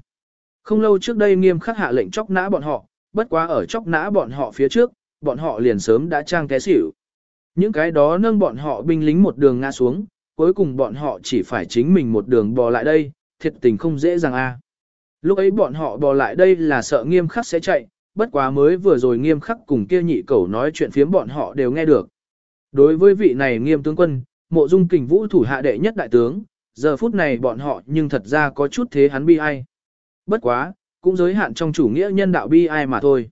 Không lâu trước đây nghiêm khắc hạ lệnh chóc nã bọn họ, bất quá ở chóc nã bọn họ phía trước, bọn họ liền sớm đã trang té xỉu. Những cái đó nâng bọn họ binh lính một đường ngã xuống, cuối cùng bọn họ chỉ phải chính mình một đường bò lại đây, thiệt tình không dễ dàng a. À. Lúc ấy bọn họ bò lại đây là sợ nghiêm khắc sẽ chạy, bất quá mới vừa rồi nghiêm khắc cùng kia nhị cẩu nói chuyện phiếm bọn họ đều nghe được. Đối với vị này nghiêm tướng quân, mộ dung kình vũ thủ hạ đệ nhất đại tướng, giờ phút này bọn họ nhưng thật ra có chút thế hắn bi ai. Bất quá, cũng giới hạn trong chủ nghĩa nhân đạo bi ai mà thôi.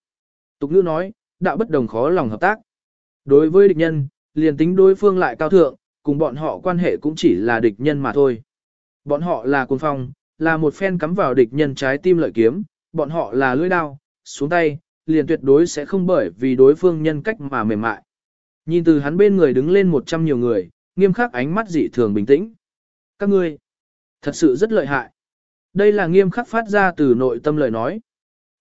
Tục ngữ nói, đạo bất đồng khó lòng hợp tác. Đối với địch nhân, liền tính đối phương lại cao thượng, cùng bọn họ quan hệ cũng chỉ là địch nhân mà thôi. Bọn họ là quân phong, là một phen cắm vào địch nhân trái tim lợi kiếm, bọn họ là lưỡi đao, xuống tay, liền tuyệt đối sẽ không bởi vì đối phương nhân cách mà mềm mại. Nhìn từ hắn bên người đứng lên một trăm nhiều người, nghiêm khắc ánh mắt dị thường bình tĩnh. Các ngươi, thật sự rất lợi hại. Đây là nghiêm khắc phát ra từ nội tâm lời nói.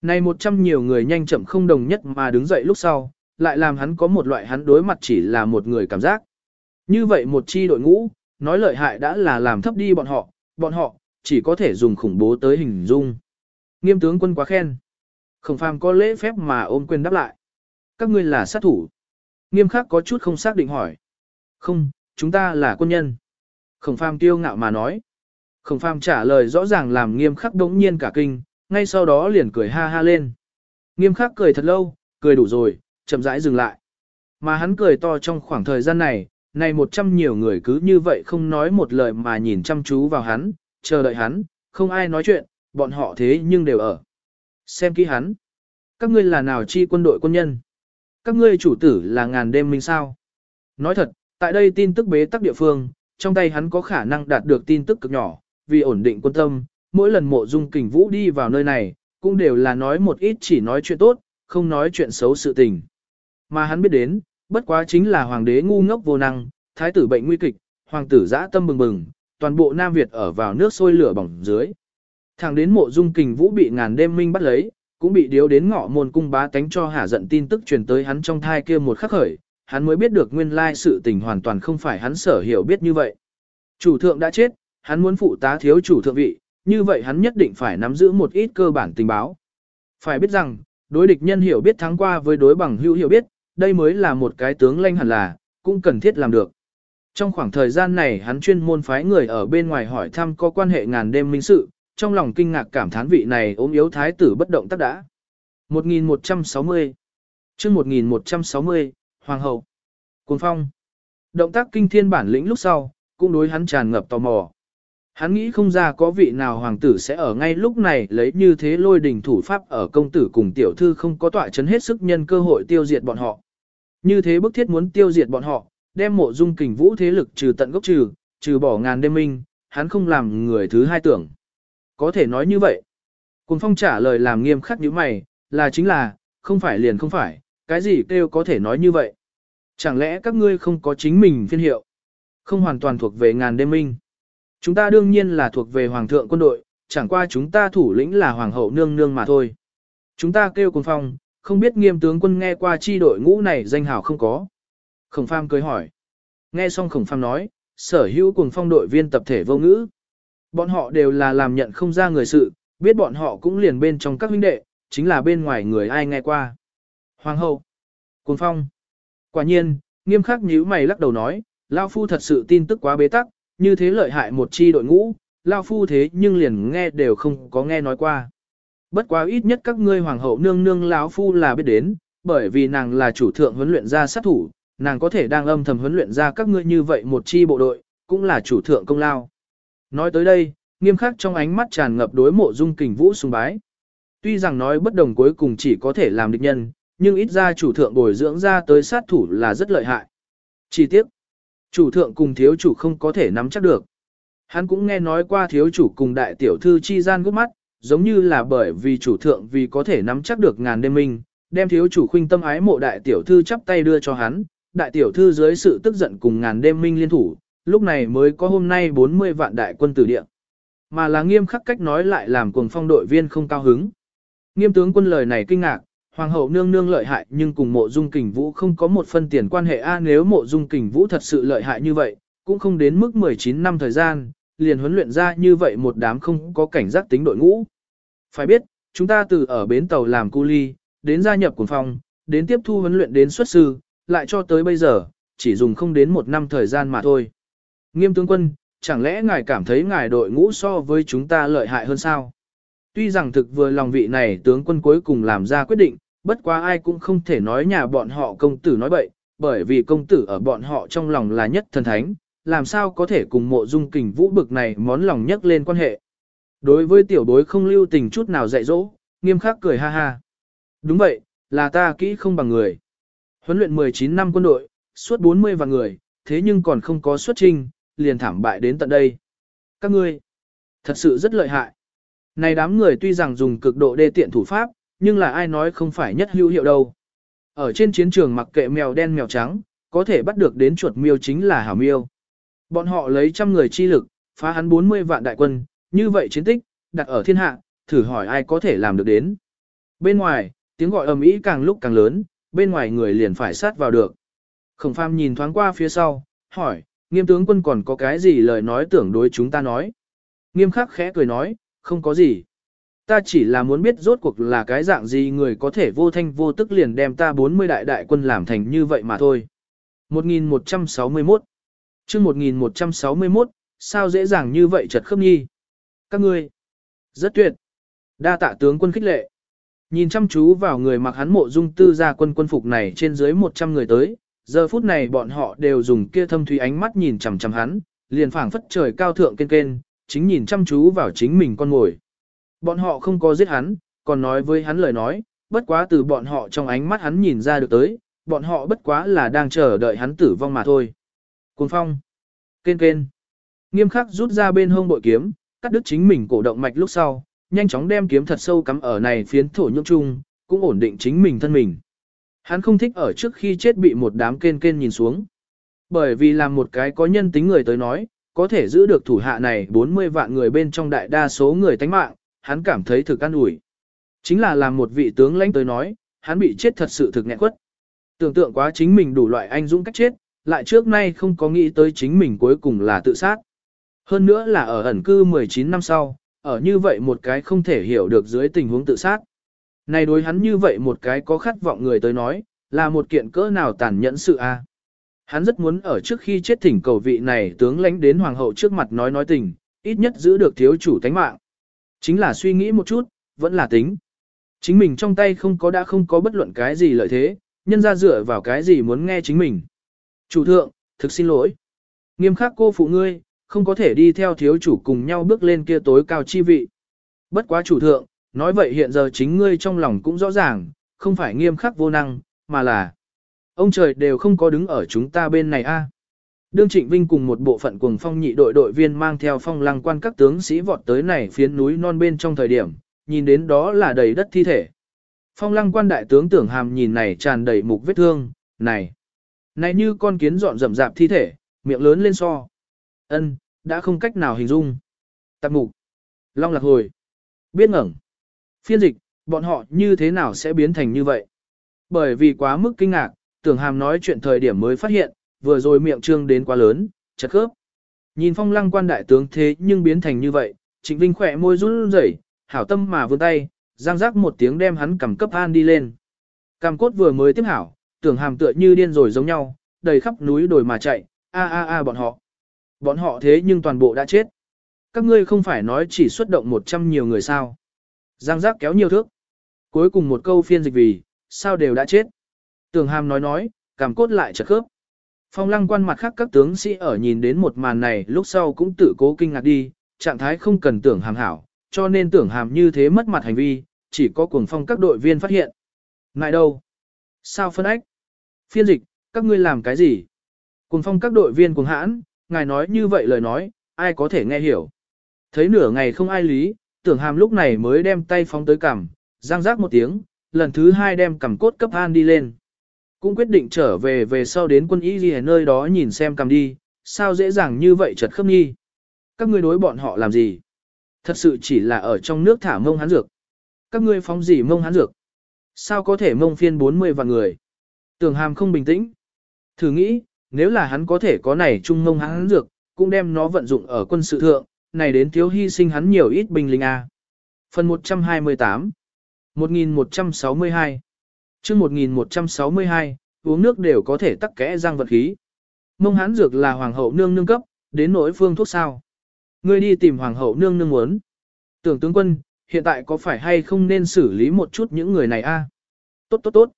Này một trăm nhiều người nhanh chậm không đồng nhất mà đứng dậy lúc sau, lại làm hắn có một loại hắn đối mặt chỉ là một người cảm giác. Như vậy một chi đội ngũ, nói lợi hại đã là làm thấp đi bọn họ, bọn họ, chỉ có thể dùng khủng bố tới hình dung. Nghiêm tướng quân quá khen. Khổng phàm có lễ phép mà ôm quyền đáp lại. Các ngươi là sát thủ. Nghiêm khắc có chút không xác định hỏi. Không, chúng ta là quân nhân. Khổng phàm tiêu ngạo mà nói. Khổng phàm trả lời rõ ràng làm nghiêm khắc đống nhiên cả kinh, ngay sau đó liền cười ha ha lên. Nghiêm khắc cười thật lâu, cười đủ rồi, chậm rãi dừng lại. Mà hắn cười to trong khoảng thời gian này, này một trăm nhiều người cứ như vậy không nói một lời mà nhìn chăm chú vào hắn, chờ đợi hắn, không ai nói chuyện, bọn họ thế nhưng đều ở. Xem kỹ hắn. Các ngươi là nào chi quân đội quân nhân? Các ngươi chủ tử là ngàn đêm minh sao? Nói thật, tại đây tin tức bế tắc địa phương, trong tay hắn có khả năng đạt được tin tức cực nhỏ, vì ổn định quân tâm, mỗi lần mộ dung kình vũ đi vào nơi này, cũng đều là nói một ít chỉ nói chuyện tốt, không nói chuyện xấu sự tình. Mà hắn biết đến, bất quá chính là hoàng đế ngu ngốc vô năng, thái tử bệnh nguy kịch, hoàng tử dã tâm bừng bừng, toàn bộ Nam Việt ở vào nước sôi lửa bỏng dưới. Thẳng đến mộ dung kình vũ bị ngàn đêm minh bắt lấy, cũng bị điếu đến ngọ môn cung bá tánh cho hả giận tin tức truyền tới hắn trong thai kia một khắc khởi, hắn mới biết được nguyên lai sự tình hoàn toàn không phải hắn sở hiểu biết như vậy. Chủ thượng đã chết, hắn muốn phụ tá thiếu chủ thượng vị, như vậy hắn nhất định phải nắm giữ một ít cơ bản tình báo. Phải biết rằng, đối địch nhân hiểu biết thắng qua với đối bằng hữu hiểu biết, đây mới là một cái tướng lanh hẳn là, cũng cần thiết làm được. Trong khoảng thời gian này hắn chuyên môn phái người ở bên ngoài hỏi thăm có quan hệ ngàn đêm minh sự, trong lòng kinh ngạc cảm thán vị này ốm yếu thái tử bất động tác đã. 1160 chương 1160, Hoàng hậu. Cuồng phong. Động tác kinh thiên bản lĩnh lúc sau, cũng đối hắn tràn ngập tò mò. Hắn nghĩ không ra có vị nào hoàng tử sẽ ở ngay lúc này lấy như thế lôi đình thủ pháp ở công tử cùng tiểu thư không có tọa chấn hết sức nhân cơ hội tiêu diệt bọn họ. Như thế bức thiết muốn tiêu diệt bọn họ, đem mộ dung kình vũ thế lực trừ tận gốc trừ, trừ bỏ ngàn đêm minh, hắn không làm người thứ hai tưởng. Có thể nói như vậy. Cùng phong trả lời làm nghiêm khắc như mày, là chính là, không phải liền không phải, cái gì kêu có thể nói như vậy. Chẳng lẽ các ngươi không có chính mình phiên hiệu, không hoàn toàn thuộc về ngàn đêm minh. Chúng ta đương nhiên là thuộc về hoàng thượng quân đội, chẳng qua chúng ta thủ lĩnh là hoàng hậu nương nương mà thôi. Chúng ta kêu cùng phong, không biết nghiêm tướng quân nghe qua chi đội ngũ này danh hào không có. Khổng pham cười hỏi. Nghe xong khổng pham nói, sở hữu cùng phong đội viên tập thể vô ngữ. Bọn họ đều là làm nhận không ra người sự, biết bọn họ cũng liền bên trong các huynh đệ, chính là bên ngoài người ai nghe qua. Hoàng hậu. Cùng phong. Quả nhiên, nghiêm khắc nhíu mày lắc đầu nói, Lao Phu thật sự tin tức quá bế tắc, như thế lợi hại một chi đội ngũ, Lao Phu thế nhưng liền nghe đều không có nghe nói qua. Bất quá ít nhất các ngươi hoàng hậu nương nương lão Phu là biết đến, bởi vì nàng là chủ thượng huấn luyện ra sát thủ, nàng có thể đang âm thầm huấn luyện ra các ngươi như vậy một chi bộ đội, cũng là chủ thượng công lao. Nói tới đây, nghiêm khắc trong ánh mắt tràn ngập đối mộ dung kình vũ sùng bái. Tuy rằng nói bất đồng cuối cùng chỉ có thể làm địch nhân, nhưng ít ra chủ thượng bồi dưỡng ra tới sát thủ là rất lợi hại. Chỉ tiếc, chủ thượng cùng thiếu chủ không có thể nắm chắc được. Hắn cũng nghe nói qua thiếu chủ cùng đại tiểu thư chi gian gút mắt, giống như là bởi vì chủ thượng vì có thể nắm chắc được ngàn đêm minh, đem thiếu chủ khuynh tâm ái mộ đại tiểu thư chắp tay đưa cho hắn, đại tiểu thư dưới sự tức giận cùng ngàn đêm minh liên thủ, lúc này mới có hôm nay 40 vạn đại quân tử địa. Mà là nghiêm khắc cách nói lại làm cuồng phong đội viên không cao hứng. Nghiêm tướng quân lời này kinh ngạc, hoàng hậu nương nương lợi hại nhưng cùng mộ dung kình vũ không có một phân tiền quan hệ a nếu mộ dung kình vũ thật sự lợi hại như vậy, cũng không đến mức 19 năm thời gian, liền huấn luyện ra như vậy một đám không có cảnh giác tính đội ngũ. Phải biết, chúng ta từ ở bến tàu làm cu ly, đến gia nhập cuồng phong, đến tiếp thu huấn luyện đến xuất sư, lại cho tới bây giờ, chỉ dùng không đến một năm thời gian mà thôi. Nghiêm tướng quân, chẳng lẽ ngài cảm thấy ngài đội ngũ so với chúng ta lợi hại hơn sao? Tuy rằng thực vừa lòng vị này tướng quân cuối cùng làm ra quyết định, bất quá ai cũng không thể nói nhà bọn họ công tử nói bậy, bởi vì công tử ở bọn họ trong lòng là nhất thần thánh, làm sao có thể cùng mộ dung kình vũ bực này món lòng nhất lên quan hệ. Đối với tiểu bối không lưu tình chút nào dạy dỗ, nghiêm khắc cười ha ha. Đúng vậy, là ta kỹ không bằng người. Huấn luyện 19 năm quân đội, suốt 40 vạn người, thế nhưng còn không có xuất trinh, liền thảm bại đến tận đây. Các ngươi, thật sự rất lợi hại. Này đám người tuy rằng dùng cực độ đê tiện thủ pháp, nhưng là ai nói không phải nhất hữu hiệu đâu. Ở trên chiến trường mặc kệ mèo đen mèo trắng, có thể bắt được đến chuột miêu chính là hảo miêu. Bọn họ lấy trăm người chi lực, phá hắn 40 vạn đại quân, như vậy chiến tích, đặt ở thiên hạ, thử hỏi ai có thể làm được đến. Bên ngoài, tiếng gọi ầm ĩ càng lúc càng lớn, bên ngoài người liền phải sát vào được. Khổng pham nhìn thoáng qua phía sau, hỏi, nghiêm tướng quân còn có cái gì lời nói tưởng đối chúng ta nói. Nghiêm khắc khẽ cười nói, không có gì. Ta chỉ là muốn biết rốt cuộc là cái dạng gì người có thể vô thanh vô tức liền đem ta 40 đại đại quân làm thành như vậy mà thôi. 1161 chương 1161, sao dễ dàng như vậy chật khớp nhi. Các ngươi, rất tuyệt. Đa tạ tướng quân khích lệ. Nhìn chăm chú vào người mặc hắn mộ dung tư gia quân quân phục này trên dưới 100 người tới, giờ phút này bọn họ đều dùng kia thâm thủy ánh mắt nhìn chằm chằm hắn, liền phảng phất trời cao thượng kên kên, chính nhìn chăm chú vào chính mình con ngồi. Bọn họ không có giết hắn, còn nói với hắn lời nói, bất quá từ bọn họ trong ánh mắt hắn nhìn ra được tới, bọn họ bất quá là đang chờ đợi hắn tử vong mà thôi. Cuồng phong. Kên kên. Nghiêm khắc rút ra bên hông bội kiếm, cắt đứt chính mình cổ động mạch lúc sau, nhanh chóng đem kiếm thật sâu cắm ở này phiến thổ nhượng chung, cũng ổn định chính mình thân mình. Hắn không thích ở trước khi chết bị một đám kên kên nhìn xuống. Bởi vì làm một cái có nhân tính người tới nói, có thể giữ được thủ hạ này 40 vạn người bên trong đại đa số người tánh mạng, hắn cảm thấy thực an ủi. Chính là làm một vị tướng lãnh tới nói, hắn bị chết thật sự thực nghẹn quất. Tưởng tượng quá chính mình đủ loại anh dũng cách chết, lại trước nay không có nghĩ tới chính mình cuối cùng là tự sát. Hơn nữa là ở ẩn cư 19 năm sau, ở như vậy một cái không thể hiểu được dưới tình huống tự sát. Này đối hắn như vậy một cái có khát vọng người tới nói, là một kiện cỡ nào tàn nhẫn sự a. Hắn rất muốn ở trước khi chết thỉnh cầu vị này tướng lãnh đến hoàng hậu trước mặt nói nói tình, ít nhất giữ được thiếu chủ tánh mạng. Chính là suy nghĩ một chút, vẫn là tính. Chính mình trong tay không có đã không có bất luận cái gì lợi thế, nhân ra dựa vào cái gì muốn nghe chính mình. Chủ thượng, thực xin lỗi. Nghiêm khắc cô phụ ngươi, không có thể đi theo thiếu chủ cùng nhau bước lên kia tối cao chi vị. Bất quá chủ thượng, nói vậy hiện giờ chính ngươi trong lòng cũng rõ ràng, không phải nghiêm khắc vô năng, mà là ông trời đều không có đứng ở chúng ta bên này a. Đương Trịnh Vinh cùng một bộ phận cuồng phong nhị đội đội viên mang theo phong lăng quan các tướng sĩ vọt tới này phiến núi non bên trong thời điểm, nhìn đến đó là đầy đất thi thể. Phong lăng quan đại tướng tưởng hàm nhìn này tràn đầy mục vết thương, này, này như con kiến dọn rậm rạp thi thể, miệng lớn lên so. ân đã không cách nào hình dung. Tạp mục, long lạc hồi, biết ngẩn. phiên dịch, bọn họ như thế nào sẽ biến thành như vậy? Bởi vì quá mức kinh ngạc, tưởng hàm nói chuyện thời điểm mới phát hiện, vừa rồi miệng trương đến quá lớn, chật khớp. Nhìn phong lăng quan đại tướng thế nhưng biến thành như vậy, trịnh vinh khỏe môi run rẩy, hảo tâm mà vươn tay, giang giác một tiếng đem hắn cầm cấp an đi lên. Cam cốt vừa mới tiếp hảo, tưởng hàm tựa như điên rồi giống nhau, đầy khắp núi đồi mà chạy, a a a bọn họ. Bọn họ thế nhưng toàn bộ đã chết. Các ngươi không phải nói chỉ xuất động 100 nhiều người sao. Giang giác kéo nhiều thước. Cuối cùng một câu phiên dịch vì, sao đều đã chết. Tưởng hàm nói nói, cảm cốt lại chật khớp. Phong lăng quan mặt khác các tướng sĩ ở nhìn đến một màn này lúc sau cũng tự cố kinh ngạc đi, trạng thái không cần tưởng hàm hảo, cho nên tưởng hàm như thế mất mặt hành vi, chỉ có cuồng phong các đội viên phát hiện. Ngại đâu? Sao phân ách? Phiên dịch, các ngươi làm cái gì? Cuồng phong các đội viên cuồng hãn, ngài nói như vậy lời nói, ai có thể nghe hiểu? Thấy nửa ngày không ai lý, tưởng hàm lúc này mới đem tay phóng tới cằm, giang giác một tiếng, lần thứ hai đem cằm cốt cấp an đi lên. Cũng quyết định trở về về sau đến quân y gì nơi đó nhìn xem cầm đi, sao dễ dàng như vậy chật khớp nghi. Các ngươi đối bọn họ làm gì? Thật sự chỉ là ở trong nước thả mông hắn dược. Các ngươi phóng gì mông hắn dược? Sao có thể mông phiên 40 vạn người? tường hàm không bình tĩnh. Thử nghĩ, nếu là hắn có thể có này trung mông hắn dược, cũng đem nó vận dụng ở quân sự thượng, này đến thiếu hy sinh hắn nhiều ít binh lính A. Phần 128 1162 chương 1162, uống nước đều có thể tắc kẽ răng vật khí. Mông hán dược là hoàng hậu nương nương cấp, đến nỗi phương thuốc sao. Ngươi đi tìm hoàng hậu nương nương muốn. Tưởng tướng quân, hiện tại có phải hay không nên xử lý một chút những người này a? Tốt tốt tốt.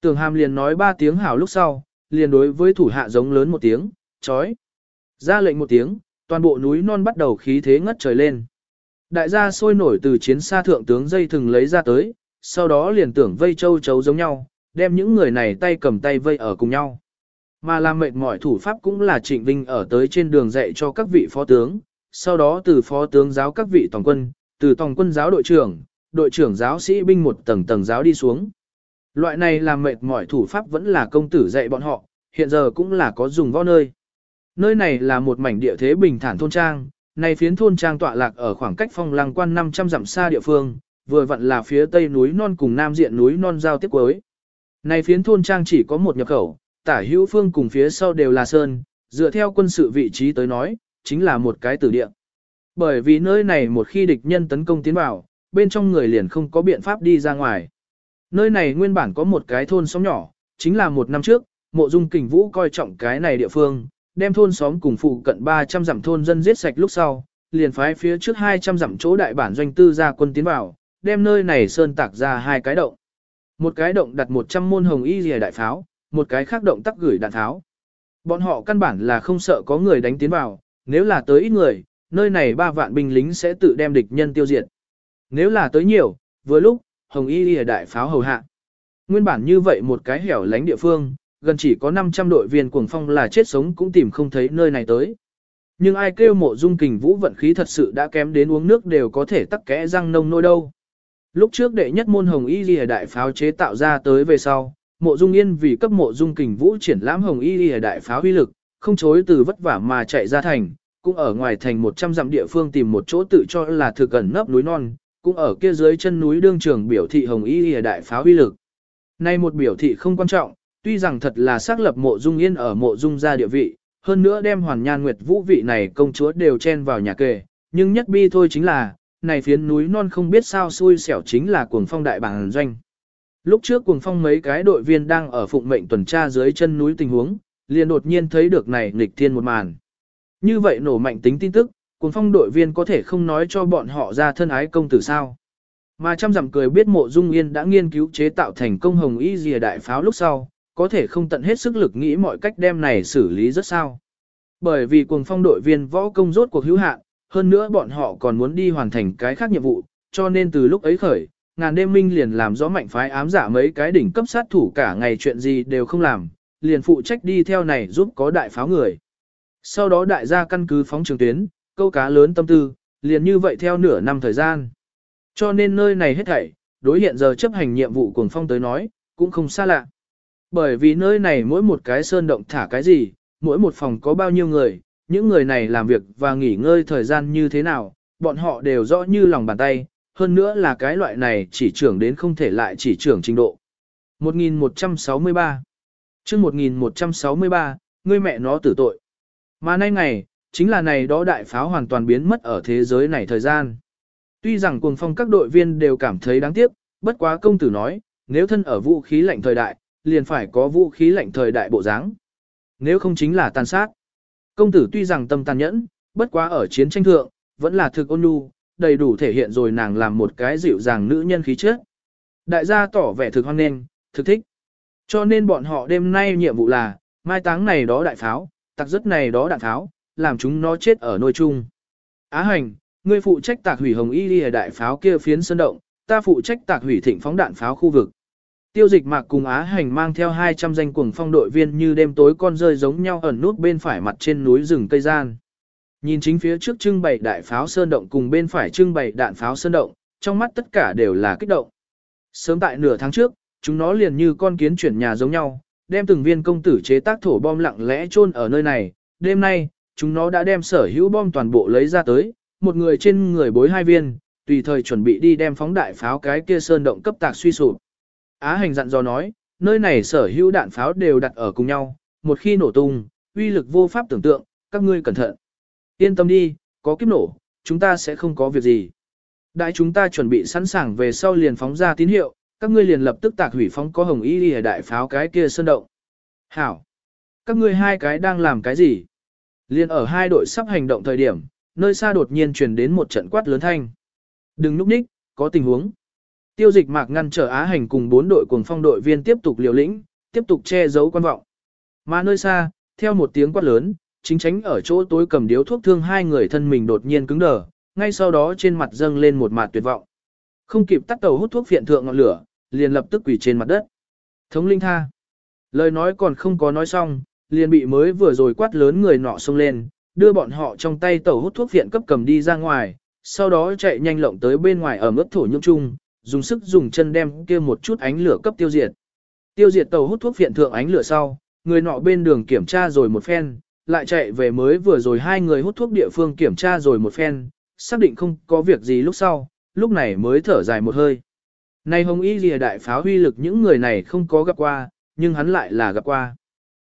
Tưởng hàm liền nói ba tiếng hảo lúc sau, liền đối với thủ hạ giống lớn một tiếng, chói. Ra lệnh một tiếng, toàn bộ núi non bắt đầu khí thế ngất trời lên. Đại gia sôi nổi từ chiến xa thượng tướng dây thừng lấy ra tới, sau đó liền tưởng vây châu chấu giống nhau, đem những người này tay cầm tay vây ở cùng nhau. Mà làm mệt mỏi thủ pháp cũng là Trịnh Vinh ở tới trên đường dạy cho các vị phó tướng, sau đó từ phó tướng giáo các vị tổng quân, từ tổng quân giáo đội trưởng, đội trưởng giáo sĩ binh một tầng tầng giáo đi xuống. Loại này làm mệt mỏi thủ pháp vẫn là công tử dạy bọn họ, hiện giờ cũng là có dùng võ nơi. Nơi này là một mảnh địa thế bình thản thôn trang, này phiến thôn trang tọa lạc ở khoảng cách phong lăng quan 500 dặm xa địa phương, vừa vặn là phía tây núi non cùng nam diện núi non giao tiếp cuối. Này phiến thôn trang chỉ có một nhập khẩu, tả hữu phương cùng phía sau đều là sơn, dựa theo quân sự vị trí tới nói, chính là một cái tử địa. Bởi vì nơi này một khi địch nhân tấn công tiến vào, bên trong người liền không có biện pháp đi ra ngoài. Nơi này nguyên bản có một cái thôn xóm nhỏ, chính là một năm trước, mộ dung kình vũ coi trọng cái này địa phương, đem thôn xóm cùng phụ cận 300 dặm thôn dân giết sạch lúc sau, liền phái phía trước 200 dặm chỗ đại bản doanh tư ra quân tiến vào, đem nơi này sơn tạc ra hai cái động. Một cái động đặt 100 môn hồng y rìa đại pháo, một cái khác động tắc gửi đạn tháo. Bọn họ căn bản là không sợ có người đánh tiến vào, nếu là tới ít người, nơi này ba vạn binh lính sẽ tự đem địch nhân tiêu diệt. Nếu là tới nhiều, vừa lúc, hồng y rìa đại pháo hầu hạ. Nguyên bản như vậy một cái hẻo lánh địa phương, gần chỉ có 500 đội viên cuồng phong là chết sống cũng tìm không thấy nơi này tới. Nhưng ai kêu mộ dung kình vũ vận khí thật sự đã kém đến uống nước đều có thể tắc kẽ răng nông nôi đâu. Lúc trước đệ nhất môn hồng y lìa đại pháo chế tạo ra tới về sau, mộ dung yên vì cấp mộ dung kình vũ triển lãm hồng y lìa đại pháo uy lực, không chối từ vất vả mà chạy ra thành, cũng ở ngoài thành 100 dặm địa phương tìm một chỗ tự cho là thực gần nấp núi non, cũng ở kia dưới chân núi đương trường biểu thị hồng y lìa đại pháo uy lực. Nay một biểu thị không quan trọng, tuy rằng thật là xác lập mộ dung yên ở mộ dung gia địa vị, hơn nữa đem hoàn nhan nguyệt vũ vị này công chúa đều chen vào nhà kề, nhưng nhất bi thôi chính là, này phiến núi non không biết sao xui xẻo chính là cuồng phong đại bản doanh. Lúc trước cuồng phong mấy cái đội viên đang ở phụng mệnh tuần tra dưới chân núi tình huống, liền đột nhiên thấy được này nghịch thiên một màn. Như vậy nổ mạnh tính tin tức, cuồng phong đội viên có thể không nói cho bọn họ ra thân ái công tử sao. Mà trăm dặm cười biết mộ dung yên đã nghiên cứu chế tạo thành công hồng y dìa đại pháo lúc sau, có thể không tận hết sức lực nghĩ mọi cách đem này xử lý rất sao. Bởi vì cuồng phong đội viên võ công rốt cuộc hữu hạn, hơn nữa bọn họ còn muốn đi hoàn thành cái khác nhiệm vụ, cho nên từ lúc ấy khởi, ngàn đêm minh liền làm rõ mạnh phái ám giả mấy cái đỉnh cấp sát thủ cả ngày chuyện gì đều không làm, liền phụ trách đi theo này giúp có đại pháo người. Sau đó đại gia căn cứ phóng trường tuyến, câu cá lớn tâm tư, liền như vậy theo nửa năm thời gian. Cho nên nơi này hết thảy, đối hiện giờ chấp hành nhiệm vụ cuồng phong tới nói, cũng không xa lạ. Bởi vì nơi này mỗi một cái sơn động thả cái gì, mỗi một phòng có bao nhiêu người, những người này làm việc và nghỉ ngơi thời gian như thế nào, bọn họ đều rõ như lòng bàn tay, hơn nữa là cái loại này chỉ trưởng đến không thể lại chỉ trưởng trình độ. 1163 chương 1163, ngươi mẹ nó tử tội. Mà nay ngày, chính là này đó đại pháo hoàn toàn biến mất ở thế giới này thời gian. Tuy rằng cuồng phong các đội viên đều cảm thấy đáng tiếc, bất quá công tử nói, nếu thân ở vũ khí lạnh thời đại, liền phải có vũ khí lạnh thời đại bộ dáng. Nếu không chính là tàn sát. Công tử tuy rằng tâm tàn nhẫn, bất quá ở chiến tranh thượng, vẫn là thực ôn nhu, đầy đủ thể hiện rồi nàng làm một cái dịu dàng nữ nhân khí chất. Đại gia tỏ vẻ thực hoan nghênh, thực thích. Cho nên bọn họ đêm nay nhiệm vụ là, mai táng này đó đại pháo, tạc rất này đó đạn pháo, làm chúng nó chết ở nôi chung. Á hành, ngươi phụ trách tạc hủy hồng y đi đại pháo kia phiến sơn động, ta phụ trách tạc hủy thịnh phóng đạn pháo khu vực. Tiêu dịch mạc cùng Á hành mang theo 200 danh cuồng phong đội viên như đêm tối con rơi giống nhau ẩn nút bên phải mặt trên núi rừng cây gian. Nhìn chính phía trước trưng bày đại pháo sơn động cùng bên phải trưng bày đạn pháo sơn động, trong mắt tất cả đều là kích động. Sớm tại nửa tháng trước, chúng nó liền như con kiến chuyển nhà giống nhau, đem từng viên công tử chế tác thổ bom lặng lẽ chôn ở nơi này. Đêm nay, chúng nó đã đem sở hữu bom toàn bộ lấy ra tới, một người trên người bối hai viên, tùy thời chuẩn bị đi đem phóng đại pháo cái kia sơn động cấp tạc suy sụp. Á hành dặn dò nói, nơi này sở hữu đạn pháo đều đặt ở cùng nhau, một khi nổ tung, uy lực vô pháp tưởng tượng, các ngươi cẩn thận. Yên tâm đi, có kiếp nổ, chúng ta sẽ không có việc gì. Đại chúng ta chuẩn bị sẵn sàng về sau liền phóng ra tín hiệu, các ngươi liền lập tức tạc hủy phóng có hồng y đi đại pháo cái kia sơn động. Hảo! Các ngươi hai cái đang làm cái gì? Liên ở hai đội sắp hành động thời điểm, nơi xa đột nhiên truyền đến một trận quát lớn thanh. Đừng núp ních, có tình huống. Tiêu dịch mạc ngăn trở Á hành cùng bốn đội cùng phong đội viên tiếp tục liều lĩnh, tiếp tục che giấu quan vọng. Mà nơi xa, theo một tiếng quát lớn, chính tránh ở chỗ tối cầm điếu thuốc thương hai người thân mình đột nhiên cứng đờ, ngay sau đó trên mặt dâng lên một mạt tuyệt vọng. Không kịp tắt tàu hút thuốc phiện thượng ngọn lửa, liền lập tức quỳ trên mặt đất. Thống linh tha. Lời nói còn không có nói xong, liền bị mới vừa rồi quát lớn người nọ xông lên, đưa bọn họ trong tay tàu hút thuốc phiện cấp cầm đi ra ngoài, sau đó chạy nhanh lộng tới bên ngoài ở mức thổ nhưỡng chung, dùng sức dùng chân đem kia một chút ánh lửa cấp tiêu diệt. Tiêu diệt tàu hút thuốc viện thượng ánh lửa sau, người nọ bên đường kiểm tra rồi một phen, lại chạy về mới vừa rồi hai người hút thuốc địa phương kiểm tra rồi một phen, xác định không có việc gì lúc sau, lúc này mới thở dài một hơi. nay hồng y lìa đại pháo huy lực những người này không có gặp qua, nhưng hắn lại là gặp qua.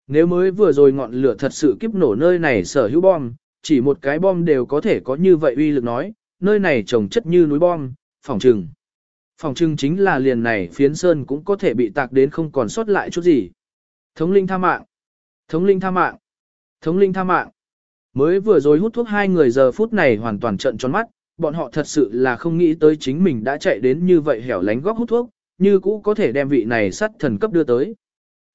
Nếu mới vừa rồi ngọn lửa thật sự kiếp nổ nơi này sở hữu bom, chỉ một cái bom đều có thể có như vậy uy lực nói, nơi này trồng chất như núi bom, phòng trừng. Phòng trưng chính là liền này phiến sơn cũng có thể bị tạc đến không còn sót lại chút gì. Thống linh tha mạng. Thống linh tha mạng. Thống linh tha mạng. Mới vừa rồi hút thuốc hai người giờ phút này hoàn toàn trận tròn mắt, bọn họ thật sự là không nghĩ tới chính mình đã chạy đến như vậy hẻo lánh góc hút thuốc, như cũ có thể đem vị này sát thần cấp đưa tới.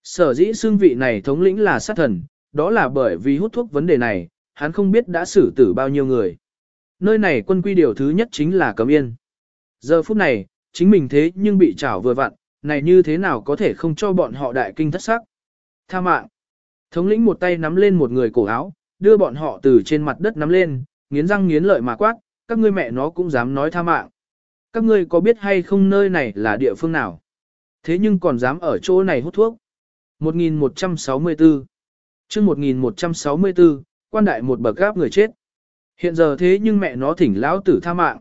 Sở dĩ xương vị này thống lĩnh là sát thần, đó là bởi vì hút thuốc vấn đề này, hắn không biết đã xử tử bao nhiêu người. Nơi này quân quy điều thứ nhất chính là cấm yên. Giờ phút này, chính mình thế nhưng bị trảo vừa vặn, này như thế nào có thể không cho bọn họ đại kinh thất sắc. Tha mạng. Thống lĩnh một tay nắm lên một người cổ áo, đưa bọn họ từ trên mặt đất nắm lên, nghiến răng nghiến lợi mà quát, các ngươi mẹ nó cũng dám nói tha mạng. Các ngươi có biết hay không nơi này là địa phương nào? Thế nhưng còn dám ở chỗ này hút thuốc. 1164 chương 1164, quan đại một bậc gáp người chết. Hiện giờ thế nhưng mẹ nó thỉnh lão tử tha mạng.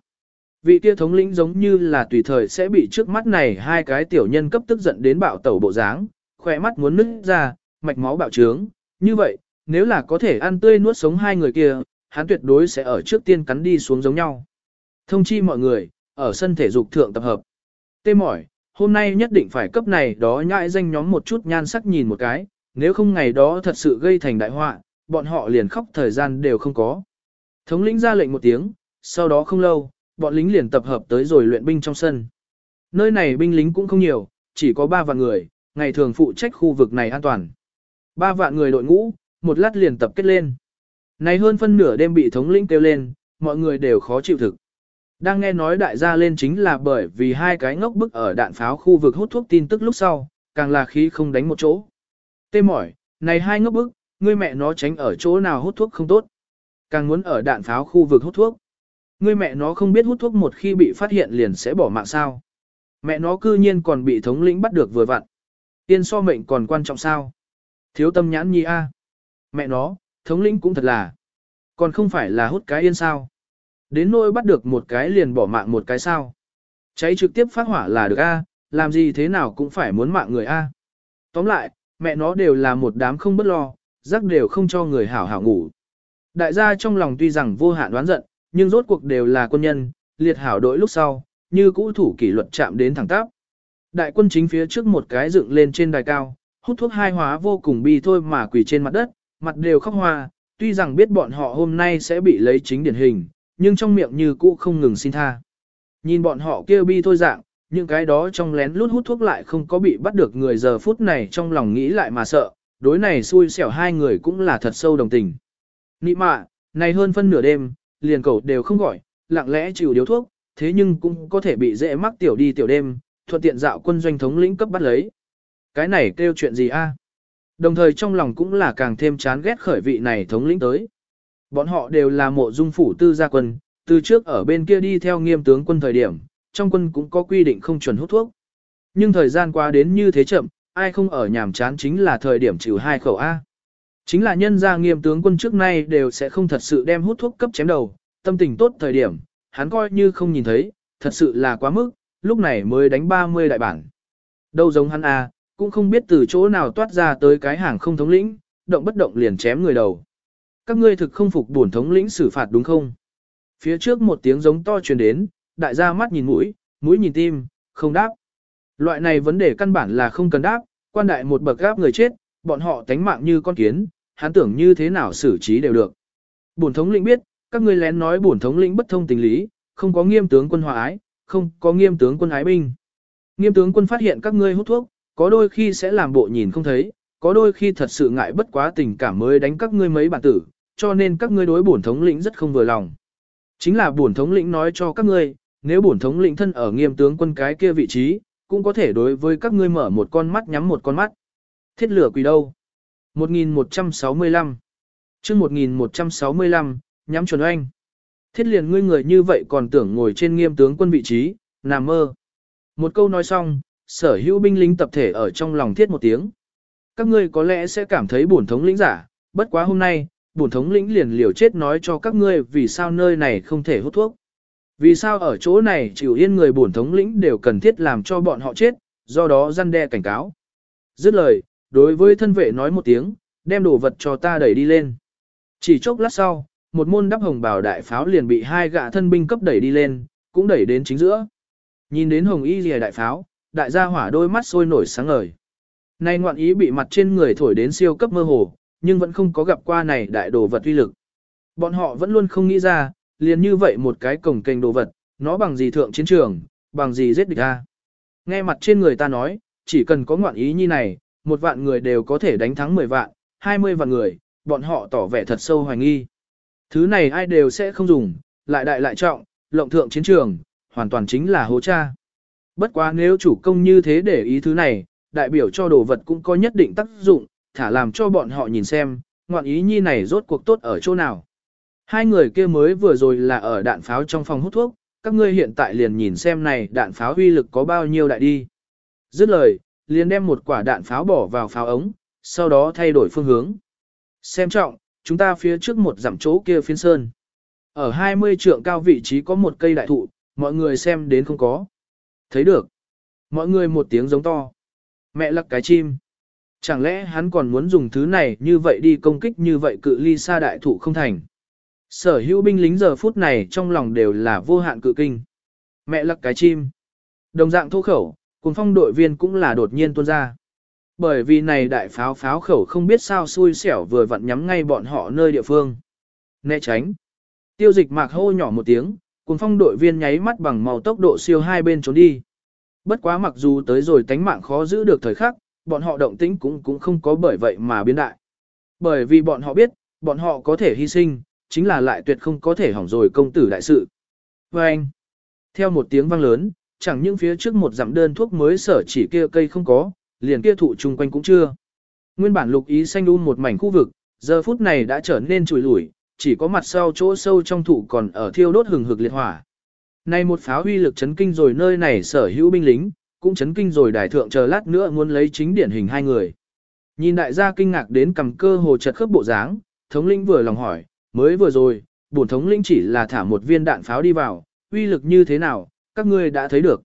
Vị kia thống lĩnh giống như là tùy thời sẽ bị trước mắt này hai cái tiểu nhân cấp tức giận đến bạo tẩu bộ dáng, khỏe mắt muốn nứt ra, mạch máu bạo trướng. Như vậy, nếu là có thể ăn tươi nuốt sống hai người kia, hắn tuyệt đối sẽ ở trước tiên cắn đi xuống giống nhau. Thông chi mọi người, ở sân thể dục thượng tập hợp. Tê mỏi, hôm nay nhất định phải cấp này đó nhãi danh nhóm một chút nhan sắc nhìn một cái, nếu không ngày đó thật sự gây thành đại họa, bọn họ liền khóc thời gian đều không có. Thống lĩnh ra lệnh một tiếng, sau đó không lâu, bọn lính liền tập hợp tới rồi luyện binh trong sân. Nơi này binh lính cũng không nhiều, chỉ có 3 vạn người, ngày thường phụ trách khu vực này an toàn. 3 vạn người đội ngũ, một lát liền tập kết lên. Này hơn phân nửa đêm bị thống lĩnh kêu lên, mọi người đều khó chịu thực. Đang nghe nói đại gia lên chính là bởi vì hai cái ngốc bức ở đạn pháo khu vực hút thuốc tin tức lúc sau, càng là khí không đánh một chỗ. Tê mỏi, này hai ngốc bức, ngươi mẹ nó tránh ở chỗ nào hút thuốc không tốt. Càng muốn ở đạn pháo khu vực hút thuốc. Ngươi mẹ nó không biết hút thuốc một khi bị phát hiện liền sẽ bỏ mạng sao. Mẹ nó cư nhiên còn bị thống lĩnh bắt được vừa vặn. Tiên so mệnh còn quan trọng sao? Thiếu tâm nhãn nhi a. Mẹ nó, thống lĩnh cũng thật là. Còn không phải là hút cái yên sao. Đến nỗi bắt được một cái liền bỏ mạng một cái sao. Cháy trực tiếp phát hỏa là được a, làm gì thế nào cũng phải muốn mạng người a. Tóm lại, mẹ nó đều là một đám không bất lo, rắc đều không cho người hảo hảo ngủ. Đại gia trong lòng tuy rằng vô hạn đoán giận, nhưng rốt cuộc đều là quân nhân, liệt hảo đội lúc sau, như cũ thủ kỷ luật chạm đến thẳng tắp. Đại quân chính phía trước một cái dựng lên trên đài cao, hút thuốc hai hóa vô cùng bi thôi mà quỳ trên mặt đất, mặt đều khóc hoa, tuy rằng biết bọn họ hôm nay sẽ bị lấy chính điển hình, nhưng trong miệng như cũ không ngừng xin tha. Nhìn bọn họ kêu bi thôi dạng, những cái đó trong lén lút hút thuốc lại không có bị bắt được người giờ phút này trong lòng nghĩ lại mà sợ, đối này xui xẻo hai người cũng là thật sâu đồng tình. Nị mạ, này hơn phân nửa đêm, liền cầu đều không gọi, lặng lẽ chịu điếu thuốc, thế nhưng cũng có thể bị dễ mắc tiểu đi tiểu đêm, thuận tiện dạo quân doanh thống lĩnh cấp bắt lấy. Cái này kêu chuyện gì a? Đồng thời trong lòng cũng là càng thêm chán ghét khởi vị này thống lĩnh tới. Bọn họ đều là mộ dung phủ tư gia quân, từ trước ở bên kia đi theo nghiêm tướng quân thời điểm, trong quân cũng có quy định không chuẩn hút thuốc. Nhưng thời gian qua đến như thế chậm, ai không ở nhàm chán chính là thời điểm chịu hai khẩu A. Chính là nhân gia nghiêm tướng quân trước nay đều sẽ không thật sự đem hút thuốc cấp chém đầu, tâm tình tốt thời điểm, hắn coi như không nhìn thấy, thật sự là quá mức, lúc này mới đánh 30 đại bản. Đâu giống hắn A, cũng không biết từ chỗ nào toát ra tới cái hàng không thống lĩnh, động bất động liền chém người đầu. Các ngươi thực không phục bổn thống lĩnh xử phạt đúng không? Phía trước một tiếng giống to truyền đến, đại gia mắt nhìn mũi, mũi nhìn tim, không đáp. Loại này vấn đề căn bản là không cần đáp, quan đại một bậc gáp người chết, bọn họ tánh mạng như con kiến, hắn tưởng như thế nào xử trí đều được. Bổn thống lĩnh biết, các ngươi lén nói bổn thống lĩnh bất thông tình lý, không có nghiêm tướng quân hòa ái, không có nghiêm tướng quân ái binh. Nghiêm tướng quân phát hiện các ngươi hút thuốc, có đôi khi sẽ làm bộ nhìn không thấy, có đôi khi thật sự ngại bất quá tình cảm mới đánh các ngươi mấy bản tử, cho nên các ngươi đối bổn thống lĩnh rất không vừa lòng. Chính là bổn thống lĩnh nói cho các ngươi, nếu bổn thống lĩnh thân ở nghiêm tướng quân cái kia vị trí, cũng có thể đối với các ngươi mở một con mắt nhắm một con mắt. Thiết lửa quỷ đâu? 1165 chương 1165, nhắm chuẩn anh. Thiết liền ngươi người như vậy còn tưởng ngồi trên nghiêm tướng quân vị trí, nằm mơ. Một câu nói xong, sở hữu binh lính tập thể ở trong lòng thiết một tiếng. Các ngươi có lẽ sẽ cảm thấy bổn thống lĩnh giả, bất quá hôm nay, bổn thống lĩnh liền liều chết nói cho các ngươi vì sao nơi này không thể hút thuốc. Vì sao ở chỗ này chịu yên người bổn thống lĩnh đều cần thiết làm cho bọn họ chết, do đó răn đe cảnh cáo. Dứt lời, đối với thân vệ nói một tiếng, đem đồ vật cho ta đẩy đi lên. Chỉ chốc lát sau, một môn đắp hồng bào đại pháo liền bị hai gã thân binh cấp đẩy đi lên, cũng đẩy đến chính giữa. Nhìn đến hồng y lìa đại pháo, đại gia hỏa đôi mắt sôi nổi sáng ngời. Nay ngoạn ý bị mặt trên người thổi đến siêu cấp mơ hồ, nhưng vẫn không có gặp qua này đại đồ vật uy lực. Bọn họ vẫn luôn không nghĩ ra, liền như vậy một cái cổng kênh đồ vật, nó bằng gì thượng chiến trường, bằng gì giết địch ta. Nghe mặt trên người ta nói, chỉ cần có ngoạn ý như này, một vạn người đều có thể đánh thắng 10 vạn, 20 vạn người, bọn họ tỏ vẻ thật sâu hoài nghi. Thứ này ai đều sẽ không dùng, lại đại lại trọng, lộng thượng chiến trường, hoàn toàn chính là hố cha. Bất quá nếu chủ công như thế để ý thứ này, đại biểu cho đồ vật cũng có nhất định tác dụng, thả làm cho bọn họ nhìn xem, ngoạn ý nhi này rốt cuộc tốt ở chỗ nào. Hai người kia mới vừa rồi là ở đạn pháo trong phòng hút thuốc, các ngươi hiện tại liền nhìn xem này đạn pháo uy lực có bao nhiêu đại đi. Dứt lời, liền đem một quả đạn pháo bỏ vào pháo ống, sau đó thay đổi phương hướng. Xem trọng, chúng ta phía trước một dặm chỗ kia phiên sơn. Ở 20 trượng cao vị trí có một cây đại thụ, mọi người xem đến không có. Thấy được. Mọi người một tiếng giống to. Mẹ lắc cái chim. Chẳng lẽ hắn còn muốn dùng thứ này như vậy đi công kích như vậy cự ly xa đại thụ không thành. Sở hữu binh lính giờ phút này trong lòng đều là vô hạn cự kinh. Mẹ lắc cái chim. Đồng dạng thô khẩu, cùng phong đội viên cũng là đột nhiên tuôn ra. Bởi vì này đại pháo pháo khẩu không biết sao xui xẻo vừa vặn nhắm ngay bọn họ nơi địa phương. Né tránh. Tiêu dịch mạc hô nhỏ một tiếng, cùng phong đội viên nháy mắt bằng màu tốc độ siêu hai bên trốn đi. Bất quá mặc dù tới rồi tánh mạng khó giữ được thời khắc, bọn họ động tĩnh cũng cũng không có bởi vậy mà biến đại. Bởi vì bọn họ biết, bọn họ có thể hy sinh, chính là lại tuyệt không có thể hỏng rồi công tử đại sự. Và anh, theo một tiếng vang lớn, chẳng những phía trước một dặm đơn thuốc mới sở chỉ kia cây không có, liền kia thụ chung quanh cũng chưa. Nguyên bản lục ý xanh đun một mảnh khu vực, giờ phút này đã trở nên trùi lủi, chỉ có mặt sau chỗ sâu trong thụ còn ở thiêu đốt hừng hực liệt hỏa. Nay một pháo huy lực chấn kinh rồi nơi này sở hữu binh lính, cũng chấn kinh rồi đại thượng chờ lát nữa muốn lấy chính điển hình hai người. Nhìn đại gia kinh ngạc đến cầm cơ hồ chật khớp bộ dáng, thống lĩnh vừa lòng hỏi, mới vừa rồi, bổn thống lĩnh chỉ là thả một viên đạn pháo đi vào, uy lực như thế nào, các ngươi đã thấy được.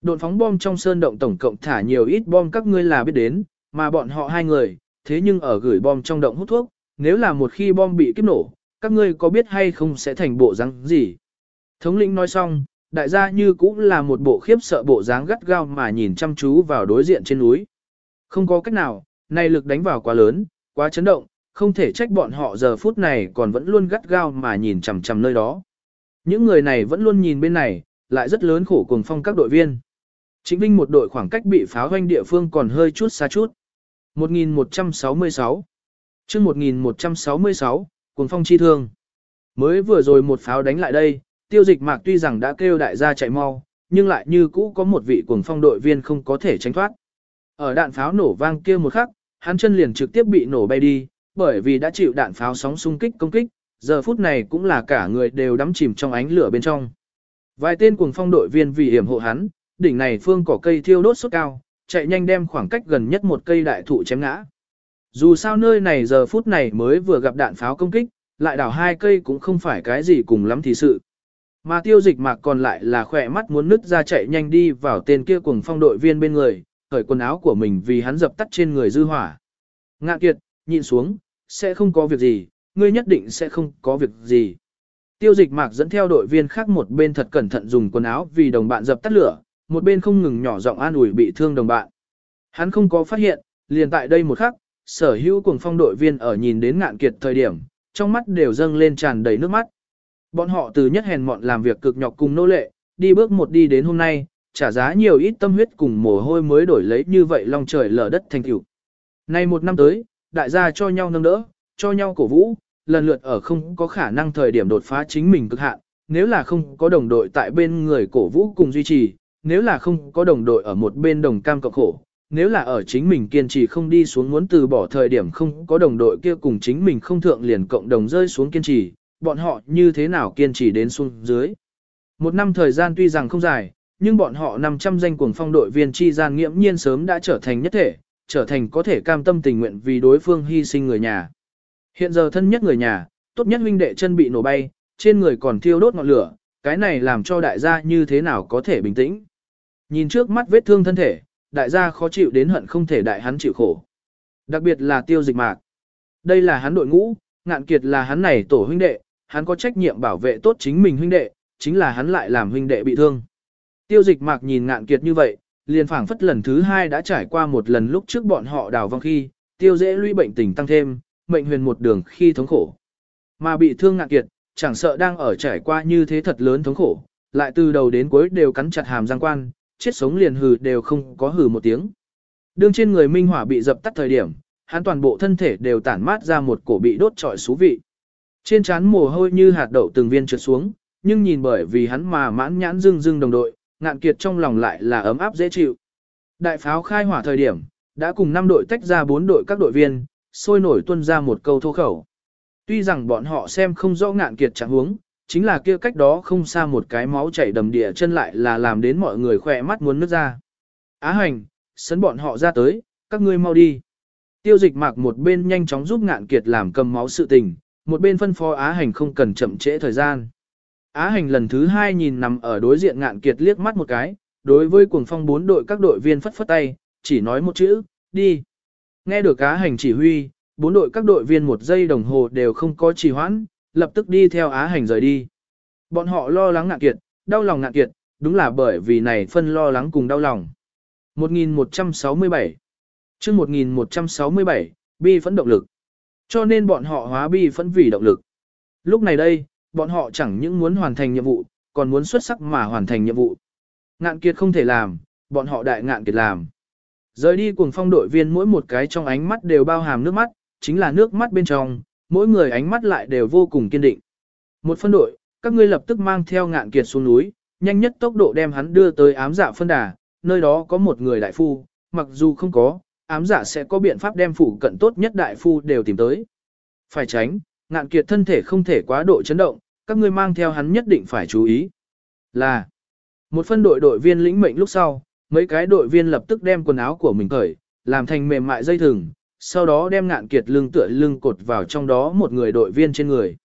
Độn phóng bom trong sơn động tổng cộng thả nhiều ít bom các ngươi là biết đến, mà bọn họ hai người, thế nhưng ở gửi bom trong động hút thuốc, nếu là một khi bom bị kiếp nổ, các ngươi có biết hay không sẽ thành bộ dáng gì. Thống lĩnh nói xong, đại gia như cũng là một bộ khiếp sợ bộ dáng gắt gao mà nhìn chăm chú vào đối diện trên núi. Không có cách nào, nay lực đánh vào quá lớn, quá chấn động, không thể trách bọn họ giờ phút này còn vẫn luôn gắt gao mà nhìn chằm chằm nơi đó. Những người này vẫn luôn nhìn bên này, lại rất lớn khổ cùng phong các đội viên. Chính Vinh một đội khoảng cách bị pháo hoanh địa phương còn hơi chút xa chút. 1166 chương 1166, cuồng phong chi thương. Mới vừa rồi một pháo đánh lại đây, tiêu dịch mạc tuy rằng đã kêu đại gia chạy mau, nhưng lại như cũ có một vị cuồng phong đội viên không có thể tránh thoát. Ở đạn pháo nổ vang kia một khắc, hắn chân liền trực tiếp bị nổ bay đi, bởi vì đã chịu đạn pháo sóng xung kích công kích, giờ phút này cũng là cả người đều đắm chìm trong ánh lửa bên trong. Vài tên cuồng phong đội viên vì hiểm hộ hắn, đỉnh này phương cỏ cây thiêu đốt sốt cao, chạy nhanh đem khoảng cách gần nhất một cây đại thụ chém ngã. Dù sao nơi này giờ phút này mới vừa gặp đạn pháo công kích, lại đảo hai cây cũng không phải cái gì cùng lắm thì sự. Mà tiêu dịch mạc còn lại là khỏe mắt muốn nứt ra chạy nhanh đi vào tên kia cuồng phong đội viên bên người, khởi quần áo của mình vì hắn dập tắt trên người dư hỏa. Ngạn kiệt, nhịn xuống, sẽ không có việc gì, ngươi nhất định sẽ không có việc gì. Tiêu dịch mạc dẫn theo đội viên khác một bên thật cẩn thận dùng quần áo vì đồng bạn dập tắt lửa, một bên không ngừng nhỏ giọng an ủi bị thương đồng bạn. Hắn không có phát hiện, liền tại đây một khắc, sở hữu cùng phong đội viên ở nhìn đến ngạn kiệt thời điểm, trong mắt đều dâng lên tràn đầy nước mắt. Bọn họ từ nhất hèn mọn làm việc cực nhọc cùng nô lệ, đi bước một đi đến hôm nay, trả giá nhiều ít tâm huyết cùng mồ hôi mới đổi lấy như vậy long trời lở đất thành tựu. Nay một năm tới, đại gia cho nhau nâng đỡ, cho nhau cổ vũ, lần lượt ở không có khả năng thời điểm đột phá chính mình cực hạn, nếu là không có đồng đội tại bên người cổ vũ cùng duy trì, nếu là không có đồng đội ở một bên đồng cam cộng khổ, nếu là ở chính mình kiên trì không đi xuống muốn từ bỏ thời điểm không có đồng đội kia cùng chính mình không thượng liền cộng đồng rơi xuống kiên trì, bọn họ như thế nào kiên trì đến xuống dưới. Một năm thời gian tuy rằng không dài, nhưng bọn họ 500 danh cuồng phong đội viên chi gian nghiễm nhiên sớm đã trở thành nhất thể, trở thành có thể cam tâm tình nguyện vì đối phương hy sinh người nhà. Hiện giờ thân nhất người nhà, tốt nhất huynh đệ chân bị nổ bay, trên người còn thiêu đốt ngọn lửa, cái này làm cho đại gia như thế nào có thể bình tĩnh. Nhìn trước mắt vết thương thân thể, đại gia khó chịu đến hận không thể đại hắn chịu khổ. Đặc biệt là tiêu dịch mạc. Đây là hắn đội ngũ, ngạn kiệt là hắn này tổ huynh đệ, hắn có trách nhiệm bảo vệ tốt chính mình huynh đệ, chính là hắn lại làm huynh đệ bị thương. Tiêu dịch mạc nhìn ngạn kiệt như vậy, liền phảng phất lần thứ hai đã trải qua một lần lúc trước bọn họ đào vong khi, tiêu dễ lũy bệnh tình tăng thêm, mệnh huyền một đường khi thống khổ. Mà bị thương ngạn kiệt, chẳng sợ đang ở trải qua như thế thật lớn thống khổ, lại từ đầu đến cuối đều cắn chặt hàm răng quan, chết sống liền hừ đều không có hừ một tiếng. Đương trên người minh hỏa bị dập tắt thời điểm, hắn toàn bộ thân thể đều tản mát ra một cổ bị đốt trọi xú vị. Trên trán mồ hôi như hạt đậu từng viên trượt xuống, nhưng nhìn bởi vì hắn mà mãn nhãn dưng dưng đồng đội, ngạn kiệt trong lòng lại là ấm áp dễ chịu. Đại pháo khai hỏa thời điểm, đã cùng 5 đội tách ra 4 đội các đội viên, sôi nổi tuân ra một câu thô khẩu. Tuy rằng bọn họ xem không rõ ngạn kiệt trạng huống, chính là kia cách đó không xa một cái máu chảy đầm địa chân lại là làm đến mọi người khỏe mắt muốn nước ra. Á hành, sấn bọn họ ra tới, các ngươi mau đi. Tiêu dịch mạc một bên nhanh chóng giúp ngạn kiệt làm cầm máu sự tình, một bên phân phó Á hành không cần chậm trễ thời gian. Á hành lần thứ hai nhìn nằm ở đối diện ngạn kiệt liếc mắt một cái, đối với cuồng phong bốn đội các đội viên phất phất tay, chỉ nói một chữ, đi. Nghe được Á hành chỉ huy, bốn đội các đội viên một giây đồng hồ đều không có trì hoãn, lập tức đi theo Á hành rời đi. Bọn họ lo lắng ngạn kiệt, đau lòng ngạn kiệt, đúng là bởi vì này phân lo lắng cùng đau lòng. 1167 chương 1167, bi phẫn động lực. Cho nên bọn họ hóa bi phẫn vì động lực. Lúc này đây, bọn họ chẳng những muốn hoàn thành nhiệm vụ, còn muốn xuất sắc mà hoàn thành nhiệm vụ. Ngạn kiệt không thể làm, bọn họ đại ngạn kiệt làm. Rời đi cùng phong đội viên mỗi một cái trong ánh mắt đều bao hàm nước mắt, chính là nước mắt bên trong, mỗi người ánh mắt lại đều vô cùng kiên định. Một phân đội, các ngươi lập tức mang theo ngạn kiệt xuống núi, nhanh nhất tốc độ đem hắn đưa tới ám dạ phân đà, nơi đó có một người đại phu, mặc dù không có, ám dạ sẽ có biện pháp đem phủ cận tốt nhất đại phu đều tìm tới. Phải tránh, ngạn kiệt thân thể không thể quá độ chấn động, các ngươi mang theo hắn nhất định phải chú ý. Là, một phân đội đội viên lĩnh mệnh lúc sau, mấy cái đội viên lập tức đem quần áo của mình cởi, làm thành mềm mại dây thừng, sau đó đem ngạn kiệt lưng tựa lưng cột vào trong đó một người đội viên trên người.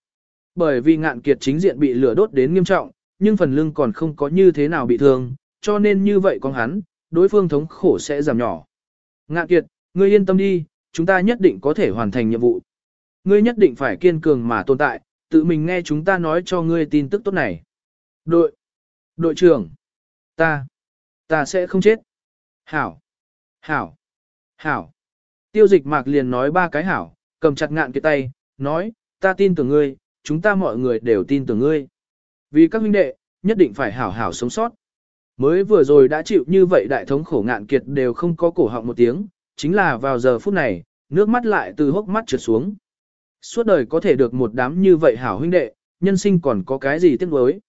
Bởi vì ngạn kiệt chính diện bị lửa đốt đến nghiêm trọng, nhưng phần lưng còn không có như thế nào bị thương, cho nên như vậy con hắn, đối phương thống khổ sẽ giảm nhỏ. Ngạn kiệt, ngươi yên tâm đi, chúng ta nhất định có thể hoàn thành nhiệm vụ. Ngươi nhất định phải kiên cường mà tồn tại, tự mình nghe chúng ta nói cho ngươi tin tức tốt này. Đội, đội trưởng, ta, ta sẽ không chết. Hảo, hảo, hảo. Tiêu dịch mạc liền nói ba cái hảo, cầm chặt ngạn kiệt tay, nói, ta tin tưởng ngươi, chúng ta mọi người đều tin tưởng ngươi. Vì các huynh đệ, nhất định phải hảo hảo sống sót. Mới vừa rồi đã chịu như vậy đại thống khổ ngạn kiệt đều không có cổ họng một tiếng, chính là vào giờ phút này, nước mắt lại từ hốc mắt trượt xuống. Suốt đời có thể được một đám như vậy hảo huynh đệ, nhân sinh còn có cái gì tiếc nuối.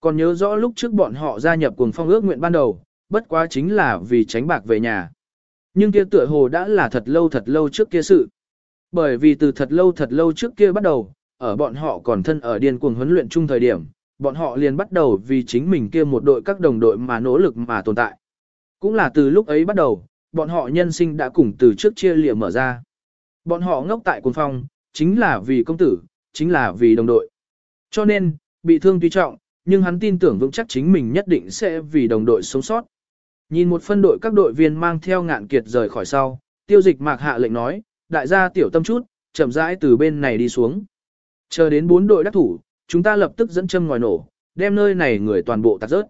Còn nhớ rõ lúc trước bọn họ gia nhập cùng phong ước nguyện ban đầu, bất quá chính là vì tránh bạc về nhà. Nhưng kia tựa hồ đã là thật lâu thật lâu trước kia sự. Bởi vì từ thật lâu thật lâu trước kia bắt đầu, ở bọn họ còn thân ở điên cuồng huấn luyện chung thời điểm, bọn họ liền bắt đầu vì chính mình kia một đội các đồng đội mà nỗ lực mà tồn tại. Cũng là từ lúc ấy bắt đầu, bọn họ nhân sinh đã cùng từ trước chia lìa mở ra. Bọn họ ngốc tại quân phong, chính là vì công tử, chính là vì đồng đội. Cho nên, bị thương tuy trọng, nhưng hắn tin tưởng vững chắc chính mình nhất định sẽ vì đồng đội sống sót. Nhìn một phân đội các đội viên mang theo ngạn kiệt rời khỏi sau, tiêu dịch mạc hạ lệnh nói, đại gia tiểu tâm chút, chậm rãi từ bên này đi xuống. Chờ đến bốn đội đắc thủ, chúng ta lập tức dẫn châm ngòi nổ, đem nơi này người toàn bộ tạt rớt.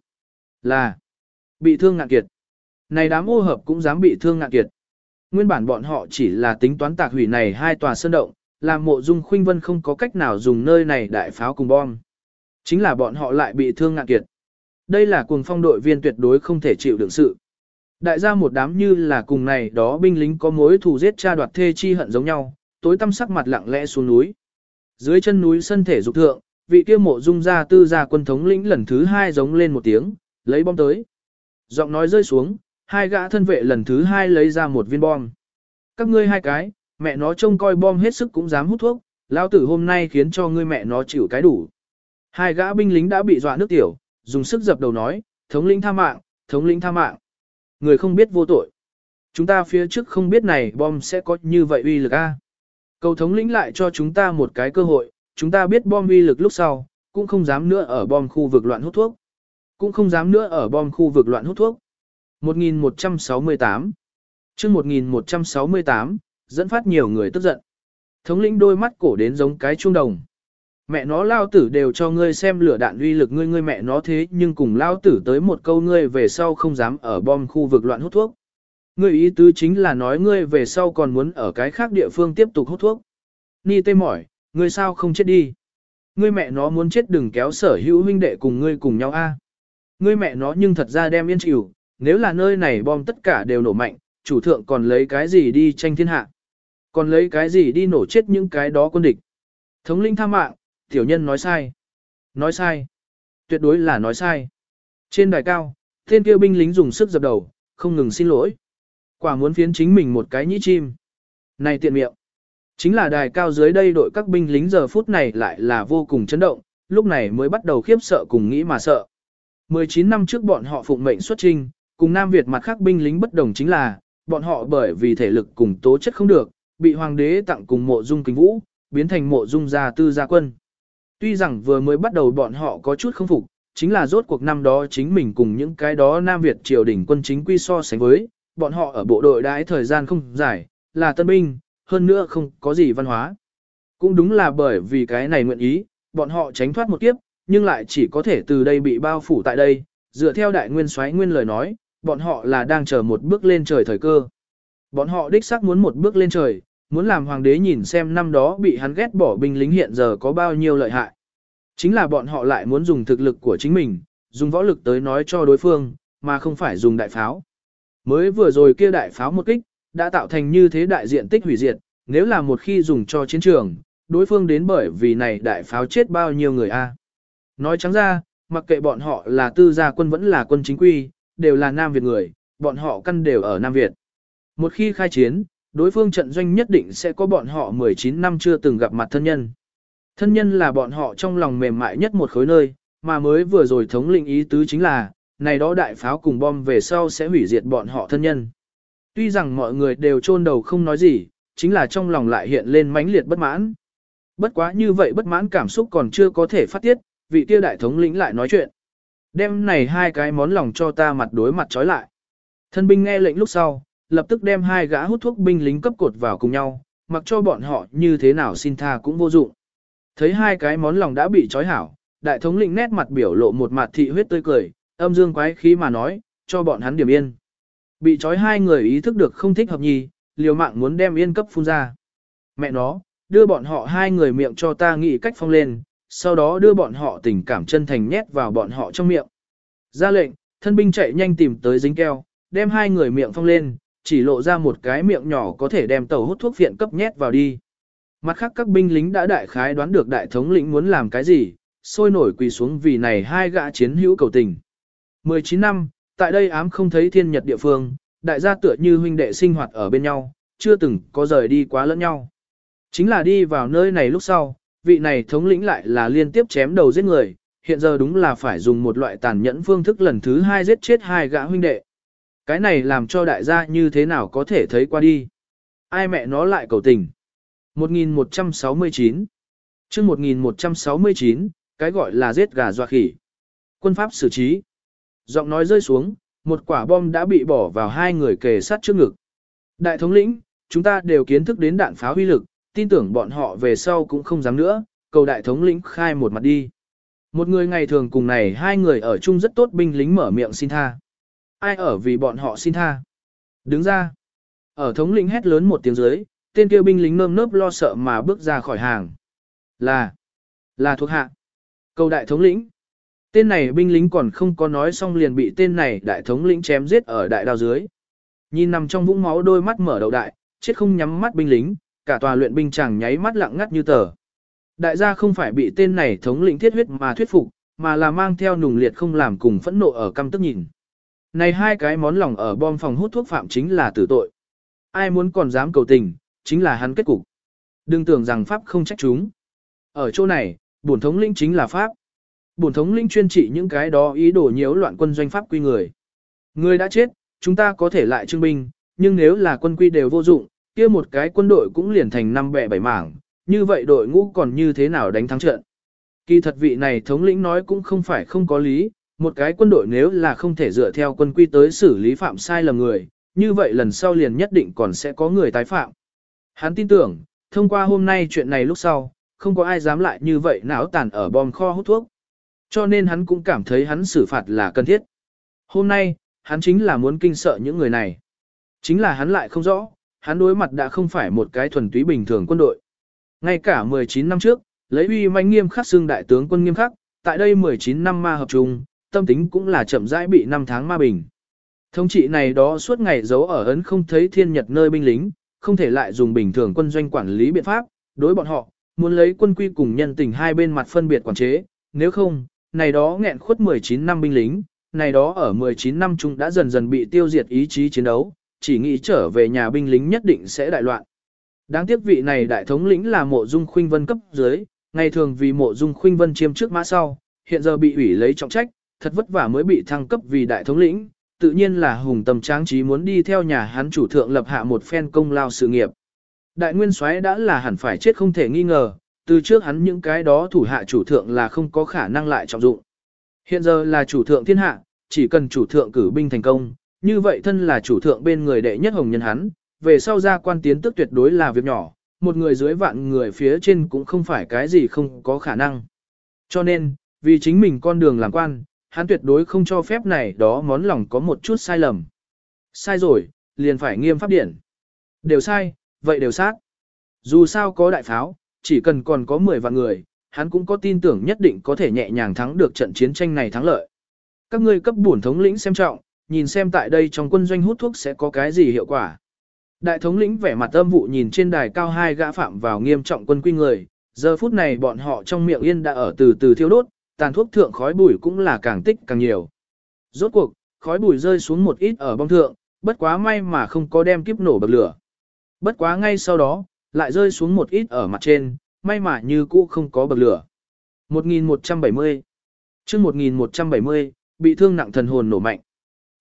Là, bị thương ngạn kiệt. Này đám ô hợp cũng dám bị thương ngạn kiệt. Nguyên bản bọn họ chỉ là tính toán tạc hủy này hai tòa sơn động, làm mộ dung khuynh vân không có cách nào dùng nơi này đại pháo cùng bom. Chính là bọn họ lại bị thương ngạn kiệt. Đây là cuồng phong đội viên tuyệt đối không thể chịu đựng sự. Đại gia một đám như là cùng này đó binh lính có mối thù giết cha đoạt thê chi hận giống nhau, tối tăm sắc mặt lặng lẽ xuống núi. Dưới chân núi sân thể dục thượng, vị kia mộ dung ra tư gia quân thống lĩnh lần thứ hai giống lên một tiếng, lấy bom tới. Giọng nói rơi xuống, hai gã thân vệ lần thứ hai lấy ra một viên bom. Các ngươi hai cái, mẹ nó trông coi bom hết sức cũng dám hút thuốc, lao tử hôm nay khiến cho ngươi mẹ nó chịu cái đủ. Hai gã binh lính đã bị dọa nước tiểu, dùng sức dập đầu nói, thống lĩnh tha mạng, thống lĩnh tha mạng. Người không biết vô tội. Chúng ta phía trước không biết này bom sẽ có như vậy uy lực a. Cầu thống lĩnh lại cho chúng ta một cái cơ hội, chúng ta biết bom uy lực lúc sau, cũng không dám nữa ở bom khu vực loạn hút thuốc. Cũng không dám nữa ở bom khu vực loạn hút thuốc. 1168 chương 1168, dẫn phát nhiều người tức giận. Thống lĩnh đôi mắt cổ đến giống cái chuông đồng. Mẹ nó lao tử đều cho ngươi xem lửa đạn uy lực ngươi ngươi mẹ nó thế nhưng cùng lao tử tới một câu ngươi về sau không dám ở bom khu vực loạn hút thuốc. Ngươi ý tứ chính là nói ngươi về sau còn muốn ở cái khác địa phương tiếp tục hút thuốc. Ni tê mỏi, ngươi sao không chết đi. Ngươi mẹ nó muốn chết đừng kéo sở hữu huynh đệ cùng ngươi cùng nhau a. À. Ngươi mẹ nó nhưng thật ra đem yên chịu, nếu là nơi này bom tất cả đều nổ mạnh, chủ thượng còn lấy cái gì đi tranh thiên hạ. Còn lấy cái gì đi nổ chết những cái đó quân địch. Thống linh tha mạng, tiểu nhân nói sai. Nói sai. Tuyệt đối là nói sai. Trên đài cao, tên kia binh lính dùng sức dập đầu, không ngừng xin lỗi. Quả muốn phiến chính mình một cái nhĩ chim. Này tiện miệng. Chính là đài cao dưới đây đội các binh lính giờ phút này lại là vô cùng chấn động, lúc này mới bắt đầu khiếp sợ cùng nghĩ mà sợ. 19 năm trước bọn họ phụng mệnh xuất trinh, cùng Nam Việt mặt khác binh lính bất đồng chính là, bọn họ bởi vì thể lực cùng tố chất không được, bị hoàng đế tặng cùng mộ dung kính vũ, biến thành mộ dung gia tư gia quân. Tuy rằng vừa mới bắt đầu bọn họ có chút không phục, chính là rốt cuộc năm đó chính mình cùng những cái đó Nam Việt triều đình quân chính quy so sánh với, bọn họ ở bộ đội đãi thời gian không dài, là tân binh, hơn nữa không có gì văn hóa. Cũng đúng là bởi vì cái này nguyện ý, bọn họ tránh thoát một kiếp, nhưng lại chỉ có thể từ đây bị bao phủ tại đây, dựa theo đại nguyên soái nguyên lời nói, bọn họ là đang chờ một bước lên trời thời cơ. Bọn họ đích xác muốn một bước lên trời, muốn làm hoàng đế nhìn xem năm đó bị hắn ghét bỏ binh lính hiện giờ có bao nhiêu lợi hại. Chính là bọn họ lại muốn dùng thực lực của chính mình, dùng võ lực tới nói cho đối phương, mà không phải dùng đại pháo. Mới vừa rồi kia đại pháo một kích, đã tạo thành như thế đại diện tích hủy diệt, nếu là một khi dùng cho chiến trường, đối phương đến bởi vì này đại pháo chết bao nhiêu người a. Nói trắng ra, mặc kệ bọn họ là tư gia quân vẫn là quân chính quy, đều là Nam Việt người, bọn họ căn đều ở Nam Việt. Một khi khai chiến, đối phương trận doanh nhất định sẽ có bọn họ 19 năm chưa từng gặp mặt thân nhân. Thân nhân là bọn họ trong lòng mềm mại nhất một khối nơi, mà mới vừa rồi thống lĩnh ý tứ chính là, này đó đại pháo cùng bom về sau sẽ hủy diệt bọn họ thân nhân. Tuy rằng mọi người đều chôn đầu không nói gì, chính là trong lòng lại hiện lên mãnh liệt bất mãn. Bất quá như vậy bất mãn cảm xúc còn chưa có thể phát tiết, vị kia đại thống lĩnh lại nói chuyện. Đem này hai cái món lòng cho ta mặt đối mặt trói lại. Thân binh nghe lệnh lúc sau, lập tức đem hai gã hút thuốc binh lính cấp cột vào cùng nhau, mặc cho bọn họ như thế nào xin tha cũng vô dụng. Thấy hai cái món lòng đã bị trói hảo, đại thống lĩnh nét mặt biểu lộ một mặt thị huyết tươi cười, âm dương quái khí mà nói, cho bọn hắn điểm yên. Bị trói hai người ý thức được không thích hợp nhì, liều mạng muốn đem yên cấp phun ra. Mẹ nó, đưa bọn họ hai người miệng cho ta nghĩ cách phong lên, sau đó đưa bọn họ tình cảm chân thành nhét vào bọn họ trong miệng. Ra lệnh, thân binh chạy nhanh tìm tới dính keo, đem hai người miệng phong lên, chỉ lộ ra một cái miệng nhỏ có thể đem tàu hút thuốc viện cấp nhét vào đi. Mặt khác các binh lính đã đại khái đoán được đại thống lĩnh muốn làm cái gì, sôi nổi quỳ xuống vì này hai gã chiến hữu cầu tình. 19 năm, tại đây ám không thấy thiên nhật địa phương, đại gia tựa như huynh đệ sinh hoạt ở bên nhau, chưa từng có rời đi quá lẫn nhau. Chính là đi vào nơi này lúc sau, vị này thống lĩnh lại là liên tiếp chém đầu giết người, hiện giờ đúng là phải dùng một loại tàn nhẫn phương thức lần thứ hai giết chết hai gã huynh đệ. Cái này làm cho đại gia như thế nào có thể thấy qua đi. Ai mẹ nó lại cầu tình. 1169 chương 1169, cái gọi là giết gà doa khỉ. Quân pháp xử trí. Giọng nói rơi xuống, một quả bom đã bị bỏ vào hai người kề sát trước ngực. Đại thống lĩnh, chúng ta đều kiến thức đến đạn pháo huy lực, tin tưởng bọn họ về sau cũng không dám nữa, cầu đại thống lĩnh khai một mặt đi. Một người ngày thường cùng này hai người ở chung rất tốt binh lính mở miệng xin tha. Ai ở vì bọn họ xin tha? Đứng ra. Ở thống lĩnh hét lớn một tiếng dưới, tên kia binh lính nơm nớp lo sợ mà bước ra khỏi hàng. Là, là thuộc hạ. Cầu đại thống lĩnh. Tên này binh lính còn không có nói xong liền bị tên này đại thống lĩnh chém giết ở đại đao dưới. Nhìn nằm trong vũng máu đôi mắt mở đầu đại, chết không nhắm mắt binh lính, cả tòa luyện binh chẳng nháy mắt lặng ngắt như tờ. Đại gia không phải bị tên này thống lĩnh thiết huyết mà thuyết phục, mà là mang theo nùng liệt không làm cùng phẫn nộ ở căm tức nhìn. Này hai cái món lòng ở bom phòng hút thuốc phạm chính là tử tội. Ai muốn còn dám cầu tình, chính là hắn kết cục. Đừng tưởng rằng Pháp không trách chúng. Ở chỗ này, bổn thống lĩnh chính là Pháp. Bổn thống lĩnh chuyên trị những cái đó ý đồ nhiễu loạn quân doanh Pháp quy người. Người đã chết, chúng ta có thể lại trưng binh, nhưng nếu là quân quy đều vô dụng, kia một cái quân đội cũng liền thành năm bẻ bảy mảng, như vậy đội ngũ còn như thế nào đánh thắng trận. Kỳ thật vị này thống lĩnh nói cũng không phải không có lý, một cái quân đội nếu là không thể dựa theo quân quy tới xử lý phạm sai lầm người, như vậy lần sau liền nhất định còn sẽ có người tái phạm. Hắn tin tưởng, thông qua hôm nay chuyện này lúc sau, không có ai dám lại như vậy não tàn ở bom kho hút thuốc. Cho nên hắn cũng cảm thấy hắn xử phạt là cần thiết. Hôm nay, hắn chính là muốn kinh sợ những người này. Chính là hắn lại không rõ, hắn đối mặt đã không phải một cái thuần túy bình thường quân đội. Ngay cả 19 năm trước, lấy uy manh nghiêm khắc xương đại tướng quân nghiêm khắc, tại đây 19 năm ma hợp trùng, tâm tính cũng là chậm rãi bị năm tháng ma bình. Thống trị này đó suốt ngày giấu ở ấn không thấy thiên nhật nơi binh lính, không thể lại dùng bình thường quân doanh quản lý biện pháp, đối bọn họ, muốn lấy quân quy cùng nhân tình hai bên mặt phân biệt quản chế, nếu không, này đó nghẹn khuất 19 năm binh lính, này đó ở 19 năm chúng đã dần dần bị tiêu diệt ý chí chiến đấu, chỉ nghĩ trở về nhà binh lính nhất định sẽ đại loạn. Đáng tiếc vị này đại thống lĩnh là mộ dung khuynh vân cấp dưới, ngày thường vì mộ dung khuynh vân chiêm trước mã sau, hiện giờ bị ủy lấy trọng trách, thật vất vả mới bị thăng cấp vì đại thống lĩnh, tự nhiên là hùng tâm tráng trí muốn đi theo nhà hắn chủ thượng lập hạ một phen công lao sự nghiệp. Đại nguyên soái đã là hẳn phải chết không thể nghi ngờ, từ trước hắn những cái đó thủ hạ chủ thượng là không có khả năng lại trọng dụng. Hiện giờ là chủ thượng thiên hạ, chỉ cần chủ thượng cử binh thành công, như vậy thân là chủ thượng bên người đệ nhất hồng nhân hắn, về sau ra quan tiến tức tuyệt đối là việc nhỏ, một người dưới vạn người phía trên cũng không phải cái gì không có khả năng. Cho nên, vì chính mình con đường làm quan, hắn tuyệt đối không cho phép này đó món lòng có một chút sai lầm. Sai rồi, liền phải nghiêm pháp điển. Đều sai, vậy đều sát. Dù sao có đại pháo, chỉ cần còn có 10 vạn người, hắn cũng có tin tưởng nhất định có thể nhẹ nhàng thắng được trận chiến tranh này thắng lợi. Các ngươi cấp bổn thống lĩnh xem trọng, nhìn xem tại đây trong quân doanh hút thuốc sẽ có cái gì hiệu quả. Đại thống lĩnh vẻ mặt âm vụ nhìn trên đài cao hai gã phạm vào nghiêm trọng quân quy người, giờ phút này bọn họ trong miệng yên đã ở từ từ thiêu đốt, tàn thuốc thượng khói bụi cũng là càng tích càng nhiều. Rốt cuộc, khói bụi rơi xuống một ít ở bong thượng, bất quá may mà không có đem kiếp nổ bậc lửa. Bất quá ngay sau đó, lại rơi xuống một ít ở mặt trên, may mà như cũ không có bậc lửa. 1170 chương 1170, bị thương nặng thần hồn nổ mạnh.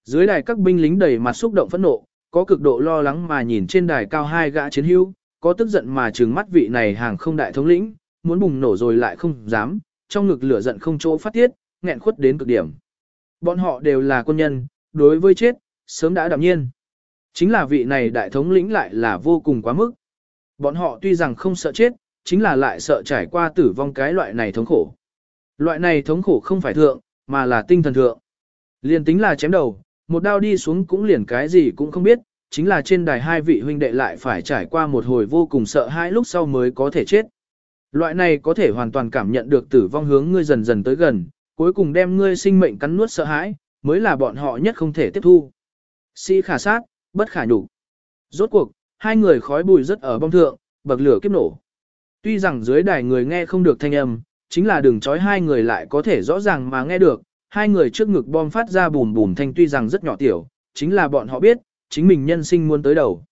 Dưới đài các binh lính đầy mặt xúc động phẫn nộ, có cực độ lo lắng mà nhìn trên đài cao hai gã chiến hữu, có tức giận mà trừng mắt vị này hàng không đại thống lĩnh, muốn bùng nổ rồi lại không dám, trong ngực lửa giận không chỗ phát tiết, nghẹn khuất đến cực điểm. Bọn họ đều là quân nhân, đối với chết, sớm đã đạm nhiên. Chính là vị này đại thống lĩnh lại là vô cùng quá mức. Bọn họ tuy rằng không sợ chết, chính là lại sợ trải qua tử vong cái loại này thống khổ. Loại này thống khổ không phải thượng, mà là tinh thần thượng. Liền tính là chém đầu, một đao đi xuống cũng liền cái gì cũng không biết, chính là trên đài hai vị huynh đệ lại phải trải qua một hồi vô cùng sợ hãi lúc sau mới có thể chết. Loại này có thể hoàn toàn cảm nhận được tử vong hướng ngươi dần dần tới gần, cuối cùng đem ngươi sinh mệnh cắn nuốt sợ hãi, mới là bọn họ nhất không thể tiếp thu. Sĩ khả sát, bất khả nhục. Rốt cuộc, hai người khói bụi rất ở bong thượng, bậc lửa kiếp nổ. Tuy rằng dưới đài người nghe không được thanh âm, chính là đường chói hai người lại có thể rõ ràng mà nghe được, hai người trước ngực bom phát ra bùm bùm thanh tuy rằng rất nhỏ tiểu, chính là bọn họ biết, chính mình nhân sinh muốn tới đầu.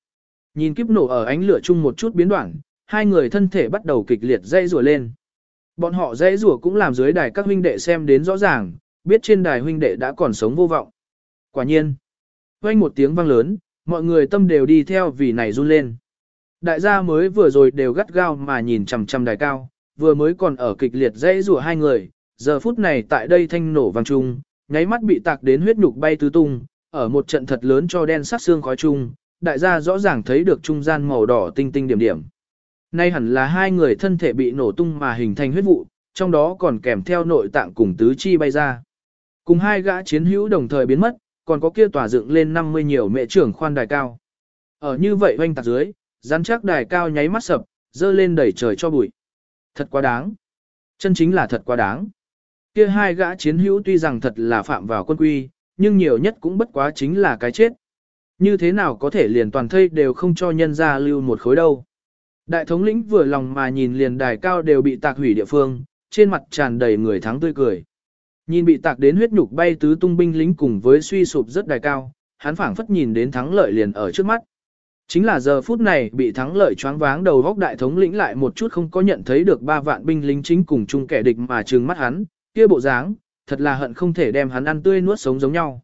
Nhìn kiếp nổ ở ánh lửa chung một chút biến đoạn, hai người thân thể bắt đầu kịch liệt dây rùa lên. Bọn họ dây rùa cũng làm dưới đài các huynh đệ xem đến rõ ràng, biết trên đài huynh đệ đã còn sống vô vọng. Quả nhiên, vang một tiếng vang lớn, mọi người tâm đều đi theo vì này run lên. Đại gia mới vừa rồi đều gắt gao mà nhìn chằm chằm đài cao, vừa mới còn ở kịch liệt dây rùa hai người, giờ phút này tại đây thanh nổ vang trung, nháy mắt bị tạc đến huyết nhục bay tứ tung, ở một trận thật lớn cho đen sắc xương khói chung, đại gia rõ ràng thấy được trung gian màu đỏ tinh tinh điểm điểm. Nay hẳn là hai người thân thể bị nổ tung mà hình thành huyết vụ, trong đó còn kèm theo nội tạng cùng tứ chi bay ra. Cùng hai gã chiến hữu đồng thời biến mất, còn có kia tỏa dựng lên 50 nhiều mẹ trưởng khoan đài cao. Ở như vậy hoanh tạc dưới, rắn chắc đài cao nháy mắt sập, dơ lên đẩy trời cho bụi. Thật quá đáng. Chân chính là thật quá đáng. Kia hai gã chiến hữu tuy rằng thật là phạm vào quân quy, nhưng nhiều nhất cũng bất quá chính là cái chết. Như thế nào có thể liền toàn thây đều không cho nhân ra lưu một khối đâu. Đại thống lĩnh vừa lòng mà nhìn liền đài cao đều bị tạc hủy địa phương, trên mặt tràn đầy người thắng tươi cười. Nhìn bị tạc đến huyết nhục bay tứ tung binh lính cùng với suy sụp rất đài cao, hắn phảng phất nhìn đến thắng lợi liền ở trước mắt. Chính là giờ phút này bị thắng lợi choáng váng đầu góc đại thống lĩnh lại một chút không có nhận thấy được ba vạn binh lính chính cùng chung kẻ địch mà trừng mắt hắn, kia bộ dáng, thật là hận không thể đem hắn ăn tươi nuốt sống giống nhau.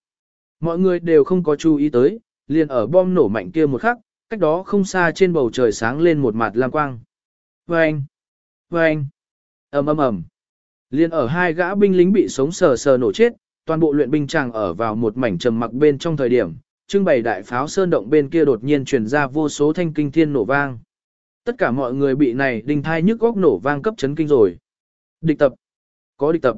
Mọi người đều không có chú ý tới, liền ở bom nổ mạnh kia một khắc, cách đó không xa trên bầu trời sáng lên một mặt lam quang. Vâng! Vâng! ầm ầm ầm. Liên ở hai gã binh lính bị sống sờ sờ nổ chết, toàn bộ luyện binh chàng ở vào một mảnh trầm mặc bên trong thời điểm, trưng bày đại pháo sơn động bên kia đột nhiên truyền ra vô số thanh kinh thiên nổ vang. Tất cả mọi người bị này đinh thai nhức góc nổ vang cấp chấn kinh rồi. Địch tập. Có địch tập.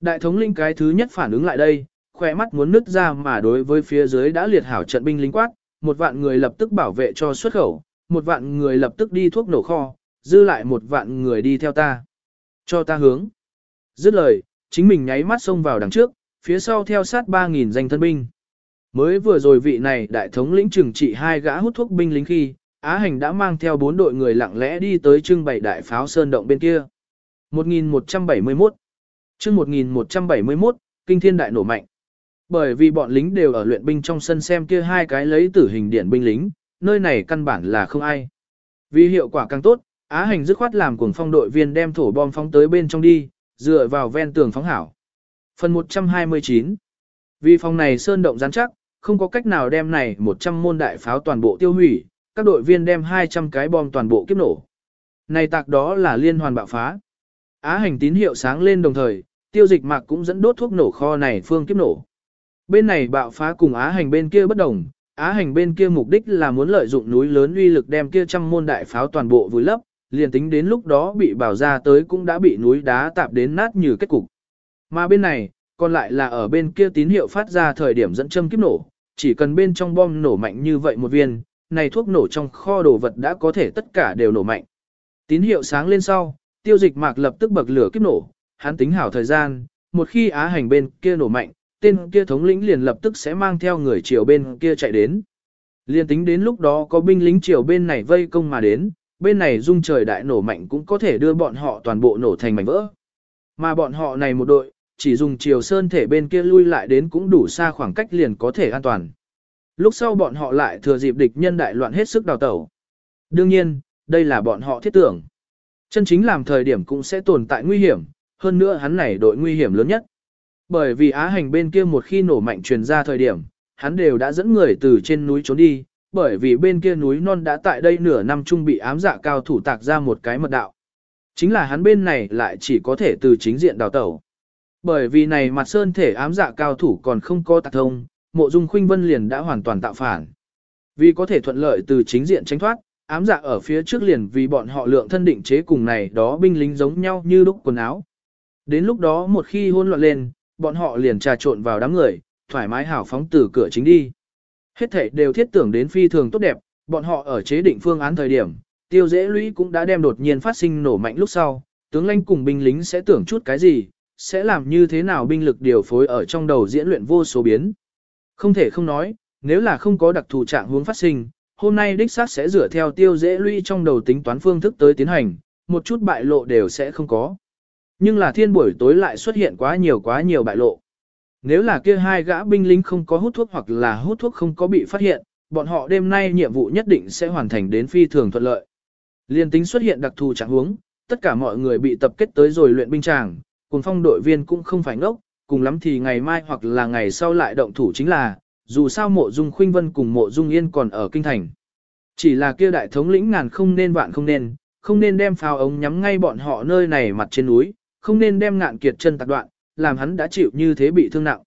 Đại thống linh cái thứ nhất phản ứng lại đây, khỏe mắt muốn nứt ra mà đối với phía dưới đã liệt hảo trận binh lính quát, một vạn người lập tức bảo vệ cho xuất khẩu, một vạn người lập tức đi thuốc nổ kho, dư lại một vạn người đi theo ta. Cho ta hướng. Dứt lời, chính mình nháy mắt xông vào đằng trước, phía sau theo sát 3.000 danh thân binh. Mới vừa rồi vị này đại thống lĩnh trừng trị hai gã hút thuốc binh lính khi, Á Hành đã mang theo bốn đội người lặng lẽ đi tới trưng bày đại pháo sơn động bên kia. 1171 chương 1171, kinh thiên đại nổ mạnh. Bởi vì bọn lính đều ở luyện binh trong sân xem kia hai cái lấy tử hình điển binh lính, nơi này căn bản là không ai. Vì hiệu quả càng tốt, Á Hành dứt khoát làm cuồng phong đội viên đem thổ bom phóng tới bên trong đi, dựa vào ven tường phóng hảo. Phần 129 Vì phòng này sơn động rắn chắc, không có cách nào đem này 100 môn đại pháo toàn bộ tiêu hủy, các đội viên đem 200 cái bom toàn bộ kiếp nổ. Này tạc đó là liên hoàn bạo phá. Á hành tín hiệu sáng lên đồng thời, tiêu dịch mạc cũng dẫn đốt thuốc nổ kho này phương kiếp nổ. Bên này bạo phá cùng Á hành bên kia bất đồng, Á hành bên kia mục đích là muốn lợi dụng núi lớn uy lực đem kia trăm môn đại pháo toàn bộ vùi lấp, liền tính đến lúc đó bị bảo ra tới cũng đã bị núi đá tạp đến nát như kết cục. Mà bên này, còn lại là ở bên kia tín hiệu phát ra thời điểm dẫn châm kiếp nổ, chỉ cần bên trong bom nổ mạnh như vậy một viên, này thuốc nổ trong kho đồ vật đã có thể tất cả đều nổ mạnh. Tín hiệu sáng lên sau, tiêu dịch mạc lập tức bậc lửa kiếp nổ, hắn tính hảo thời gian, một khi á hành bên kia nổ mạnh, tên kia thống lĩnh liền lập tức sẽ mang theo người triều bên kia chạy đến. Liên tính đến lúc đó có binh lính triều bên này vây công mà đến, bên này dung trời đại nổ mạnh cũng có thể đưa bọn họ toàn bộ nổ thành mảnh vỡ. Mà bọn họ này một đội, chỉ dùng triều sơn thể bên kia lui lại đến cũng đủ xa khoảng cách liền có thể an toàn. Lúc sau bọn họ lại thừa dịp địch nhân đại loạn hết sức đào tẩu. Đương nhiên, đây là bọn họ thiết tưởng. Chân chính làm thời điểm cũng sẽ tồn tại nguy hiểm, hơn nữa hắn này đội nguy hiểm lớn nhất. Bởi vì Á Hành bên kia một khi nổ mạnh truyền ra thời điểm, hắn đều đã dẫn người từ trên núi trốn đi, bởi vì bên kia núi non đã tại đây nửa năm chung bị ám dạ cao thủ tạc ra một cái mật đạo. Chính là hắn bên này lại chỉ có thể từ chính diện đào tẩu. Bởi vì này mặt sơn thể ám dạ cao thủ còn không có tạc thông, mộ dung khuynh vân liền đã hoàn toàn tạo phản. Vì có thể thuận lợi từ chính diện tránh thoát, ám dạ ở phía trước liền vì bọn họ lượng thân định chế cùng này đó binh lính giống nhau như lúc quần áo. Đến lúc đó một khi hôn loạn lên, bọn họ liền trà trộn vào đám người, thoải mái hảo phóng từ cửa chính đi. Hết thảy đều thiết tưởng đến phi thường tốt đẹp, bọn họ ở chế định phương án thời điểm, tiêu dễ lũy cũng đã đem đột nhiên phát sinh nổ mạnh lúc sau, tướng lãnh cùng binh lính sẽ tưởng chút cái gì, sẽ làm như thế nào binh lực điều phối ở trong đầu diễn luyện vô số biến. Không thể không nói, nếu là không có đặc thù trạng hướng phát sinh, hôm nay đích xác sẽ dựa theo tiêu dễ lũy trong đầu tính toán phương thức tới tiến hành, một chút bại lộ đều sẽ không có. Nhưng là thiên buổi tối lại xuất hiện quá nhiều quá nhiều bại lộ. Nếu là kia hai gã binh lính không có hút thuốc hoặc là hút thuốc không có bị phát hiện, bọn họ đêm nay nhiệm vụ nhất định sẽ hoàn thành đến phi thường thuận lợi. Liên tính xuất hiện đặc thù trạng huống, tất cả mọi người bị tập kết tới rồi luyện binh tràng, cùng phong đội viên cũng không phải ngốc, cùng lắm thì ngày mai hoặc là ngày sau lại động thủ chính là, dù sao mộ dung khuynh vân cùng mộ dung yên còn ở kinh thành. Chỉ là kia đại thống lĩnh ngàn không nên vạn không nên, không nên đem pháo ống nhắm ngay bọn họ nơi này mặt trên núi, không nên đem ngạn kiệt chân tạc đoạn, làm hắn đã chịu như thế bị thương nặng.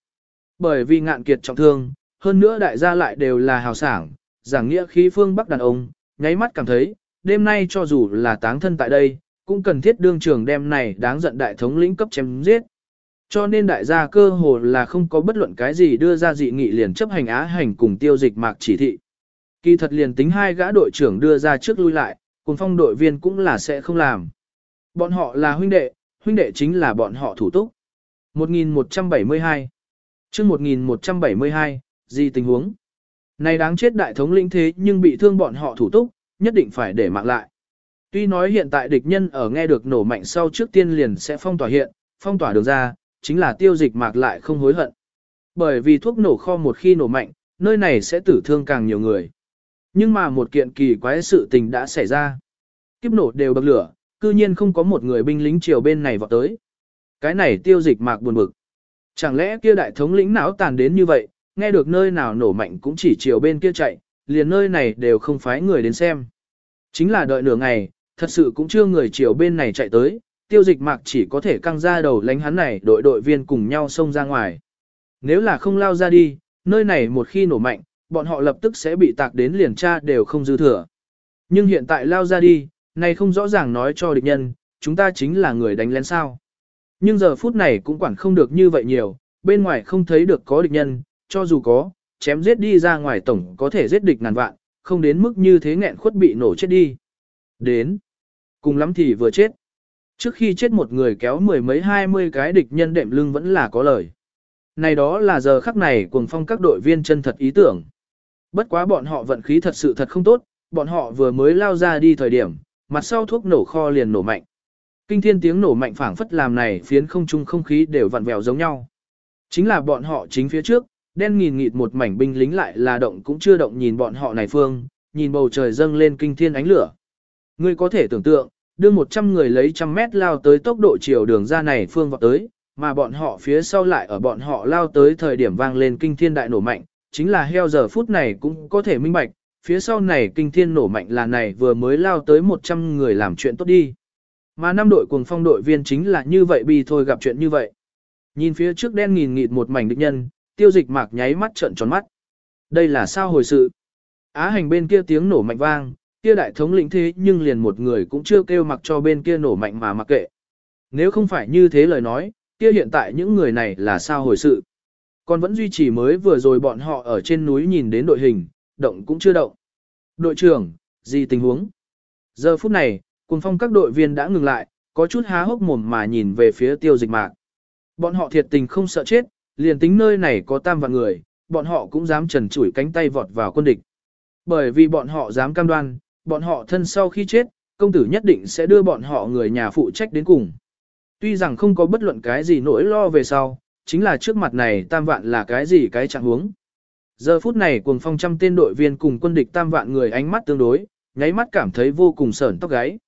Bởi vì ngạn kiệt trọng thương, hơn nữa đại gia lại đều là hào sảng, giảng nghĩa khí phương bắc đàn ông, nháy mắt cảm thấy, đêm nay cho dù là táng thân tại đây, cũng cần thiết đương trường đem này đáng giận đại thống lĩnh cấp chém giết. Cho nên đại gia cơ hồ là không có bất luận cái gì đưa ra dị nghị liền chấp hành á hành cùng tiêu dịch mạc chỉ thị. Kỳ thật liền tính hai gã đội trưởng đưa ra trước lui lại, cùng phong đội viên cũng là sẽ không làm. Bọn họ là huynh đệ, huynh đệ chính là bọn họ thủ túc. 1172 chương 1172, gì tình huống? Này đáng chết đại thống lĩnh thế nhưng bị thương bọn họ thủ túc, nhất định phải để mạng lại. Tuy nói hiện tại địch nhân ở nghe được nổ mạnh sau trước tiên liền sẽ phong tỏa hiện, phong tỏa đường ra, chính là tiêu dịch mạc lại không hối hận. Bởi vì thuốc nổ kho một khi nổ mạnh, nơi này sẽ tử thương càng nhiều người. Nhưng mà một kiện kỳ quái sự tình đã xảy ra. Kiếp nổ đều bậc lửa, cư nhiên không có một người binh lính triều bên này vào tới. Cái này tiêu dịch mạc buồn bực. Chẳng lẽ kia đại thống lĩnh não tàn đến như vậy, nghe được nơi nào nổ mạnh cũng chỉ chiều bên kia chạy, liền nơi này đều không phái người đến xem. Chính là đợi nửa ngày, thật sự cũng chưa người chiều bên này chạy tới, tiêu dịch mạc chỉ có thể căng ra đầu lánh hắn này đội đội viên cùng nhau xông ra ngoài. Nếu là không lao ra đi, nơi này một khi nổ mạnh, bọn họ lập tức sẽ bị tạc đến liền tra đều không dư thừa. Nhưng hiện tại lao ra đi, này không rõ ràng nói cho địch nhân, chúng ta chính là người đánh lén sao. Nhưng giờ phút này cũng quản không được như vậy nhiều, bên ngoài không thấy được có địch nhân, cho dù có, chém giết đi ra ngoài tổng có thể giết địch ngàn vạn, không đến mức như thế nghẹn khuất bị nổ chết đi. Đến, cùng lắm thì vừa chết. Trước khi chết một người kéo mười mấy hai mươi cái địch nhân đệm lưng vẫn là có lời. Này đó là giờ khắc này cuồng phong các đội viên chân thật ý tưởng. Bất quá bọn họ vận khí thật sự thật không tốt, bọn họ vừa mới lao ra đi thời điểm, mặt sau thuốc nổ kho liền nổ mạnh. Kinh thiên tiếng nổ mạnh phảng phất làm này phiến không trung không khí đều vặn vẹo giống nhau. Chính là bọn họ chính phía trước, đen nghìn nghịt một mảnh binh lính lại là động cũng chưa động nhìn bọn họ này phương, nhìn bầu trời dâng lên kinh thiên ánh lửa. Ngươi có thể tưởng tượng, đưa 100 người lấy trăm mét lao tới tốc độ chiều đường ra này phương vọt tới, mà bọn họ phía sau lại ở bọn họ lao tới thời điểm vang lên kinh thiên đại nổ mạnh, chính là heo giờ phút này cũng có thể minh bạch, phía sau này kinh thiên nổ mạnh là này vừa mới lao tới 100 người làm chuyện tốt đi. Mà năm đội cùng phong đội viên chính là như vậy bi thôi gặp chuyện như vậy. Nhìn phía trước đen nghìn nghịt một mảnh địch nhân, tiêu dịch mạc nháy mắt trợn tròn mắt. Đây là sao hồi sự? Á hành bên kia tiếng nổ mạnh vang, kia đại thống lĩnh thế nhưng liền một người cũng chưa kêu mặc cho bên kia nổ mạnh mà mặc kệ. Nếu không phải như thế lời nói, kia hiện tại những người này là sao hồi sự? Còn vẫn duy trì mới vừa rồi bọn họ ở trên núi nhìn đến đội hình, động cũng chưa động. Đội trưởng, gì tình huống? Giờ phút này, cùng phong các đội viên đã ngừng lại, có chút há hốc mồm mà nhìn về phía tiêu dịch mạc. Bọn họ thiệt tình không sợ chết, liền tính nơi này có tam vạn người, bọn họ cũng dám trần chủi cánh tay vọt vào quân địch. Bởi vì bọn họ dám cam đoan, bọn họ thân sau khi chết, công tử nhất định sẽ đưa bọn họ người nhà phụ trách đến cùng. Tuy rằng không có bất luận cái gì nỗi lo về sau, chính là trước mặt này tam vạn là cái gì cái trạng huống. Giờ phút này cuồng phong trăm tên đội viên cùng quân địch tam vạn người ánh mắt tương đối, nháy mắt cảm thấy vô cùng sởn tóc gáy.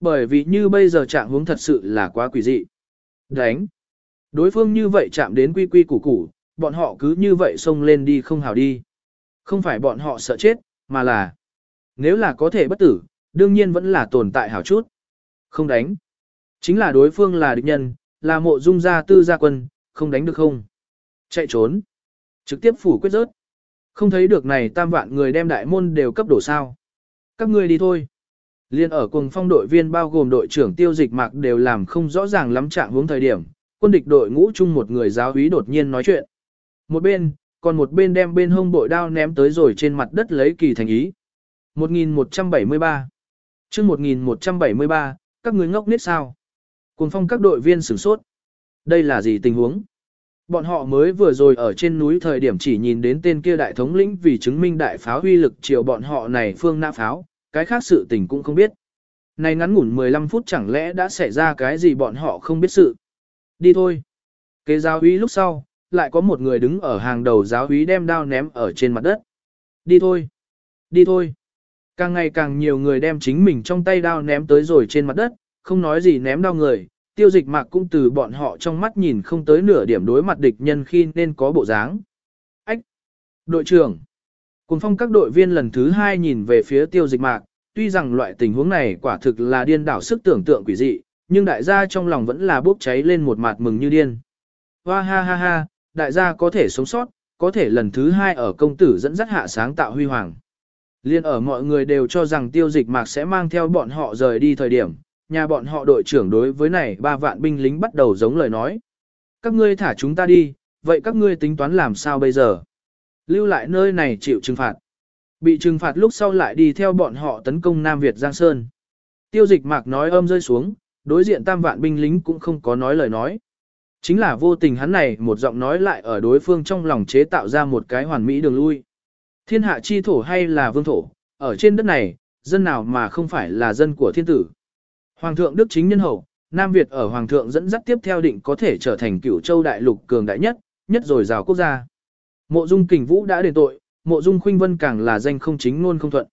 Bởi vì như bây giờ trạng huống thật sự là quá quỷ dị. Đánh. Đối phương như vậy chạm đến quy quy củ củ, bọn họ cứ như vậy xông lên đi không hào đi. Không phải bọn họ sợ chết, mà là nếu là có thể bất tử, đương nhiên vẫn là tồn tại hảo chút. Không đánh. Chính là đối phương là địch nhân, là mộ dung gia tư gia quân, không đánh được không? Chạy trốn. Trực tiếp phủ quyết rớt. Không thấy được này tam vạn người đem đại môn đều cấp đổ sao. Các ngươi đi thôi. Liên ở cùng phong đội viên bao gồm đội trưởng tiêu dịch mạc đều làm không rõ ràng lắm trạng hướng thời điểm, quân địch đội ngũ chung một người giáo úy đột nhiên nói chuyện. Một bên, còn một bên đem bên hông bội đao ném tới rồi trên mặt đất lấy kỳ thành ý. 1173 chương 1173, các người ngốc nết sao? Cùng phong các đội viên sửng sốt. Đây là gì tình huống? Bọn họ mới vừa rồi ở trên núi thời điểm chỉ nhìn đến tên kia đại thống lĩnh vì chứng minh đại pháo huy lực chiều bọn họ này phương nã pháo, cái khác sự tình cũng không biết. Này ngắn ngủn 15 phút chẳng lẽ đã xảy ra cái gì bọn họ không biết sự. Đi thôi. Kế giáo úy lúc sau, lại có một người đứng ở hàng đầu giáo úy đem đao ném ở trên mặt đất. Đi thôi. Đi thôi. Càng ngày càng nhiều người đem chính mình trong tay đao ném tới rồi trên mặt đất, không nói gì ném đao người, tiêu dịch mạc cũng từ bọn họ trong mắt nhìn không tới nửa điểm đối mặt địch nhân khi nên có bộ dáng. Ách! Đội trưởng! Cùng phong các đội viên lần thứ hai nhìn về phía tiêu dịch mạc, tuy rằng loại tình huống này quả thực là điên đảo sức tưởng tượng quỷ dị, nhưng đại gia trong lòng vẫn là bốc cháy lên một mặt mừng như điên. Hoa ha ha ha, đại gia có thể sống sót, có thể lần thứ hai ở công tử dẫn dắt hạ sáng tạo huy hoàng. Liên ở mọi người đều cho rằng tiêu dịch mạc sẽ mang theo bọn họ rời đi thời điểm, nhà bọn họ đội trưởng đối với này ba vạn binh lính bắt đầu giống lời nói. Các ngươi thả chúng ta đi, vậy các ngươi tính toán làm sao bây giờ? Lưu lại nơi này chịu trừng phạt. Bị trừng phạt lúc sau lại đi theo bọn họ tấn công Nam Việt Giang Sơn. Tiêu dịch mạc nói âm rơi xuống, đối diện tam vạn binh lính cũng không có nói lời nói. Chính là vô tình hắn này một giọng nói lại ở đối phương trong lòng chế tạo ra một cái hoàn mỹ đường lui. Thiên hạ chi thổ hay là vương thổ, ở trên đất này, dân nào mà không phải là dân của thiên tử. Hoàng thượng Đức chính nhân hậu, Nam Việt ở Hoàng thượng dẫn dắt tiếp theo định có thể trở thành cửu châu đại lục cường đại nhất, nhất rồi rào quốc gia. Mộ dung kình vũ đã đền tội, mộ dung khuynh vân càng là danh không chính luôn không thuận.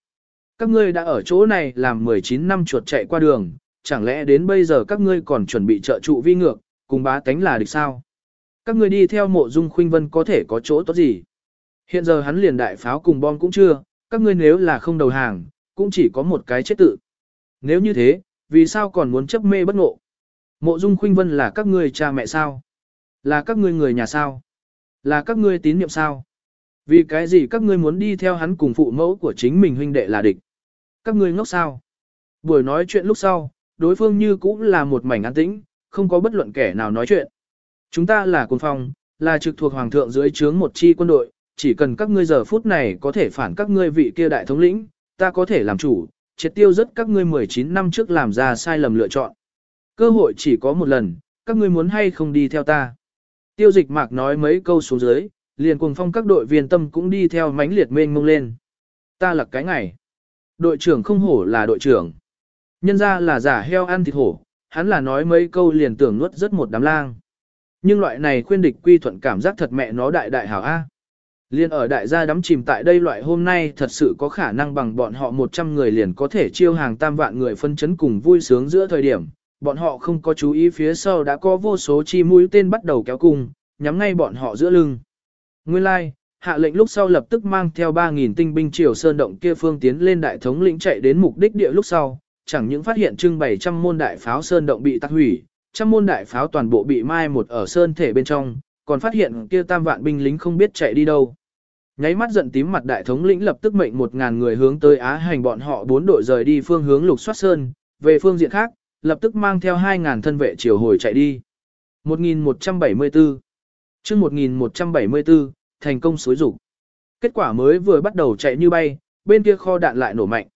Các ngươi đã ở chỗ này làm 19 năm chuột chạy qua đường, chẳng lẽ đến bây giờ các ngươi còn chuẩn bị trợ trụ vi ngược, cùng bá tánh là địch sao? Các ngươi đi theo mộ dung khuynh vân có thể có chỗ tốt gì? Hiện giờ hắn liền đại pháo cùng bom cũng chưa, các ngươi nếu là không đầu hàng, cũng chỉ có một cái chết tự. Nếu như thế, vì sao còn muốn chấp mê bất ngộ? Mộ Dung Khuynh Vân là các ngươi cha mẹ sao? Là các ngươi người nhà sao? Là các ngươi tín nhiệm sao? Vì cái gì các ngươi muốn đi theo hắn cùng phụ mẫu của chính mình huynh đệ là địch? Các ngươi ngốc sao? Buổi nói chuyện lúc sau, đối phương như cũng là một mảnh an tĩnh, không có bất luận kẻ nào nói chuyện. Chúng ta là quân phong, là trực thuộc hoàng thượng dưới trướng một chi quân đội, chỉ cần các ngươi giờ phút này có thể phản các ngươi vị kia đại thống lĩnh, ta có thể làm chủ, triệt tiêu rất các ngươi 19 năm trước làm ra sai lầm lựa chọn. Cơ hội chỉ có một lần, các ngươi muốn hay không đi theo ta. Tiêu dịch mạc nói mấy câu xuống dưới, liền cùng phong các đội viên tâm cũng đi theo mánh liệt mênh mông lên. Ta là cái ngày. Đội trưởng không hổ là đội trưởng. Nhân ra là giả heo ăn thịt hổ, hắn là nói mấy câu liền tưởng nuốt rất một đám lang. Nhưng loại này khuyên địch quy thuận cảm giác thật mẹ nó đại đại hảo A. Liên ở đại gia đắm chìm tại đây loại hôm nay thật sự có khả năng bằng bọn họ 100 người liền có thể chiêu hàng tam vạn người phân chấn cùng vui sướng giữa thời điểm. Bọn họ không có chú ý phía sau đã có vô số chi mũi tên bắt đầu kéo cung, nhắm ngay bọn họ giữa lưng. Nguyên lai, like, hạ lệnh lúc sau lập tức mang theo 3.000 tinh binh triều sơn động kia phương tiến lên đại thống lĩnh chạy đến mục đích địa lúc sau, chẳng những phát hiện trưng bày trăm môn đại pháo sơn động bị tắt hủy, trăm môn đại pháo toàn bộ bị mai một ở sơn thể bên trong, còn phát hiện kia tam vạn binh lính không biết chạy đi đâu. Nháy mắt giận tím mặt đại thống lĩnh lập tức mệnh một ngàn người hướng tới Á hành bọn họ bốn đội rời đi phương hướng lục soát sơn, về phương diện khác, lập tức mang theo hai ngàn thân vệ chiều hồi chạy đi. 1174 chương 1174, thành công xối dục. Kết quả mới vừa bắt đầu chạy như bay, bên kia kho đạn lại nổ mạnh.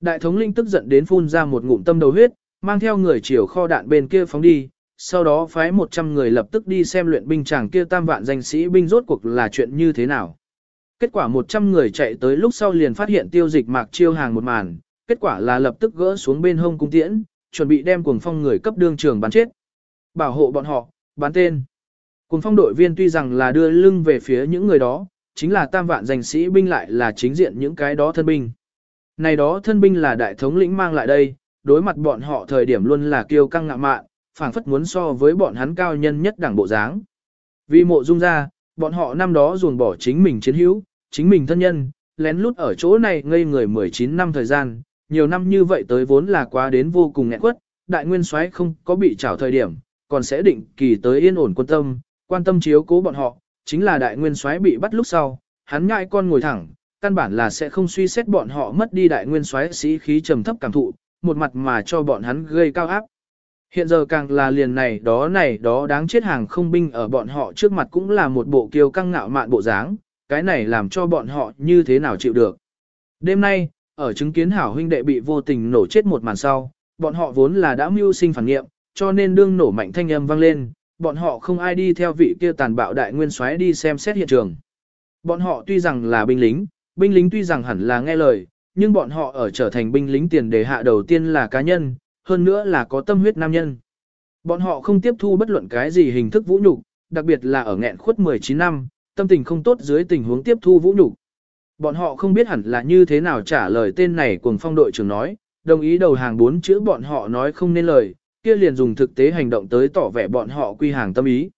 Đại thống linh tức giận đến phun ra một ngụm tâm đầu huyết, mang theo người chiều kho đạn bên kia phóng đi, sau đó phái 100 người lập tức đi xem luyện binh chàng kia tam vạn danh sĩ binh rốt cuộc là chuyện như thế nào. Kết quả 100 người chạy tới lúc sau liền phát hiện tiêu dịch mạc chiêu hàng một màn, kết quả là lập tức gỡ xuống bên hông cung tiễn, chuẩn bị đem cuồng phong người cấp đương trường bắn chết. Bảo hộ bọn họ, bán tên. Cuồng phong đội viên tuy rằng là đưa lưng về phía những người đó, chính là tam vạn danh sĩ binh lại là chính diện những cái đó thân binh. Này đó thân binh là đại thống lĩnh mang lại đây, đối mặt bọn họ thời điểm luôn là kiêu căng ngạ mạn, phảng phất muốn so với bọn hắn cao nhân nhất đẳng bộ dáng. Vì mộ dung ra, bọn họ năm đó ruồng bỏ chính mình chiến hữu, chính mình thân nhân, lén lút ở chỗ này ngây người 19 năm thời gian, nhiều năm như vậy tới vốn là quá đến vô cùng nghẹn quất, đại nguyên soái không có bị trảo thời điểm, còn sẽ định kỳ tới yên ổn quân tâm, quan tâm chiếu cố bọn họ, chính là đại nguyên soái bị bắt lúc sau, hắn nhại con ngồi thẳng, căn bản là sẽ không suy xét bọn họ mất đi đại nguyên soái sĩ khí trầm thấp cảm thụ, một mặt mà cho bọn hắn gây cao áp. Hiện giờ càng là liền này đó này đó đáng chết hàng không binh ở bọn họ trước mặt cũng là một bộ kiêu căng ngạo mạn bộ dáng, cái này làm cho bọn họ như thế nào chịu được. Đêm nay, ở chứng kiến hảo huynh đệ bị vô tình nổ chết một màn sau, bọn họ vốn là đã mưu sinh phản nghiệm, cho nên đương nổ mạnh thanh âm vang lên, bọn họ không ai đi theo vị kia tàn bạo đại nguyên soái đi xem xét hiện trường. Bọn họ tuy rằng là binh lính, binh lính tuy rằng hẳn là nghe lời, nhưng bọn họ ở trở thành binh lính tiền đề hạ đầu tiên là cá nhân, hơn nữa là có tâm huyết nam nhân. Bọn họ không tiếp thu bất luận cái gì hình thức vũ nhục, đặc biệt là ở nghẹn khuất 19 năm, tâm tình không tốt dưới tình huống tiếp thu vũ nhục. Bọn họ không biết hẳn là như thế nào trả lời tên này cùng phong đội trưởng nói, đồng ý đầu hàng bốn chữ bọn họ nói không nên lời, kia liền dùng thực tế hành động tới tỏ vẻ bọn họ quy hàng tâm ý.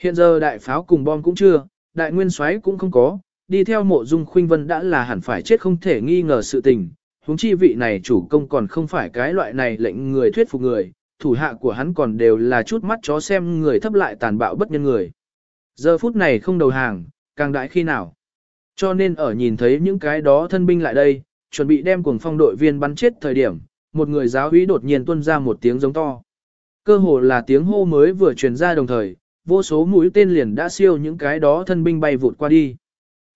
Hiện giờ đại pháo cùng bom cũng chưa, đại nguyên soái cũng không có, đi theo mộ dung khuynh vân đã là hẳn phải chết không thể nghi ngờ sự tình, huống chi vị này chủ công còn không phải cái loại này lệnh người thuyết phục người, thủ hạ của hắn còn đều là chút mắt chó xem người thấp lại tàn bạo bất nhân người. Giờ phút này không đầu hàng, càng đại khi nào. Cho nên ở nhìn thấy những cái đó thân binh lại đây, chuẩn bị đem cuồng phong đội viên bắn chết thời điểm, một người giáo úy đột nhiên tuôn ra một tiếng giống to. Cơ hồ là tiếng hô mới vừa truyền ra đồng thời, vô số mũi tên liền đã siêu những cái đó thân binh bay vụt qua đi.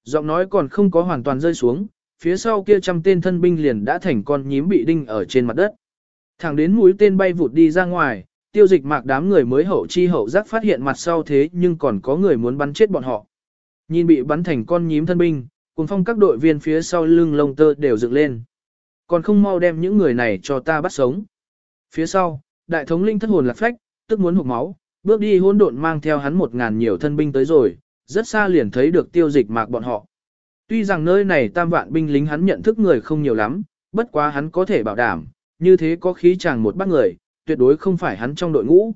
Giọng nói còn không có hoàn toàn rơi xuống, phía sau kia trăm tên thân binh liền đã thành con nhím bị đinh ở trên mặt đất. Thẳng đến mũi tên bay vụt đi ra ngoài, tiêu dịch mạc đám người mới hậu chi hậu giác phát hiện mặt sau thế nhưng còn có người muốn bắn chết bọn họ. Nhìn bị bắn thành con nhím thân binh, cùng phong các đội viên phía sau lưng lông tơ đều dựng lên. Còn không mau đem những người này cho ta bắt sống. Phía sau, đại thống linh thất hồn lạc phách, tức muốn hụt máu, bước đi hỗn độn mang theo hắn một ngàn nhiều thân binh tới rồi, rất xa liền thấy được tiêu dịch mạc bọn họ. Tuy rằng nơi này tam vạn binh lính hắn nhận thức người không nhiều lắm, bất quá hắn có thể bảo đảm, như thế có khí chàng một bác người, tuyệt đối không phải hắn trong đội ngũ.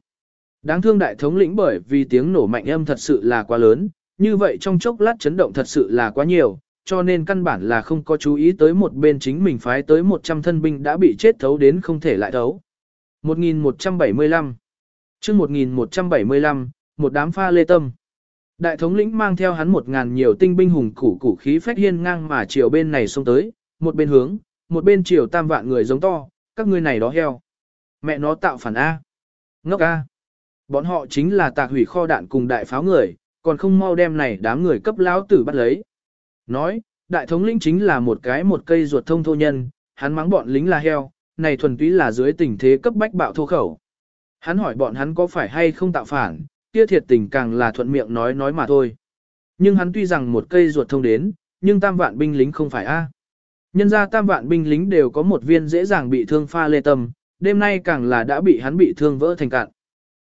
Đáng thương đại thống lĩnh bởi vì tiếng nổ mạnh âm thật sự là quá lớn, như vậy trong chốc lát chấn động thật sự là quá nhiều, cho nên căn bản là không có chú ý tới một bên chính mình phái tới 100 thân binh đã bị chết thấu đến không thể lại thấu. 1175 chương 1175, một đám pha lê tâm. Đại thống lĩnh mang theo hắn một ngàn nhiều tinh binh hùng củ củ khí phách hiên ngang mà chiều bên này xông tới, một bên hướng, một bên chiều tam vạn người giống to, các ngươi này đó heo. Mẹ nó tạo phản A. Ngốc A. Bọn họ chính là tạc hủy kho đạn cùng đại pháo người, còn không mau đem này đám người cấp lão tử bắt lấy. Nói, đại thống lĩnh chính là một cái một cây ruột thông thô nhân, hắn mắng bọn lính là heo, này thuần túy là dưới tình thế cấp bách bạo thô khẩu. Hắn hỏi bọn hắn có phải hay không tạo phản, kia thiệt tình càng là thuận miệng nói nói mà thôi. Nhưng hắn tuy rằng một cây ruột thông đến, nhưng tam vạn binh lính không phải a. Nhân ra tam vạn binh lính đều có một viên dễ dàng bị thương pha lê tâm, đêm nay càng là đã bị hắn bị thương vỡ thành cạn.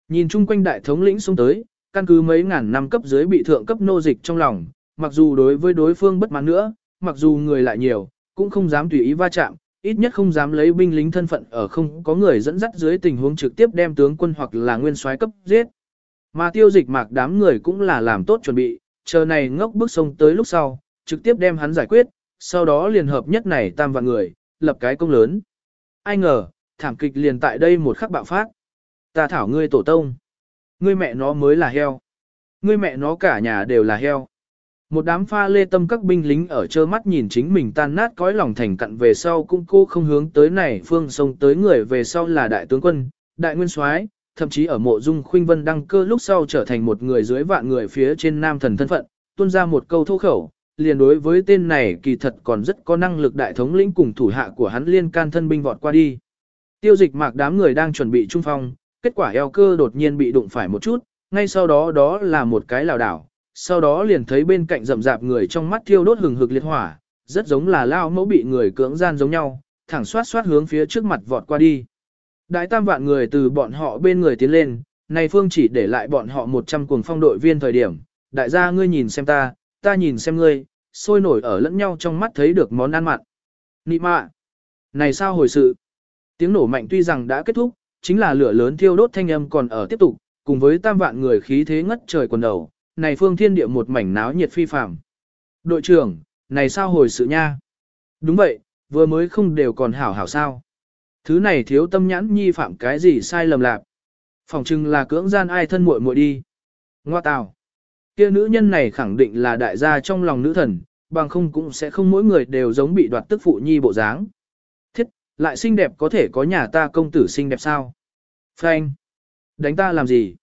Nhìn chung quanh đại thống lĩnh xuống tới, căn cứ mấy ngàn năm cấp dưới bị thượng cấp nô dịch trong lòng, mặc dù đối với đối phương bất mãn nữa, mặc dù người lại nhiều, cũng không dám tùy ý va chạm, ít nhất không dám lấy binh lính thân phận ở không có người dẫn dắt dưới tình huống trực tiếp đem tướng quân hoặc là nguyên soái cấp giết. Mà tiêu dịch mạc đám người cũng là làm tốt chuẩn bị, chờ này ngốc bước sông tới lúc sau, trực tiếp đem hắn giải quyết, sau đó liền hợp nhất này tam vạn người, lập cái công lớn. Ai ngờ, thảm kịch liền tại đây một khắc bạo phát. Ta thảo ngươi tổ tông. Ngươi mẹ nó mới là heo. Ngươi mẹ nó cả nhà đều là heo. Một đám pha lê tâm các binh lính ở trơ mắt nhìn chính mình tan nát cõi lòng thành cặn về sau cũng cô không hướng tới này phương sông tới người về sau là đại tướng quân, đại nguyên soái, thậm chí ở mộ dung khuynh vân đăng cơ lúc sau trở thành một người dưới vạn người phía trên nam thần thân phận, tuôn ra một câu thô khẩu, liền đối với tên này kỳ thật còn rất có năng lực đại thống lĩnh cùng thủ hạ của hắn liên can thân binh vọt qua đi. Tiêu dịch mạc đám người đang chuẩn bị trung phong, kết quả eo cơ đột nhiên bị đụng phải một chút, ngay sau đó đó là một cái lào đảo, sau đó liền thấy bên cạnh rậm rạp người trong mắt thiêu đốt hừng hực liệt hỏa, rất giống là lao mẫu bị người cưỡng gian giống nhau, thẳng xoát xoát hướng phía trước mặt vọt qua đi. Đại tam vạn người từ bọn họ bên người tiến lên, này phương chỉ để lại bọn họ 100 cuồng phong đội viên thời điểm, đại gia ngươi nhìn xem ta, ta nhìn xem ngươi, sôi nổi ở lẫn nhau trong mắt thấy được món ăn mặn. Nị mạ! Này sao hồi sự? Tiếng nổ mạnh tuy rằng đã kết thúc, chính là lửa lớn thiêu đốt thanh âm còn ở tiếp tục, cùng với tam vạn người khí thế ngất trời quần đầu, này phương thiên địa một mảnh náo nhiệt phi phàm. Đội trưởng, này sao hồi sự nha? Đúng vậy, vừa mới không đều còn hảo hảo sao? Thứ này thiếu tâm nhãn nhi phạm cái gì sai lầm lạc? Phòng trưng là cưỡng gian ai thân muội muội đi. Ngoa tào. Kia nữ nhân này khẳng định là đại gia trong lòng nữ thần, bằng không cũng sẽ không mỗi người đều giống bị đoạt tức phụ nhi bộ dáng. Lại xinh đẹp có thể có nhà ta công tử xinh đẹp sao? Frank. Đánh ta làm gì?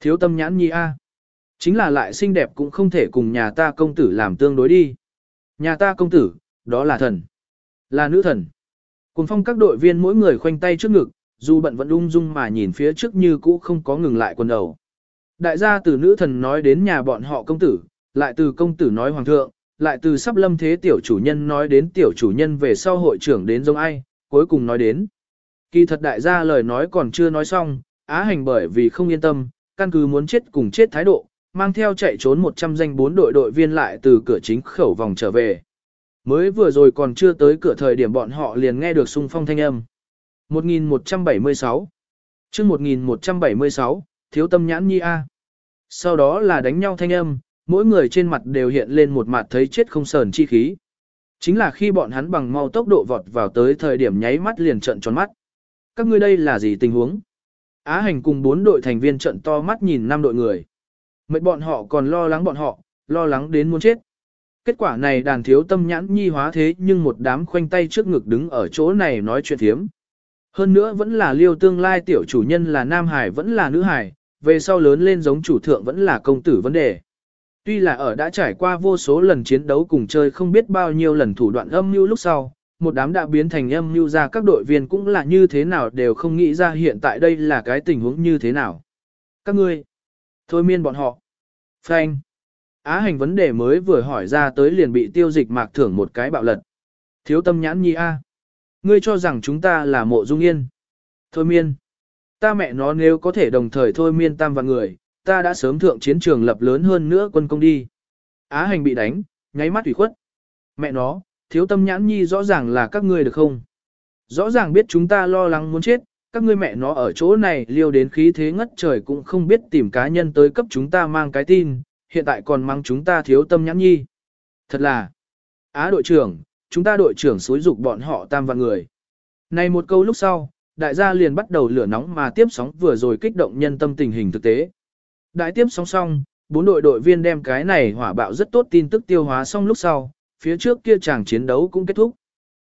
Thiếu tâm nhãn nhi a. Chính là lại xinh đẹp cũng không thể cùng nhà ta công tử làm tương đối đi. Nhà ta công tử, đó là thần. Là nữ thần. Cùng phong các đội viên mỗi người khoanh tay trước ngực, dù bận vẫn ung dung mà nhìn phía trước như cũ không có ngừng lại quần đầu. Đại gia từ nữ thần nói đến nhà bọn họ công tử, lại từ công tử nói hoàng thượng, lại từ sắp lâm thế tiểu chủ nhân nói đến tiểu chủ nhân về sau hội trưởng đến giống ai, cuối cùng nói đến. Kỳ thật đại gia lời nói còn chưa nói xong, Á hành bởi vì không yên tâm, căn cứ muốn chết cùng chết thái độ, mang theo chạy trốn 100 danh bốn đội đội viên lại từ cửa chính khẩu vòng trở về. Mới vừa rồi còn chưa tới cửa thời điểm bọn họ liền nghe được xung phong thanh âm. 1176 chương 1176, thiếu tâm nhãn nhi A. Sau đó là đánh nhau thanh âm, mỗi người trên mặt đều hiện lên một mặt thấy chết không sờn chi khí. Chính là khi bọn hắn bằng mau tốc độ vọt vào tới thời điểm nháy mắt liền trận tròn mắt. Các ngươi đây là gì tình huống? Á hành cùng bốn đội thành viên trận to mắt nhìn năm đội người. Mệt bọn họ còn lo lắng bọn họ, lo lắng đến muốn chết. Kết quả này đàn thiếu tâm nhãn nhi hóa thế nhưng một đám khoanh tay trước ngực đứng ở chỗ này nói chuyện thiếm. Hơn nữa vẫn là liêu tương lai tiểu chủ nhân là nam hải vẫn là nữ hải, về sau lớn lên giống chủ thượng vẫn là công tử vấn đề. Tuy là ở đã trải qua vô số lần chiến đấu cùng chơi không biết bao nhiêu lần thủ đoạn âm mưu lúc sau, một đám đã biến thành âm mưu ra các đội viên cũng là như thế nào đều không nghĩ ra hiện tại đây là cái tình huống như thế nào. Các ngươi, thôi miên bọn họ. Frank. Á hành vấn đề mới vừa hỏi ra tới liền bị tiêu dịch mạc thưởng một cái bạo lật. Thiếu tâm nhãn nhi A. Ngươi cho rằng chúng ta là mộ dung yên. Thôi miên. Ta mẹ nó nếu có thể đồng thời thôi miên tam và người, ta đã sớm thượng chiến trường lập lớn hơn nữa quân công đi. Á hành bị đánh, nháy mắt ủy khuất. Mẹ nó, thiếu tâm nhãn nhi rõ ràng là các ngươi được không? Rõ ràng biết chúng ta lo lắng muốn chết, các ngươi mẹ nó ở chỗ này liêu đến khí thế ngất trời cũng không biết tìm cá nhân tới cấp chúng ta mang cái tin, hiện tại còn mang chúng ta thiếu tâm nhãn nhi. Thật là, Á đội trưởng, chúng ta đội trưởng xối dục bọn họ tam vạn người. Này một câu lúc sau, đại gia liền bắt đầu lửa nóng mà tiếp sóng vừa rồi kích động nhân tâm tình hình thực tế. Đại tiếp song song, bốn đội đội viên đem cái này hỏa bạo rất tốt tin tức tiêu hóa xong lúc sau, phía trước kia chàng chiến đấu cũng kết thúc.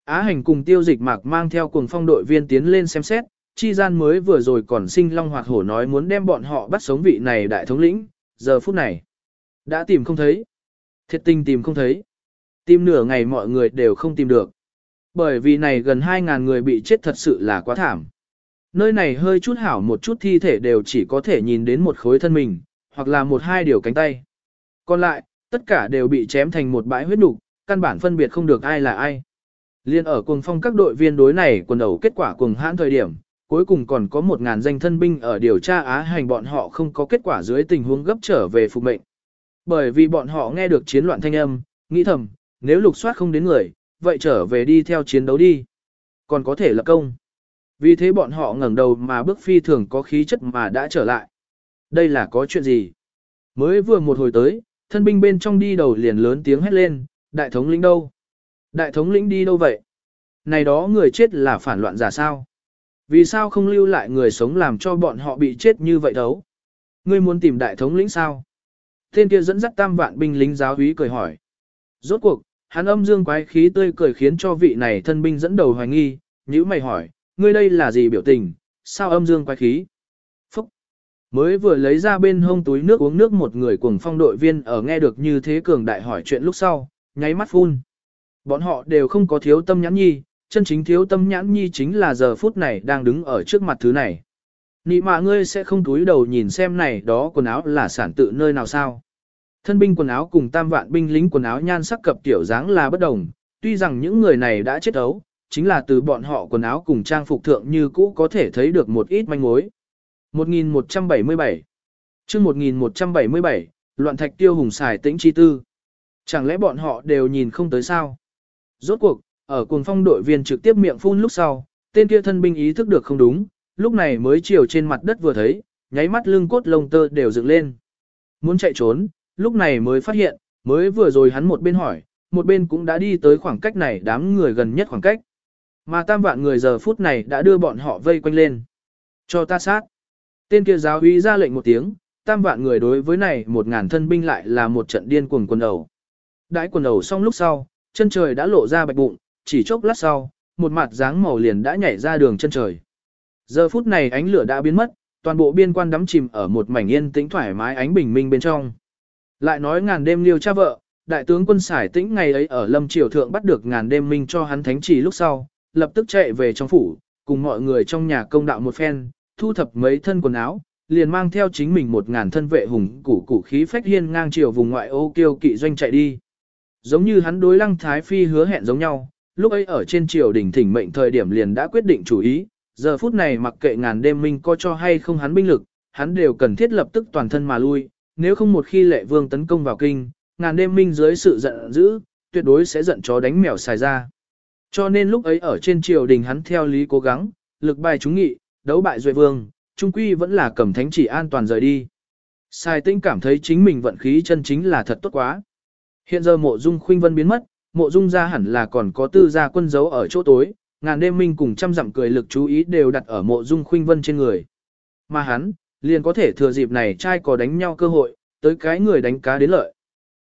Á hành cùng tiêu dịch mạc mang theo cùng phong đội viên tiến lên xem xét, chi gian mới vừa rồi còn sinh long hoạt hổ nói muốn đem bọn họ bắt sống vị này đại thống lĩnh, giờ phút này. Đã tìm không thấy. Thiệt tình tìm không thấy. Tìm nửa ngày mọi người đều không tìm được. Bởi vì này gần 2.000 người bị chết thật sự là quá thảm. Nơi này hơi chút hảo một chút thi thể đều chỉ có thể nhìn đến một khối thân mình, hoặc là một hai điều cánh tay. Còn lại, tất cả đều bị chém thành một bãi huyết nục, căn bản phân biệt không được ai là ai. Liên ở cuồng phong các đội viên đối này quần đầu kết quả cuồng hãn thời điểm, cuối cùng còn có một ngàn danh thân binh ở điều tra á hành bọn họ không có kết quả dưới tình huống gấp trở về phục mệnh. Bởi vì bọn họ nghe được chiến loạn thanh âm, nghĩ thầm, nếu lục soát không đến người, vậy trở về đi theo chiến đấu đi. Còn có thể lập công. Vì thế bọn họ ngẩng đầu mà bước phi thường có khí chất mà đã trở lại. Đây là có chuyện gì? Mới vừa một hồi tới, thân binh bên trong đi đầu liền lớn tiếng hét lên, đại thống lĩnh đâu? Đại thống lĩnh đi đâu vậy? Này đó người chết là phản loạn giả sao? Vì sao không lưu lại người sống làm cho bọn họ bị chết như vậy đâu? Ngươi muốn tìm đại thống lĩnh sao? Tên kia dẫn dắt tam vạn binh lính giáo úy cười hỏi. Rốt cuộc, hắn âm dương quái khí tươi cười khiến cho vị này thân binh dẫn đầu hoài nghi, nhữ mày hỏi, ngươi đây là gì biểu tình, sao âm dương quái khí? Phúc! Mới vừa lấy ra bên hông túi nước uống nước một người cùng phong đội viên ở nghe được như thế cường đại hỏi chuyện lúc sau, nháy mắt phun. Bọn họ đều không có thiếu tâm nhãn nhi, Chân chính thiếu tâm nhãn nhi chính là giờ phút này đang đứng ở trước mặt thứ này. Nị mạ ngươi sẽ không túi đầu nhìn xem này đó quần áo là sản tự nơi nào sao. Thân binh quần áo cùng tam vạn binh lính quần áo nhan sắc cập tiểu dáng là bất đồng, tuy rằng những người này đã chết ấu, chính là từ bọn họ quần áo cùng trang phục thượng như cũ có thể thấy được một ít manh mối. 1177 chương 1177, loạn thạch tiêu hùng xài tĩnh chi tư. Chẳng lẽ bọn họ đều nhìn không tới sao? Rốt cuộc, ở cuồng phong đội viên trực tiếp miệng phun lúc sau, tên kia thân binh ý thức được không đúng, lúc này mới chiều trên mặt đất vừa thấy, nháy mắt lưng cốt lông tơ đều dựng lên. Muốn chạy trốn, lúc này mới phát hiện, mới vừa rồi hắn một bên hỏi, một bên cũng đã đi tới khoảng cách này đám người gần nhất khoảng cách. Mà tam vạn người giờ phút này đã đưa bọn họ vây quanh lên. Cho ta sát. Tên kia giáo uy ra lệnh một tiếng, tam vạn người đối với này một ngàn thân binh lại là một trận điên cuồng quần đầu. Đãi quần đầu xong lúc sau, chân trời đã lộ ra bạch bụng, chỉ chốc lát sau, một mặt dáng màu liền đã nhảy ra đường chân trời. Giờ phút này ánh lửa đã biến mất, toàn bộ biên quan đắm chìm ở một mảnh yên tĩnh thoải mái ánh bình minh bên trong. Lại nói ngàn đêm liêu cha vợ, đại tướng quân sải tĩnh ngày ấy ở lâm triều thượng bắt được ngàn đêm minh cho hắn thánh chỉ lúc sau, lập tức chạy về trong phủ, cùng mọi người trong nhà công đạo một phen, thu thập mấy thân quần áo, liền mang theo chính mình một ngàn thân vệ hùng củ củ khí phách hiên ngang chiều vùng ngoại ô kiêu kỵ doanh chạy đi. Giống như hắn đối lăng thái phi hứa hẹn giống nhau, lúc ấy ở trên triều đỉnh thỉnh mệnh thời điểm liền đã quyết định chủ ý, giờ phút này mặc kệ ngàn đêm minh có cho hay không hắn binh lực, hắn đều cần thiết lập tức toàn thân mà lui, nếu không một khi lệ vương tấn công vào kinh, ngàn đêm minh dưới sự giận dữ, tuyệt đối sẽ giận chó đánh mèo xài ra. Cho nên lúc ấy ở trên triều đình hắn theo lý cố gắng, lực bài chúng nghị, đấu bại duệ vương, trung quy vẫn là cầm thánh chỉ an toàn rời đi. Sai tinh cảm thấy chính mình vận khí chân chính là thật tốt quá. Hiện giờ mộ dung khuynh vân biến mất, mộ dung ra hẳn là còn có tư gia quân giấu ở chỗ tối, ngàn đêm minh cùng trăm dặm cười lực chú ý đều đặt ở mộ dung khuynh vân trên người. Mà hắn, liền có thể thừa dịp này trai có đánh nhau cơ hội, tới cái người đánh cá đến lợi.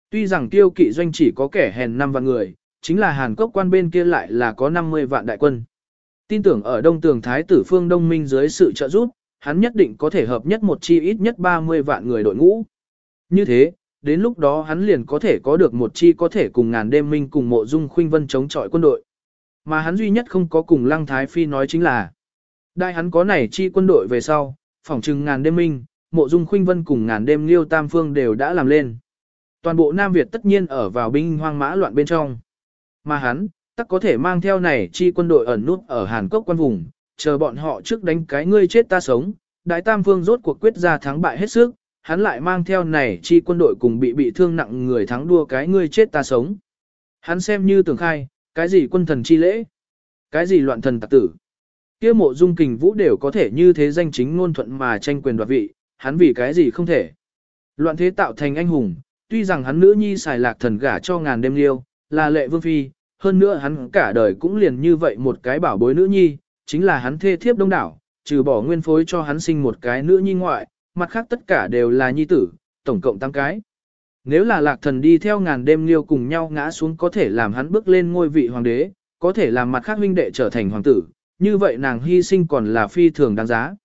Tuy rằng tiêu kỵ doanh chỉ có kẻ hèn năm vạn người, chính là Hàn Quốc quan bên kia lại là có 50 vạn đại quân. Tin tưởng ở Đông Tường Thái tử Phương Đông Minh dưới sự trợ giúp, hắn nhất định có thể hợp nhất một chi ít nhất 30 vạn người đội ngũ. Như thế, đến lúc đó hắn liền có thể có được một chi có thể cùng ngàn đêm minh cùng mộ dung khuynh vân chống chọi quân đội. Mà hắn duy nhất không có cùng Lăng Thái Phi nói chính là, đại hắn có này chi quân đội về sau, phỏng trừng ngàn đêm minh, mộ dung khuynh vân cùng ngàn đêm liêu tam phương đều đã làm lên. Toàn bộ Nam Việt tất nhiên ở vào binh hoang mã loạn bên trong. Mà hắn, tắc có thể mang theo này chi quân đội ẩn nút ở Hàn Quốc quan vùng, chờ bọn họ trước đánh cái ngươi chết ta sống. Đại Tam Vương rốt cuộc quyết ra thắng bại hết sức, hắn lại mang theo này chi quân đội cùng bị bị thương nặng người thắng đua cái ngươi chết ta sống. Hắn xem như tưởng khai, cái gì quân thần chi lễ, cái gì loạn thần tạc tử. kia mộ dung kình vũ đều có thể như thế danh chính ngôn thuận mà tranh quyền đoạt vị, hắn vì cái gì không thể. Loạn thế tạo thành anh hùng, tuy rằng hắn nữ nhi xài lạc thần gả cho ngàn đêm liêu, là lệ vương phi, hơn nữa hắn cả đời cũng liền như vậy một cái bảo bối nữ nhi, chính là hắn thê thiếp đông đảo, trừ bỏ nguyên phối cho hắn sinh một cái nữ nhi ngoại, mặt khác tất cả đều là nhi tử, tổng cộng 8 cái. Nếu là lạc thần đi theo ngàn đêm liêu cùng nhau ngã xuống có thể làm hắn bước lên ngôi vị hoàng đế, có thể làm mặt khác huynh đệ trở thành hoàng tử, như vậy nàng hy sinh còn là phi thường đáng giá.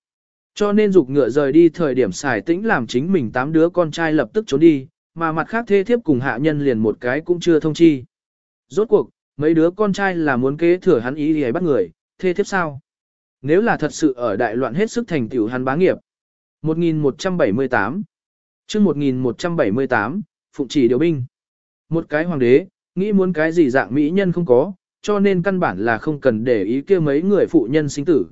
Cho nên dục ngựa rời đi thời điểm xài tĩnh làm chính mình tám đứa con trai lập tức trốn đi, mà mặt khác thê thiếp cùng hạ nhân liền một cái cũng chưa thông chi. Rốt cuộc, mấy đứa con trai là muốn kế thừa hắn ý thì bắt người, thê thiếp sao? Nếu là thật sự ở đại loạn hết sức thành tiểu hắn bá nghiệp. 1178 chương 1178, Phụng chỉ điều binh. Một cái hoàng đế, nghĩ muốn cái gì dạng mỹ nhân không có, cho nên căn bản là không cần để ý kia mấy người phụ nhân sinh tử.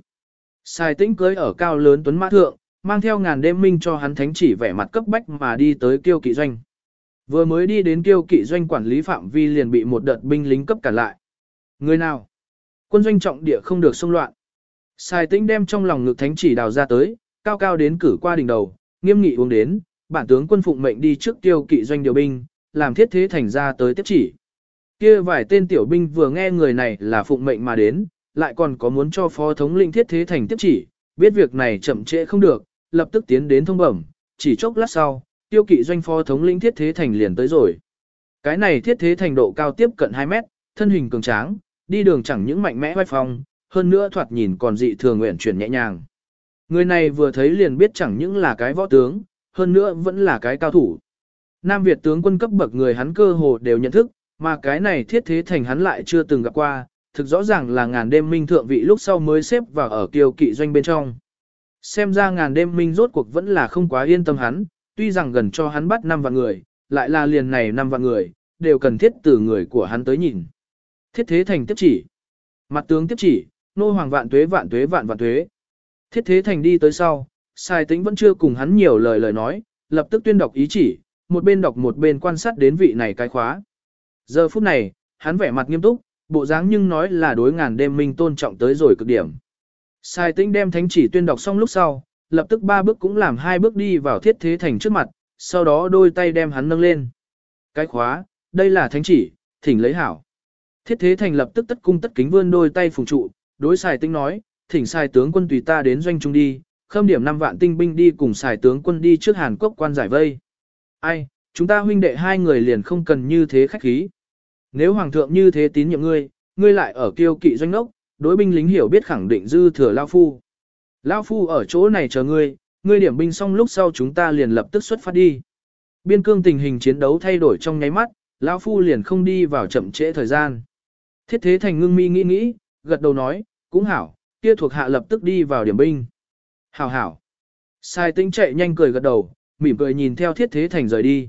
Sai tĩnh cưới ở cao lớn tuấn mã thượng, mang theo ngàn đêm minh cho hắn thánh chỉ vẻ mặt cấp bách mà đi tới kiêu kỵ doanh. Vừa mới đi đến kiêu kỵ doanh quản lý phạm vi liền bị một đợt binh lính cấp cản lại. Người nào? Quân doanh trọng địa không được xung loạn. Sai tĩnh đem trong lòng ngực thánh chỉ đào ra tới, cao cao đến cử qua đỉnh đầu, nghiêm nghị uống đến, bản tướng quân phụng mệnh đi trước tiêu kỵ doanh điều binh, làm thiết thế thành ra tới tiếp chỉ. Kia vài tên tiểu binh vừa nghe người này là phụng mệnh mà đến, lại còn có muốn cho phó thống lĩnh thiết thế thành tiếp chỉ, biết việc này chậm trễ không được, lập tức tiến đến thông bẩm, chỉ chốc lát sau, tiêu kỵ doanh phó thống lĩnh thiết thế thành liền tới rồi. Cái này thiết thế thành độ cao tiếp cận 2 mét, thân hình cường tráng, đi đường chẳng những mạnh mẽ vai phong, hơn nữa thoạt nhìn còn dị thường nguyện chuyển nhẹ nhàng. Người này vừa thấy liền biết chẳng những là cái võ tướng, hơn nữa vẫn là cái cao thủ. Nam Việt tướng quân cấp bậc người hắn cơ hồ đều nhận thức, mà cái này thiết thế thành hắn lại chưa từng gặp qua, thực rõ ràng là ngàn đêm minh thượng vị lúc sau mới xếp vào ở kiều kỵ doanh bên trong. Xem ra ngàn đêm minh rốt cuộc vẫn là không quá yên tâm hắn, tuy rằng gần cho hắn bắt năm vạn người, lại là liền này năm vạn người, đều cần thiết từ người của hắn tới nhìn. Thiết thế thành tiếp chỉ. Mặt tướng tiếp chỉ, nô hoàng vạn tuế vạn tuế vạn vạn tuế. Thiết thế thành đi tới sau, sai tính vẫn chưa cùng hắn nhiều lời lời nói, lập tức tuyên đọc ý chỉ, một bên đọc một bên quan sát đến vị này cái khóa. Giờ phút này, hắn vẻ mặt nghiêm túc, bộ dáng nhưng nói là đối ngàn đêm minh tôn trọng tới rồi cực điểm. Sai tĩnh đem thánh chỉ tuyên đọc xong lúc sau, lập tức ba bước cũng làm hai bước đi vào thiết thế thành trước mặt, sau đó đôi tay đem hắn nâng lên. Cái khóa, đây là thánh chỉ, thỉnh lấy hảo. Thiết thế thành lập tức tất cung tất kính vươn đôi tay phùng trụ, đối xài tinh nói, thỉnh xài tướng quân tùy ta đến doanh trung đi, khâm điểm 5 vạn tinh binh đi cùng xài tướng quân đi trước Hàn Quốc quan giải vây. Ai, chúng ta huynh đệ hai người liền không cần như thế khách khí. Nếu hoàng thượng như thế tín nhiệm ngươi, ngươi lại ở kiêu kỵ doanh ốc, đối binh lính hiểu biết khẳng định dư thừa Lao Phu. Lão Phu ở chỗ này chờ ngươi, ngươi điểm binh xong lúc sau chúng ta liền lập tức xuất phát đi. Biên cương tình hình chiến đấu thay đổi trong nháy mắt, Lão Phu liền không đi vào chậm trễ thời gian. Thiết thế thành ngưng mi nghĩ nghĩ, gật đầu nói, cũng hảo, kia thuộc hạ lập tức đi vào điểm binh. Hảo hảo. Sai tinh chạy nhanh cười gật đầu, mỉm cười nhìn theo thiết thế thành rời đi.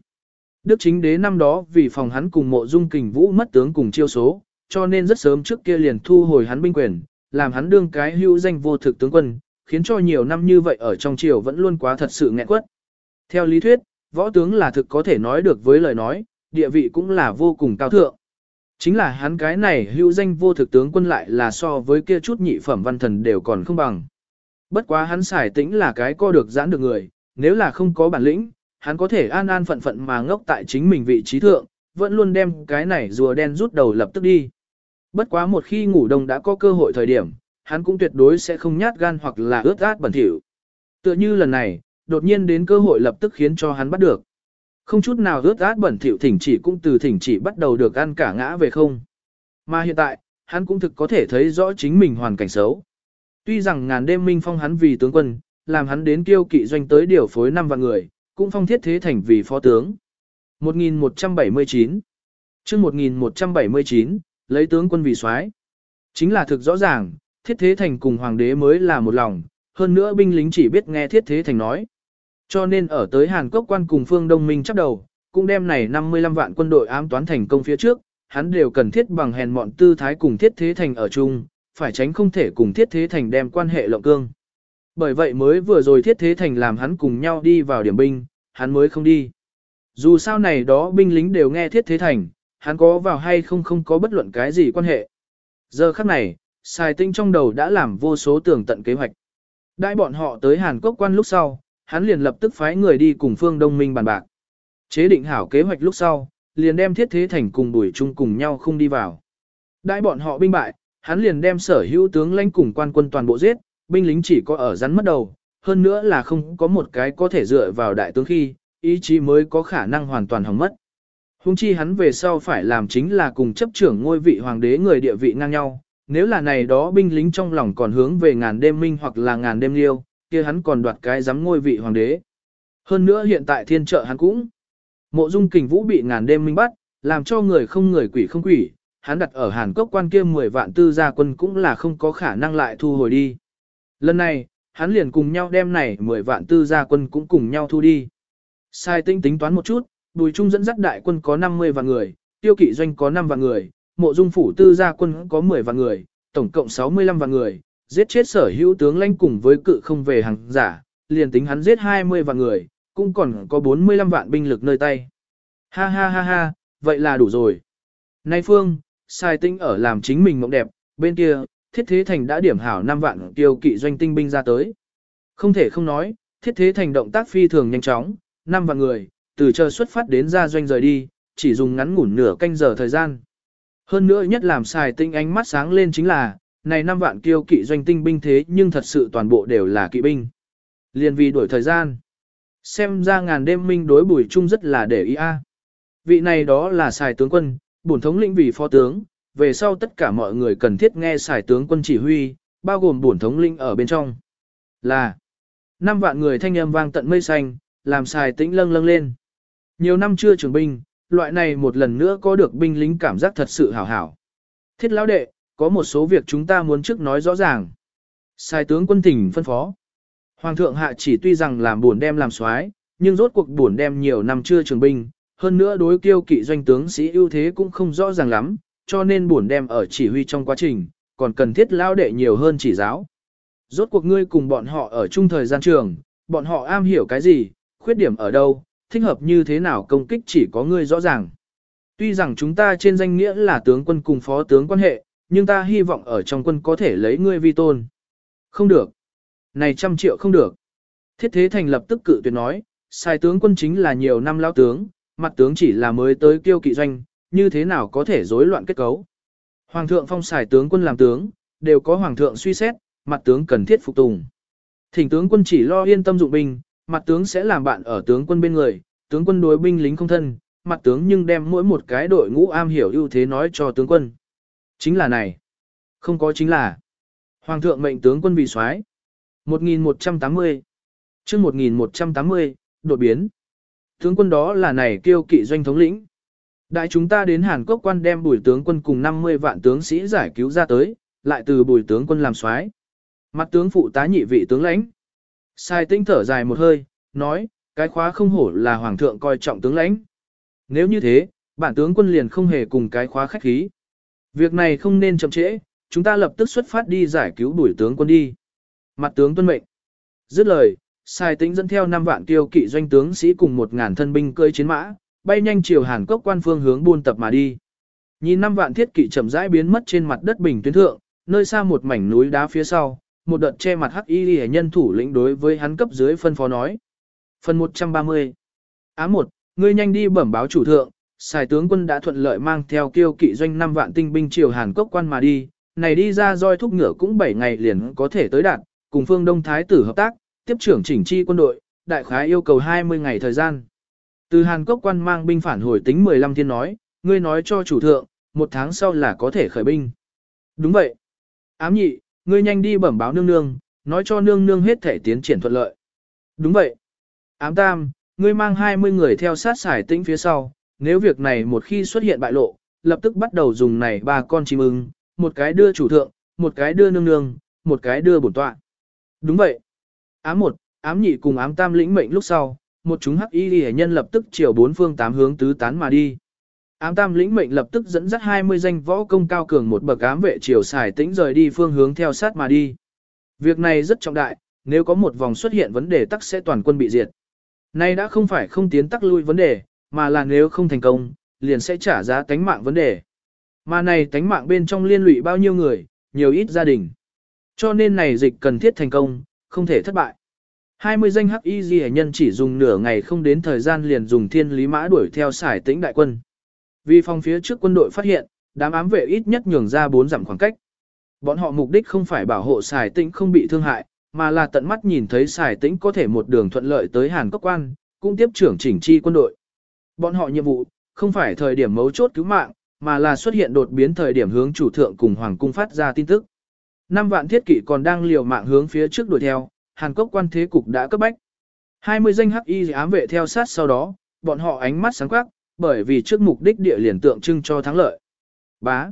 Đức chính đế năm đó vì phòng hắn cùng mộ dung kình vũ mất tướng cùng chiêu số, cho nên rất sớm trước kia liền thu hồi hắn binh quyền, làm hắn đương cái hữu danh vô thực tướng quân, khiến cho nhiều năm như vậy ở trong triều vẫn luôn quá thật sự nghẹn quất. Theo lý thuyết, võ tướng là thực có thể nói được với lời nói, địa vị cũng là vô cùng cao thượng. Chính là hắn cái này hữu danh vô thực tướng quân lại là so với kia chút nhị phẩm văn thần đều còn không bằng. Bất quá hắn xài tĩnh là cái co được giãn được người, nếu là không có bản lĩnh, hắn có thể an an phận phận mà ngốc tại chính mình vị trí thượng, vẫn luôn đem cái này rùa đen rút đầu lập tức đi. Bất quá một khi ngủ đông đã có cơ hội thời điểm, hắn cũng tuyệt đối sẽ không nhát gan hoặc là ướt át bẩn thỉu. Tựa như lần này, đột nhiên đến cơ hội lập tức khiến cho hắn bắt được. Không chút nào ướt át bẩn thỉu thỉnh chỉ cũng từ thỉnh chỉ bắt đầu được ăn cả ngã về không. Mà hiện tại, hắn cũng thực có thể thấy rõ chính mình hoàn cảnh xấu. Tuy rằng ngàn đêm minh phong hắn vì tướng quân, làm hắn đến kiêu kỵ doanh tới điều phối năm vạn người, cũng phong thiết thế thành vì phó tướng. 1179 chương 1179, lấy tướng quân vì soái Chính là thực rõ ràng, thiết thế thành cùng hoàng đế mới là một lòng, hơn nữa binh lính chỉ biết nghe thiết thế thành nói. Cho nên ở tới Hàn Quốc quan cùng phương Đông Minh chấp đầu, cũng đem này 55 vạn quân đội ám toán thành công phía trước, hắn đều cần thiết bằng hèn mọn tư thái cùng thiết thế thành ở chung, phải tránh không thể cùng thiết thế thành đem quan hệ lộng cương. Bởi vậy mới vừa rồi thiết thế thành làm hắn cùng nhau đi vào điểm binh, hắn mới không đi. Dù sao này đó binh lính đều nghe thiết thế thành, hắn có vào hay không không có bất luận cái gì quan hệ. Giờ khắc này, Sài Tinh trong đầu đã làm vô số tường tận kế hoạch. Đại bọn họ tới Hàn Quốc quan lúc sau, hắn liền lập tức phái người đi cùng phương đông minh bàn bạc. Chế định hảo kế hoạch lúc sau, liền đem thiết thế thành cùng đuổi chung cùng nhau không đi vào. Đại bọn họ binh bại, hắn liền đem sở hữu tướng lãnh cùng quan quân toàn bộ giết, binh lính chỉ có ở rắn mất đầu, hơn nữa là không có một cái có thể dựa vào đại tướng khi, ý chí mới có khả năng hoàn toàn hỏng mất. Hùng chi hắn về sau phải làm chính là cùng chấp trưởng ngôi vị hoàng đế người địa vị ngang nhau, nếu là này đó binh lính trong lòng còn hướng về ngàn đêm minh hoặc là ngàn đêm liêu, kia hắn còn đoạt cái dám ngôi vị hoàng đế. Hơn nữa hiện tại thiên trợ hắn cũng. Mộ dung kình vũ bị ngàn đêm minh bắt, làm cho người không người quỷ không quỷ, hắn đặt ở Hàn Quốc quan kia 10 vạn tư gia quân cũng là không có khả năng lại thu hồi đi. Lần này, hắn liền cùng nhau đem này 10 vạn tư gia quân cũng cùng nhau thu đi. Sai tinh tính toán một chút, Bùi Trung dẫn dắt đại quân có 50 vạn người, tiêu kỵ doanh có 5 vạn người, mộ dung phủ tư gia quân có 10 vạn người, tổng cộng 65 vạn người, giết chết sở hữu tướng lãnh cùng với cự không về hàng giả, liền tính hắn giết 20 vạn người, cũng còn có 45 vạn binh lực nơi tay. Ha ha ha ha, vậy là đủ rồi. Nay Phương, sai tinh ở làm chính mình mộng đẹp, bên kia, thiết thế thành đã điểm hảo 5 vạn tiêu kỵ doanh tinh binh ra tới. Không thể không nói, thiết thế thành động tác phi thường nhanh chóng, 5 vạn người, từ chờ xuất phát đến ra doanh rời đi, chỉ dùng ngắn ngủn nửa canh giờ thời gian. Hơn nữa nhất làm xài tinh ánh mắt sáng lên chính là, này 5 vạn kiêu kỵ doanh tinh binh thế nhưng thật sự toàn bộ đều là kỵ binh. Liên vì đổi thời gian. Xem ra ngàn đêm minh đối bùi chung rất là để ý a. Vị này đó là xài tướng quân, bổn thống lĩnh vì phó tướng, về sau tất cả mọi người cần thiết nghe xài tướng quân chỉ huy, bao gồm bổn thống lĩnh ở bên trong. Là, năm vạn người thanh âm vang tận mây xanh, làm xài tĩnh lâng lâng lên. Nhiều năm chưa trưởng binh, loại này một lần nữa có được binh lính cảm giác thật sự hảo hảo. Thiết lão đệ, có một số việc chúng ta muốn trước nói rõ ràng. Sai tướng quân tỉnh phân phó. Hoàng thượng hạ chỉ tuy rằng làm buồn đem làm soái, nhưng rốt cuộc buồn đem nhiều năm chưa trường binh, hơn nữa đối kiêu kỵ doanh tướng sĩ ưu thế cũng không rõ ràng lắm, cho nên buồn đem ở chỉ huy trong quá trình, còn cần thiết lao đệ nhiều hơn chỉ giáo. Rốt cuộc ngươi cùng bọn họ ở chung thời gian trường, bọn họ am hiểu cái gì, khuyết điểm ở đâu, thích hợp như thế nào công kích chỉ có ngươi rõ ràng. Tuy rằng chúng ta trên danh nghĩa là tướng quân cùng phó tướng quan hệ, nhưng ta hy vọng ở trong quân có thể lấy ngươi vi tôn. Không được. Này trăm triệu không được. Thiết thế thành lập tức cự tuyệt nói, sai tướng quân chính là nhiều năm lao tướng, mặt tướng chỉ là mới tới kiêu kỵ doanh, như thế nào có thể rối loạn kết cấu. Hoàng thượng phong xài tướng quân làm tướng, đều có hoàng thượng suy xét, mặt tướng cần thiết phục tùng. Thỉnh tướng quân chỉ lo yên tâm dụng binh, mặt tướng sẽ làm bạn ở tướng quân bên người, tướng quân đối binh lính không thân, mặt tướng nhưng đem mỗi một cái đội ngũ am hiểu ưu thế nói cho tướng quân. Chính là này. Không có chính là. Hoàng thượng mệnh tướng quân vì soái 1180 chương 1180, đột biến. Tướng quân đó là này kêu kỵ doanh thống lĩnh. Đại chúng ta đến Hàn Quốc quan đem bùi tướng quân cùng 50 vạn tướng sĩ giải cứu ra tới, lại từ bùi tướng quân làm soái Mặt tướng phụ tá nhị vị tướng lãnh. Sai tinh thở dài một hơi, nói, cái khóa không hổ là hoàng thượng coi trọng tướng lãnh. Nếu như thế, bản tướng quân liền không hề cùng cái khóa khách khí. Việc này không nên chậm trễ, chúng ta lập tức xuất phát đi giải cứu bùi tướng quân đi. Mặt tướng tuân mệnh. Dứt lời, sai Tinh dẫn theo 5 vạn tiêu kỵ doanh tướng sĩ cùng 1.000 thân binh cơi chiến mã, bay nhanh chiều Hàn Quốc quan phương hướng buôn tập mà đi. Nhìn 5 vạn thiết kỵ chậm rãi biến mất trên mặt đất bình tuyến thượng, nơi xa một mảnh núi đá phía sau, một đợt che mặt hắc y hệ nhân thủ lĩnh đối với hắn cấp dưới phân phó nói. Phần 130 Á 1, ngươi nhanh đi bẩm báo chủ thượng, xài tướng quân đã thuận lợi mang theo kiêu kỵ doanh 5 vạn tinh binh triều Hàn Quốc quan mà đi, này đi ra roi thúc ngựa cũng 7 ngày liền có thể tới đạt, cùng phương Đông Thái tử hợp tác, tiếp trưởng chỉnh chi quân đội, đại khái yêu cầu 20 ngày thời gian. Từ Hàn Quốc quan mang binh phản hồi tính 15 thiên nói, ngươi nói cho chủ thượng, một tháng sau là có thể khởi binh. Đúng vậy. Ám nhị, ngươi nhanh đi bẩm báo nương nương, nói cho nương nương hết thể tiến triển thuận lợi. Đúng vậy. Ám tam, ngươi mang 20 người theo sát sải tĩnh phía sau, nếu việc này một khi xuất hiện bại lộ, lập tức bắt đầu dùng này ba con chim ưng, một cái đưa chủ thượng, một cái đưa nương nương, một cái đưa bổn tọa. Đúng vậy. Ám một, ám nhị cùng ám tam lĩnh mệnh lúc sau, một chúng hắc y hệ nhân lập tức chiều bốn phương tám hướng tứ tán mà đi. Ám tam lĩnh mệnh lập tức dẫn dắt 20 danh võ công cao cường một bậc ám vệ triều xài tĩnh rời đi phương hướng theo sát mà đi. Việc này rất trọng đại, nếu có một vòng xuất hiện vấn đề tắc sẽ toàn quân bị diệt. Nay đã không phải không tiến tắc lui vấn đề, mà là nếu không thành công, liền sẽ trả giá tánh mạng vấn đề. Mà này tánh mạng bên trong liên lụy bao nhiêu người, nhiều ít gia đình. Cho nên này dịch cần thiết thành công, không thể thất bại. 20 danh hắc y di nhân chỉ dùng nửa ngày không đến thời gian liền dùng thiên lý mã đuổi theo xài tĩnh đại quân. Vì phòng phía trước quân đội phát hiện, đám ám vệ ít nhất nhường ra 4 dặm khoảng cách. Bọn họ mục đích không phải bảo hộ xài tĩnh không bị thương hại, mà là tận mắt nhìn thấy xài tĩnh có thể một đường thuận lợi tới Hàn Quốc quan, cũng tiếp trưởng chỉnh chi quân đội. Bọn họ nhiệm vụ, không phải thời điểm mấu chốt cứu mạng, mà là xuất hiện đột biến thời điểm hướng chủ thượng cùng hoàng cung phát ra tin tức. Năm vạn thiết kỵ còn đang liều mạng hướng phía trước đuổi theo, Hàn Quốc quan thế cục đã cấp bách. 20 danh hắc y ám vệ theo sát sau đó, bọn họ ánh mắt sáng quắc, bởi vì trước mục đích địa liền tượng trưng cho thắng lợi. Bá.